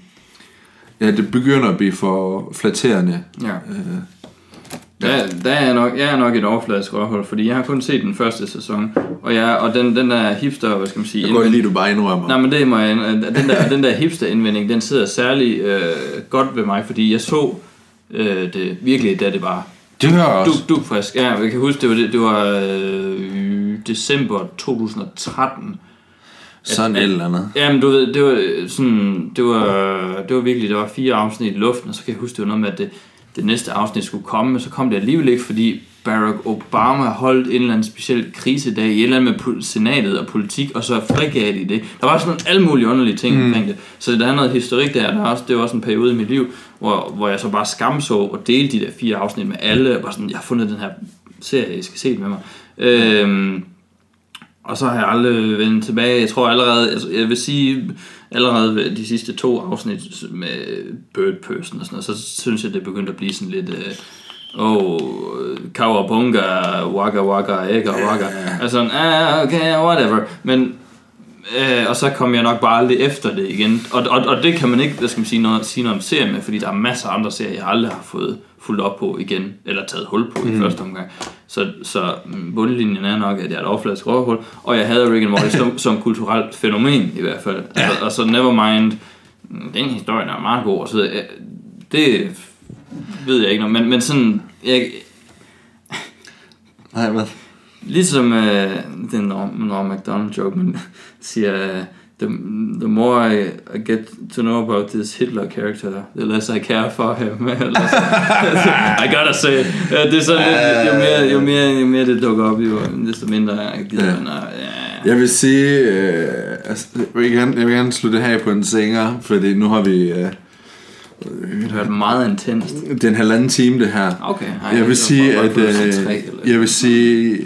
Ja, det begynder at blive for flatterende. ja. Øh, Der, der er nok, jeg er nok et overfladisk røvhul, fordi jeg har kun set den første sæson, og, jeg, og den, den der hipster, hvad skal man sige, jeg lide, at du bare indrømmer. Nej, men det må jeg, den der, den der hipster-indvending, den sidder særlig øh, godt ved mig, fordi jeg så øh, det virkelig, da det var det hører jeg du, også. du frisk. Ja, jeg kan huske, det var, det, det var øh, december 2013. Sådan et eller andet. Jamen, du ved, det var øh, sådan, det var, det var virkelig, der var fire afsnit i luften, og så kan jeg huske, det var noget med, at det, det næste afsnit skulle komme, men så kom det alligevel ikke, fordi Barack Obama holdt en eller anden speciel krisedag i et eller andet med senatet og politik, og så frigav de det. Der var sådan nogle alle mulige underlige ting mm. omkring det. Så der er noget historik der, der er også, det var også en periode i mit liv, hvor, hvor jeg så bare skamså og delte de der fire afsnit med alle, og bare sådan, jeg har fundet den her serie, I skal se den med mig. Øhm, og så har jeg aldrig vendt tilbage. Jeg tror allerede, altså, jeg vil sige, allerede ved de sidste to afsnit med Bird Person og sådan noget, så synes jeg, det begyndte at blive sådan lidt... Øh, oh, kawabunga, waka waka, ægger waka. Altså, ah, okay, whatever. Men, øh, og så kom jeg nok bare aldrig efter det igen. Og, og, og det kan man ikke, hvad skal man sige, noget, sige noget om serie med, fordi der er masser af andre serier, jeg aldrig har fået fuldt op på igen, eller taget hul på mm. i første omgang. Så, så mm, bundlinjen er nok, at jeg er et overfladisk røvhul, og jeg havde Rick and Morty som, som kulturelt fænomen i hvert fald. Ja. Altså, og så Nevermind, mm, den historie er meget god, og så. Ja, det ved jeg ikke noget, men, men sådan, jeg, Nej, hvad? Ligesom øh, det er en Norm, MacDonald joke, men siger, øh, the, the more I, I get to know about this Hitler character, the less I care for him. I gotta say. Øh, det er sådan lidt, jo mere, jo mere, jo mere det dukker op, jo desto mindre jeg gider Ja. at- Ja. Jeg vil sige, øh, altså, jeg, vil gerne, jeg vil gerne slutte her på en sænger, fordi nu har vi... Øh, Det har været meget intenst. det er en halvanden time, det her. Okay. Ej, Jeg vil sige, at øh, jeg vil sige,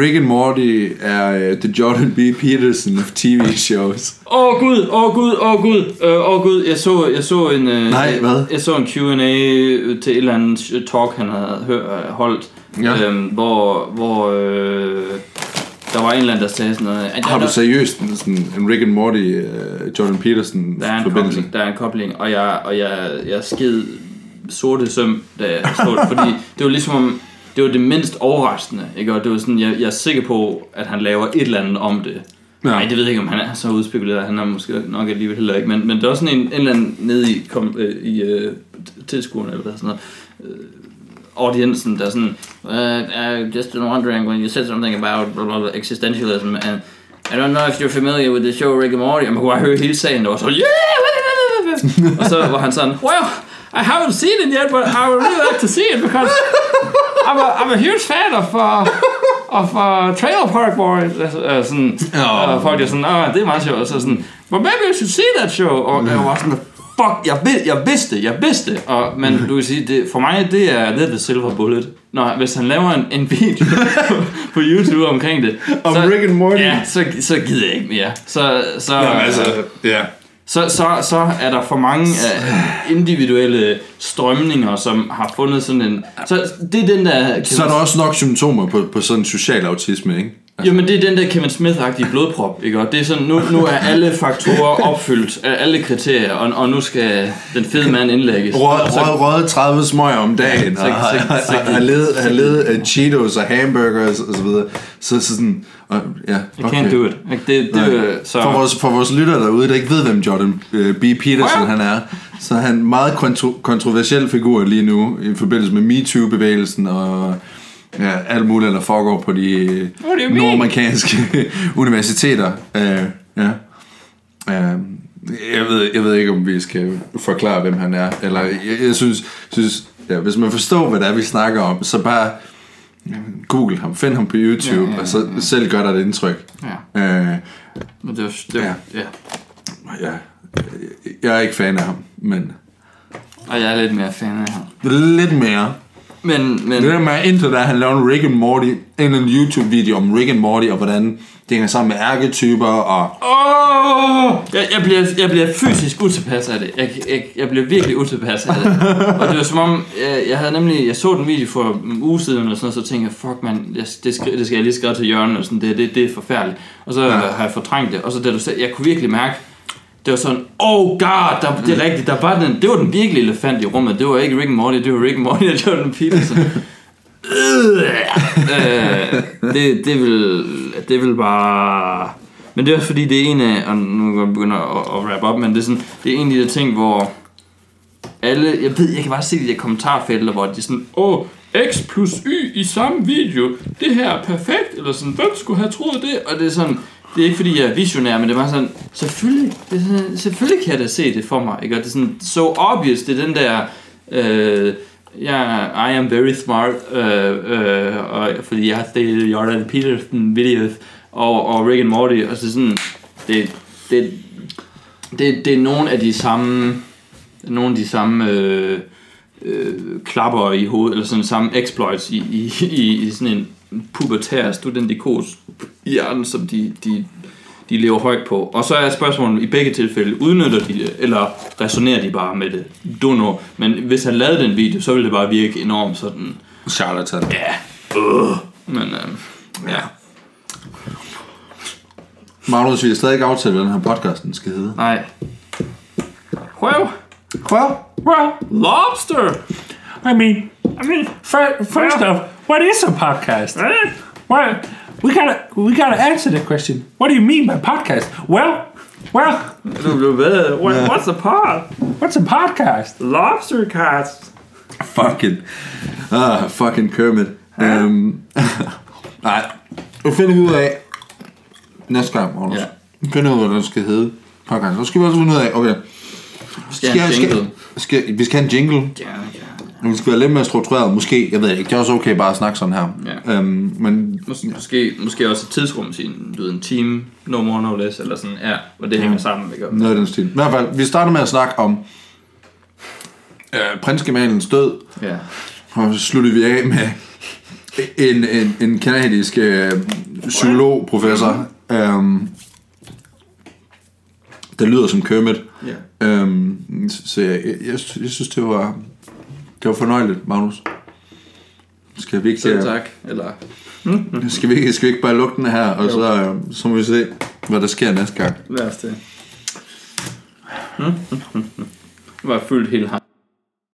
Rick and Morty er uh, the Jordan B. Peterson of TV shows. Åh oh, gud, åh oh, gud, åh oh, gud, åh øh, oh, gud, jeg så, jeg så en, øh, Nej, hvad? Jeg så en Q&A til et eller andet talk, han havde hør, holdt, Ja. øhm, hvor, hvor øh, der var en eller anden, der sagde sådan noget. At Har du seriøst en, sådan en Rick and Morty uh, Jordan Peterson der er en forbindelse? kobling, der er en kobling, og jeg, og jeg, jeg sked sorte søm, da jeg så det, fordi det var ligesom om, det var det mindst overraskende, ikke? Og det var sådan, jeg, jeg er sikker på, at han laver et eller andet om det. Ja. Nej, det ved jeg ikke, om han er så udspekuleret. Han er måske nok alligevel heller ikke. Men, men det er sådan en, en eller anden nede i, kom, øh, i øh, tilskuerne, eller sådan noget. Øh, audiencen, der er sådan, uh, uh, just wondering when you said something about blah, blah, existentialism, and I don't know if you're familiar with the show Rick and Morty, og man kunne høre hele sagen, der var så, yeah! og så var han sådan, well, I haven't seen it yet, but I would really like to see it, because I'm a, I'm a huge fan of, uh, of uh, Trailer Park Boys. Uh, sådan, Åh. og folk er sådan, ah, det er meget sjovt, så sådan, but maybe you should see that show, og jeg var sådan, fuck, jeg, vid, jeg vidste, jeg vidste, og, men du kan sige, det, for mig, det er lidt the silver bullet. Når, hvis han laver en, en video på YouTube omkring det, Om så, Rick and Morty? ja, så, så gider jeg ikke mere. Så, så, Jamen, altså, ja. Så, så, så er der for mange uh, individuelle strømninger, som har fundet sådan en... Så det er den der... Så er der også nok symptomer på, på sådan social autisme, ikke? Jo, men det er den der Kevin Smith-agtige blodprop, ikke? Og det er sådan, nu, nu er alle faktorer opfyldt, øh, alle kriterier, og, og nu skal den fede mand indlægges. Rød, rød, røde 30 smøger om dagen, og har, så- har, levet af Cheetos og hamburgers og så videre. Så, så sådan, og, ja, I can't do it. Ikke? Det, det, øh, så, For vores, for vores lyttere derude, der ikke ved, hvem Jordan øh, B. Peterson Ja. han er, så er han en meget kontro- kontroversiel figur lige nu, i forbindelse med MeToo-bevægelsen og ja, alt muligt, der foregår på de mean? nordamerikanske universiteter. Øh, ja. Øh, jeg, ved, jeg ved ikke, om vi skal forklare, hvem han er. Eller jeg, jeg synes, synes ja, hvis man forstår, hvad det er, vi snakker om, så bare google ham, find ham på YouTube, Ja, ja, ja, og så selv gør dig et indtryk. ja. Øh, Men det, var- det, Ja. ja. ja. Ja, jeg er ikke fan af ham, men Og jeg er lidt mere fan af ham. lidt mere. Men, men, Det der med indtil da han lavede en Rick and Morty, en, en YouTube-video om Rick and Morty, og hvordan det hænger sammen med ærketyper, og Åh! Jeg, jeg, bliver, jeg bliver fysisk utilpas af det. Jeg, jeg, jeg bliver virkelig utilpas af det. og det var som om, jeg, jeg havde nemlig, jeg så den video for en uge siden, og sådan, noget, så tænkte jeg, fuck man, jeg, det, skri, det skal jeg lige skrive til Jørgen, og sådan, det, det, det er forfærdeligt. Og så ja. har jeg fortrængt det, og så da du sagde, jeg kunne virkelig mærke, det var sådan, oh god, der, det er rigtigt, der var den, det var den virkelige elefant i rummet, det var ikke Rick and Morty, det var Rick and Morty og Jordan Peterson. øh, det, det, vil, det vil bare... Men det er også fordi, det er en af... Og nu kan jeg at, at wrap op, men det er, sådan, det er en af de der ting, hvor alle... Jeg ved, jeg kan bare se de der kommentarfelter, hvor de er sådan... Åh, X plus Y i samme video. Det her er perfekt. Eller sådan, hvem skulle have troet det? Og det er sådan... Det er ikke fordi, jeg er visionær, men det er bare sådan... Selvfølgelig, det er sådan, selvfølgelig kan jeg da se det for mig. Ikke? Og det er sådan so obvious. Det er den der... Øh, Ja, I am very smart, øh, øh, og, fordi jeg har set Jordan Peterson videos og, og Rick and Morty, og så sådan, det, det, det, det er nogle af de samme, nogle af de samme øh, øh, klapper i hovedet, eller sådan samme exploits i, i, i, i sådan en pubertær studentikos i hjernen, som de, de, de lever højt på. Og så er spørgsmålet i begge tilfælde, udnytter de det, eller resonerer de bare med det? Don't know. Men hvis han lavede den video, så ville det bare virke enormt sådan, charlatan. ja, øh. Men øh, ja, Magnus, vi har stadig ikke aftalt, hvad den her podcast den skal hedde. nej. Well, Well, Well, lobster! I mean, I mean, fir- first off, what is a podcast? Well, we gotta we gotta answer that question. What do you mean by podcast? Well, well, Du. What, what's a pod? what's a podcast? Lobster cast. fucking, ah, fucking Kermit. Um, nej, nu finder vi ud af, næste gang, Magnus. Ja. Vi finder ud af, hvad den skal hedde. Podcast. Så skal vi også finde ud af, okay, Skal jeg skal, jingle? skal, vi skal have en jingle, Ja, ja. Vi skal være lidt mere struktureret. Måske, jeg ved ikke, det er også okay bare at snakke sådan her. Ja. Um, men Mås- måske, måske også et tidsrum, sige, du ved, en time, no more, no less, eller sådan, ja, og det hænger sammen, ikke? noget af den stil. I hvert fald, vi starter med at snakke om øh, prinsgemalens død, Ja. og så slutter vi af med en, en, en kanadisk øh, psykologprofessor, øhm, der lyder som Kermit. Ja. Øhm, så jeg, jeg, jeg, jeg synes, det var, det var fornøjeligt, Magnus. Skal vi ikke, Selv øh, tak, eller... skal vi, ikke, skal vi ikke bare lukke den her, og så, øh, så må vi se, hvad der sker næste gang. Lad os det. Var fyldt hele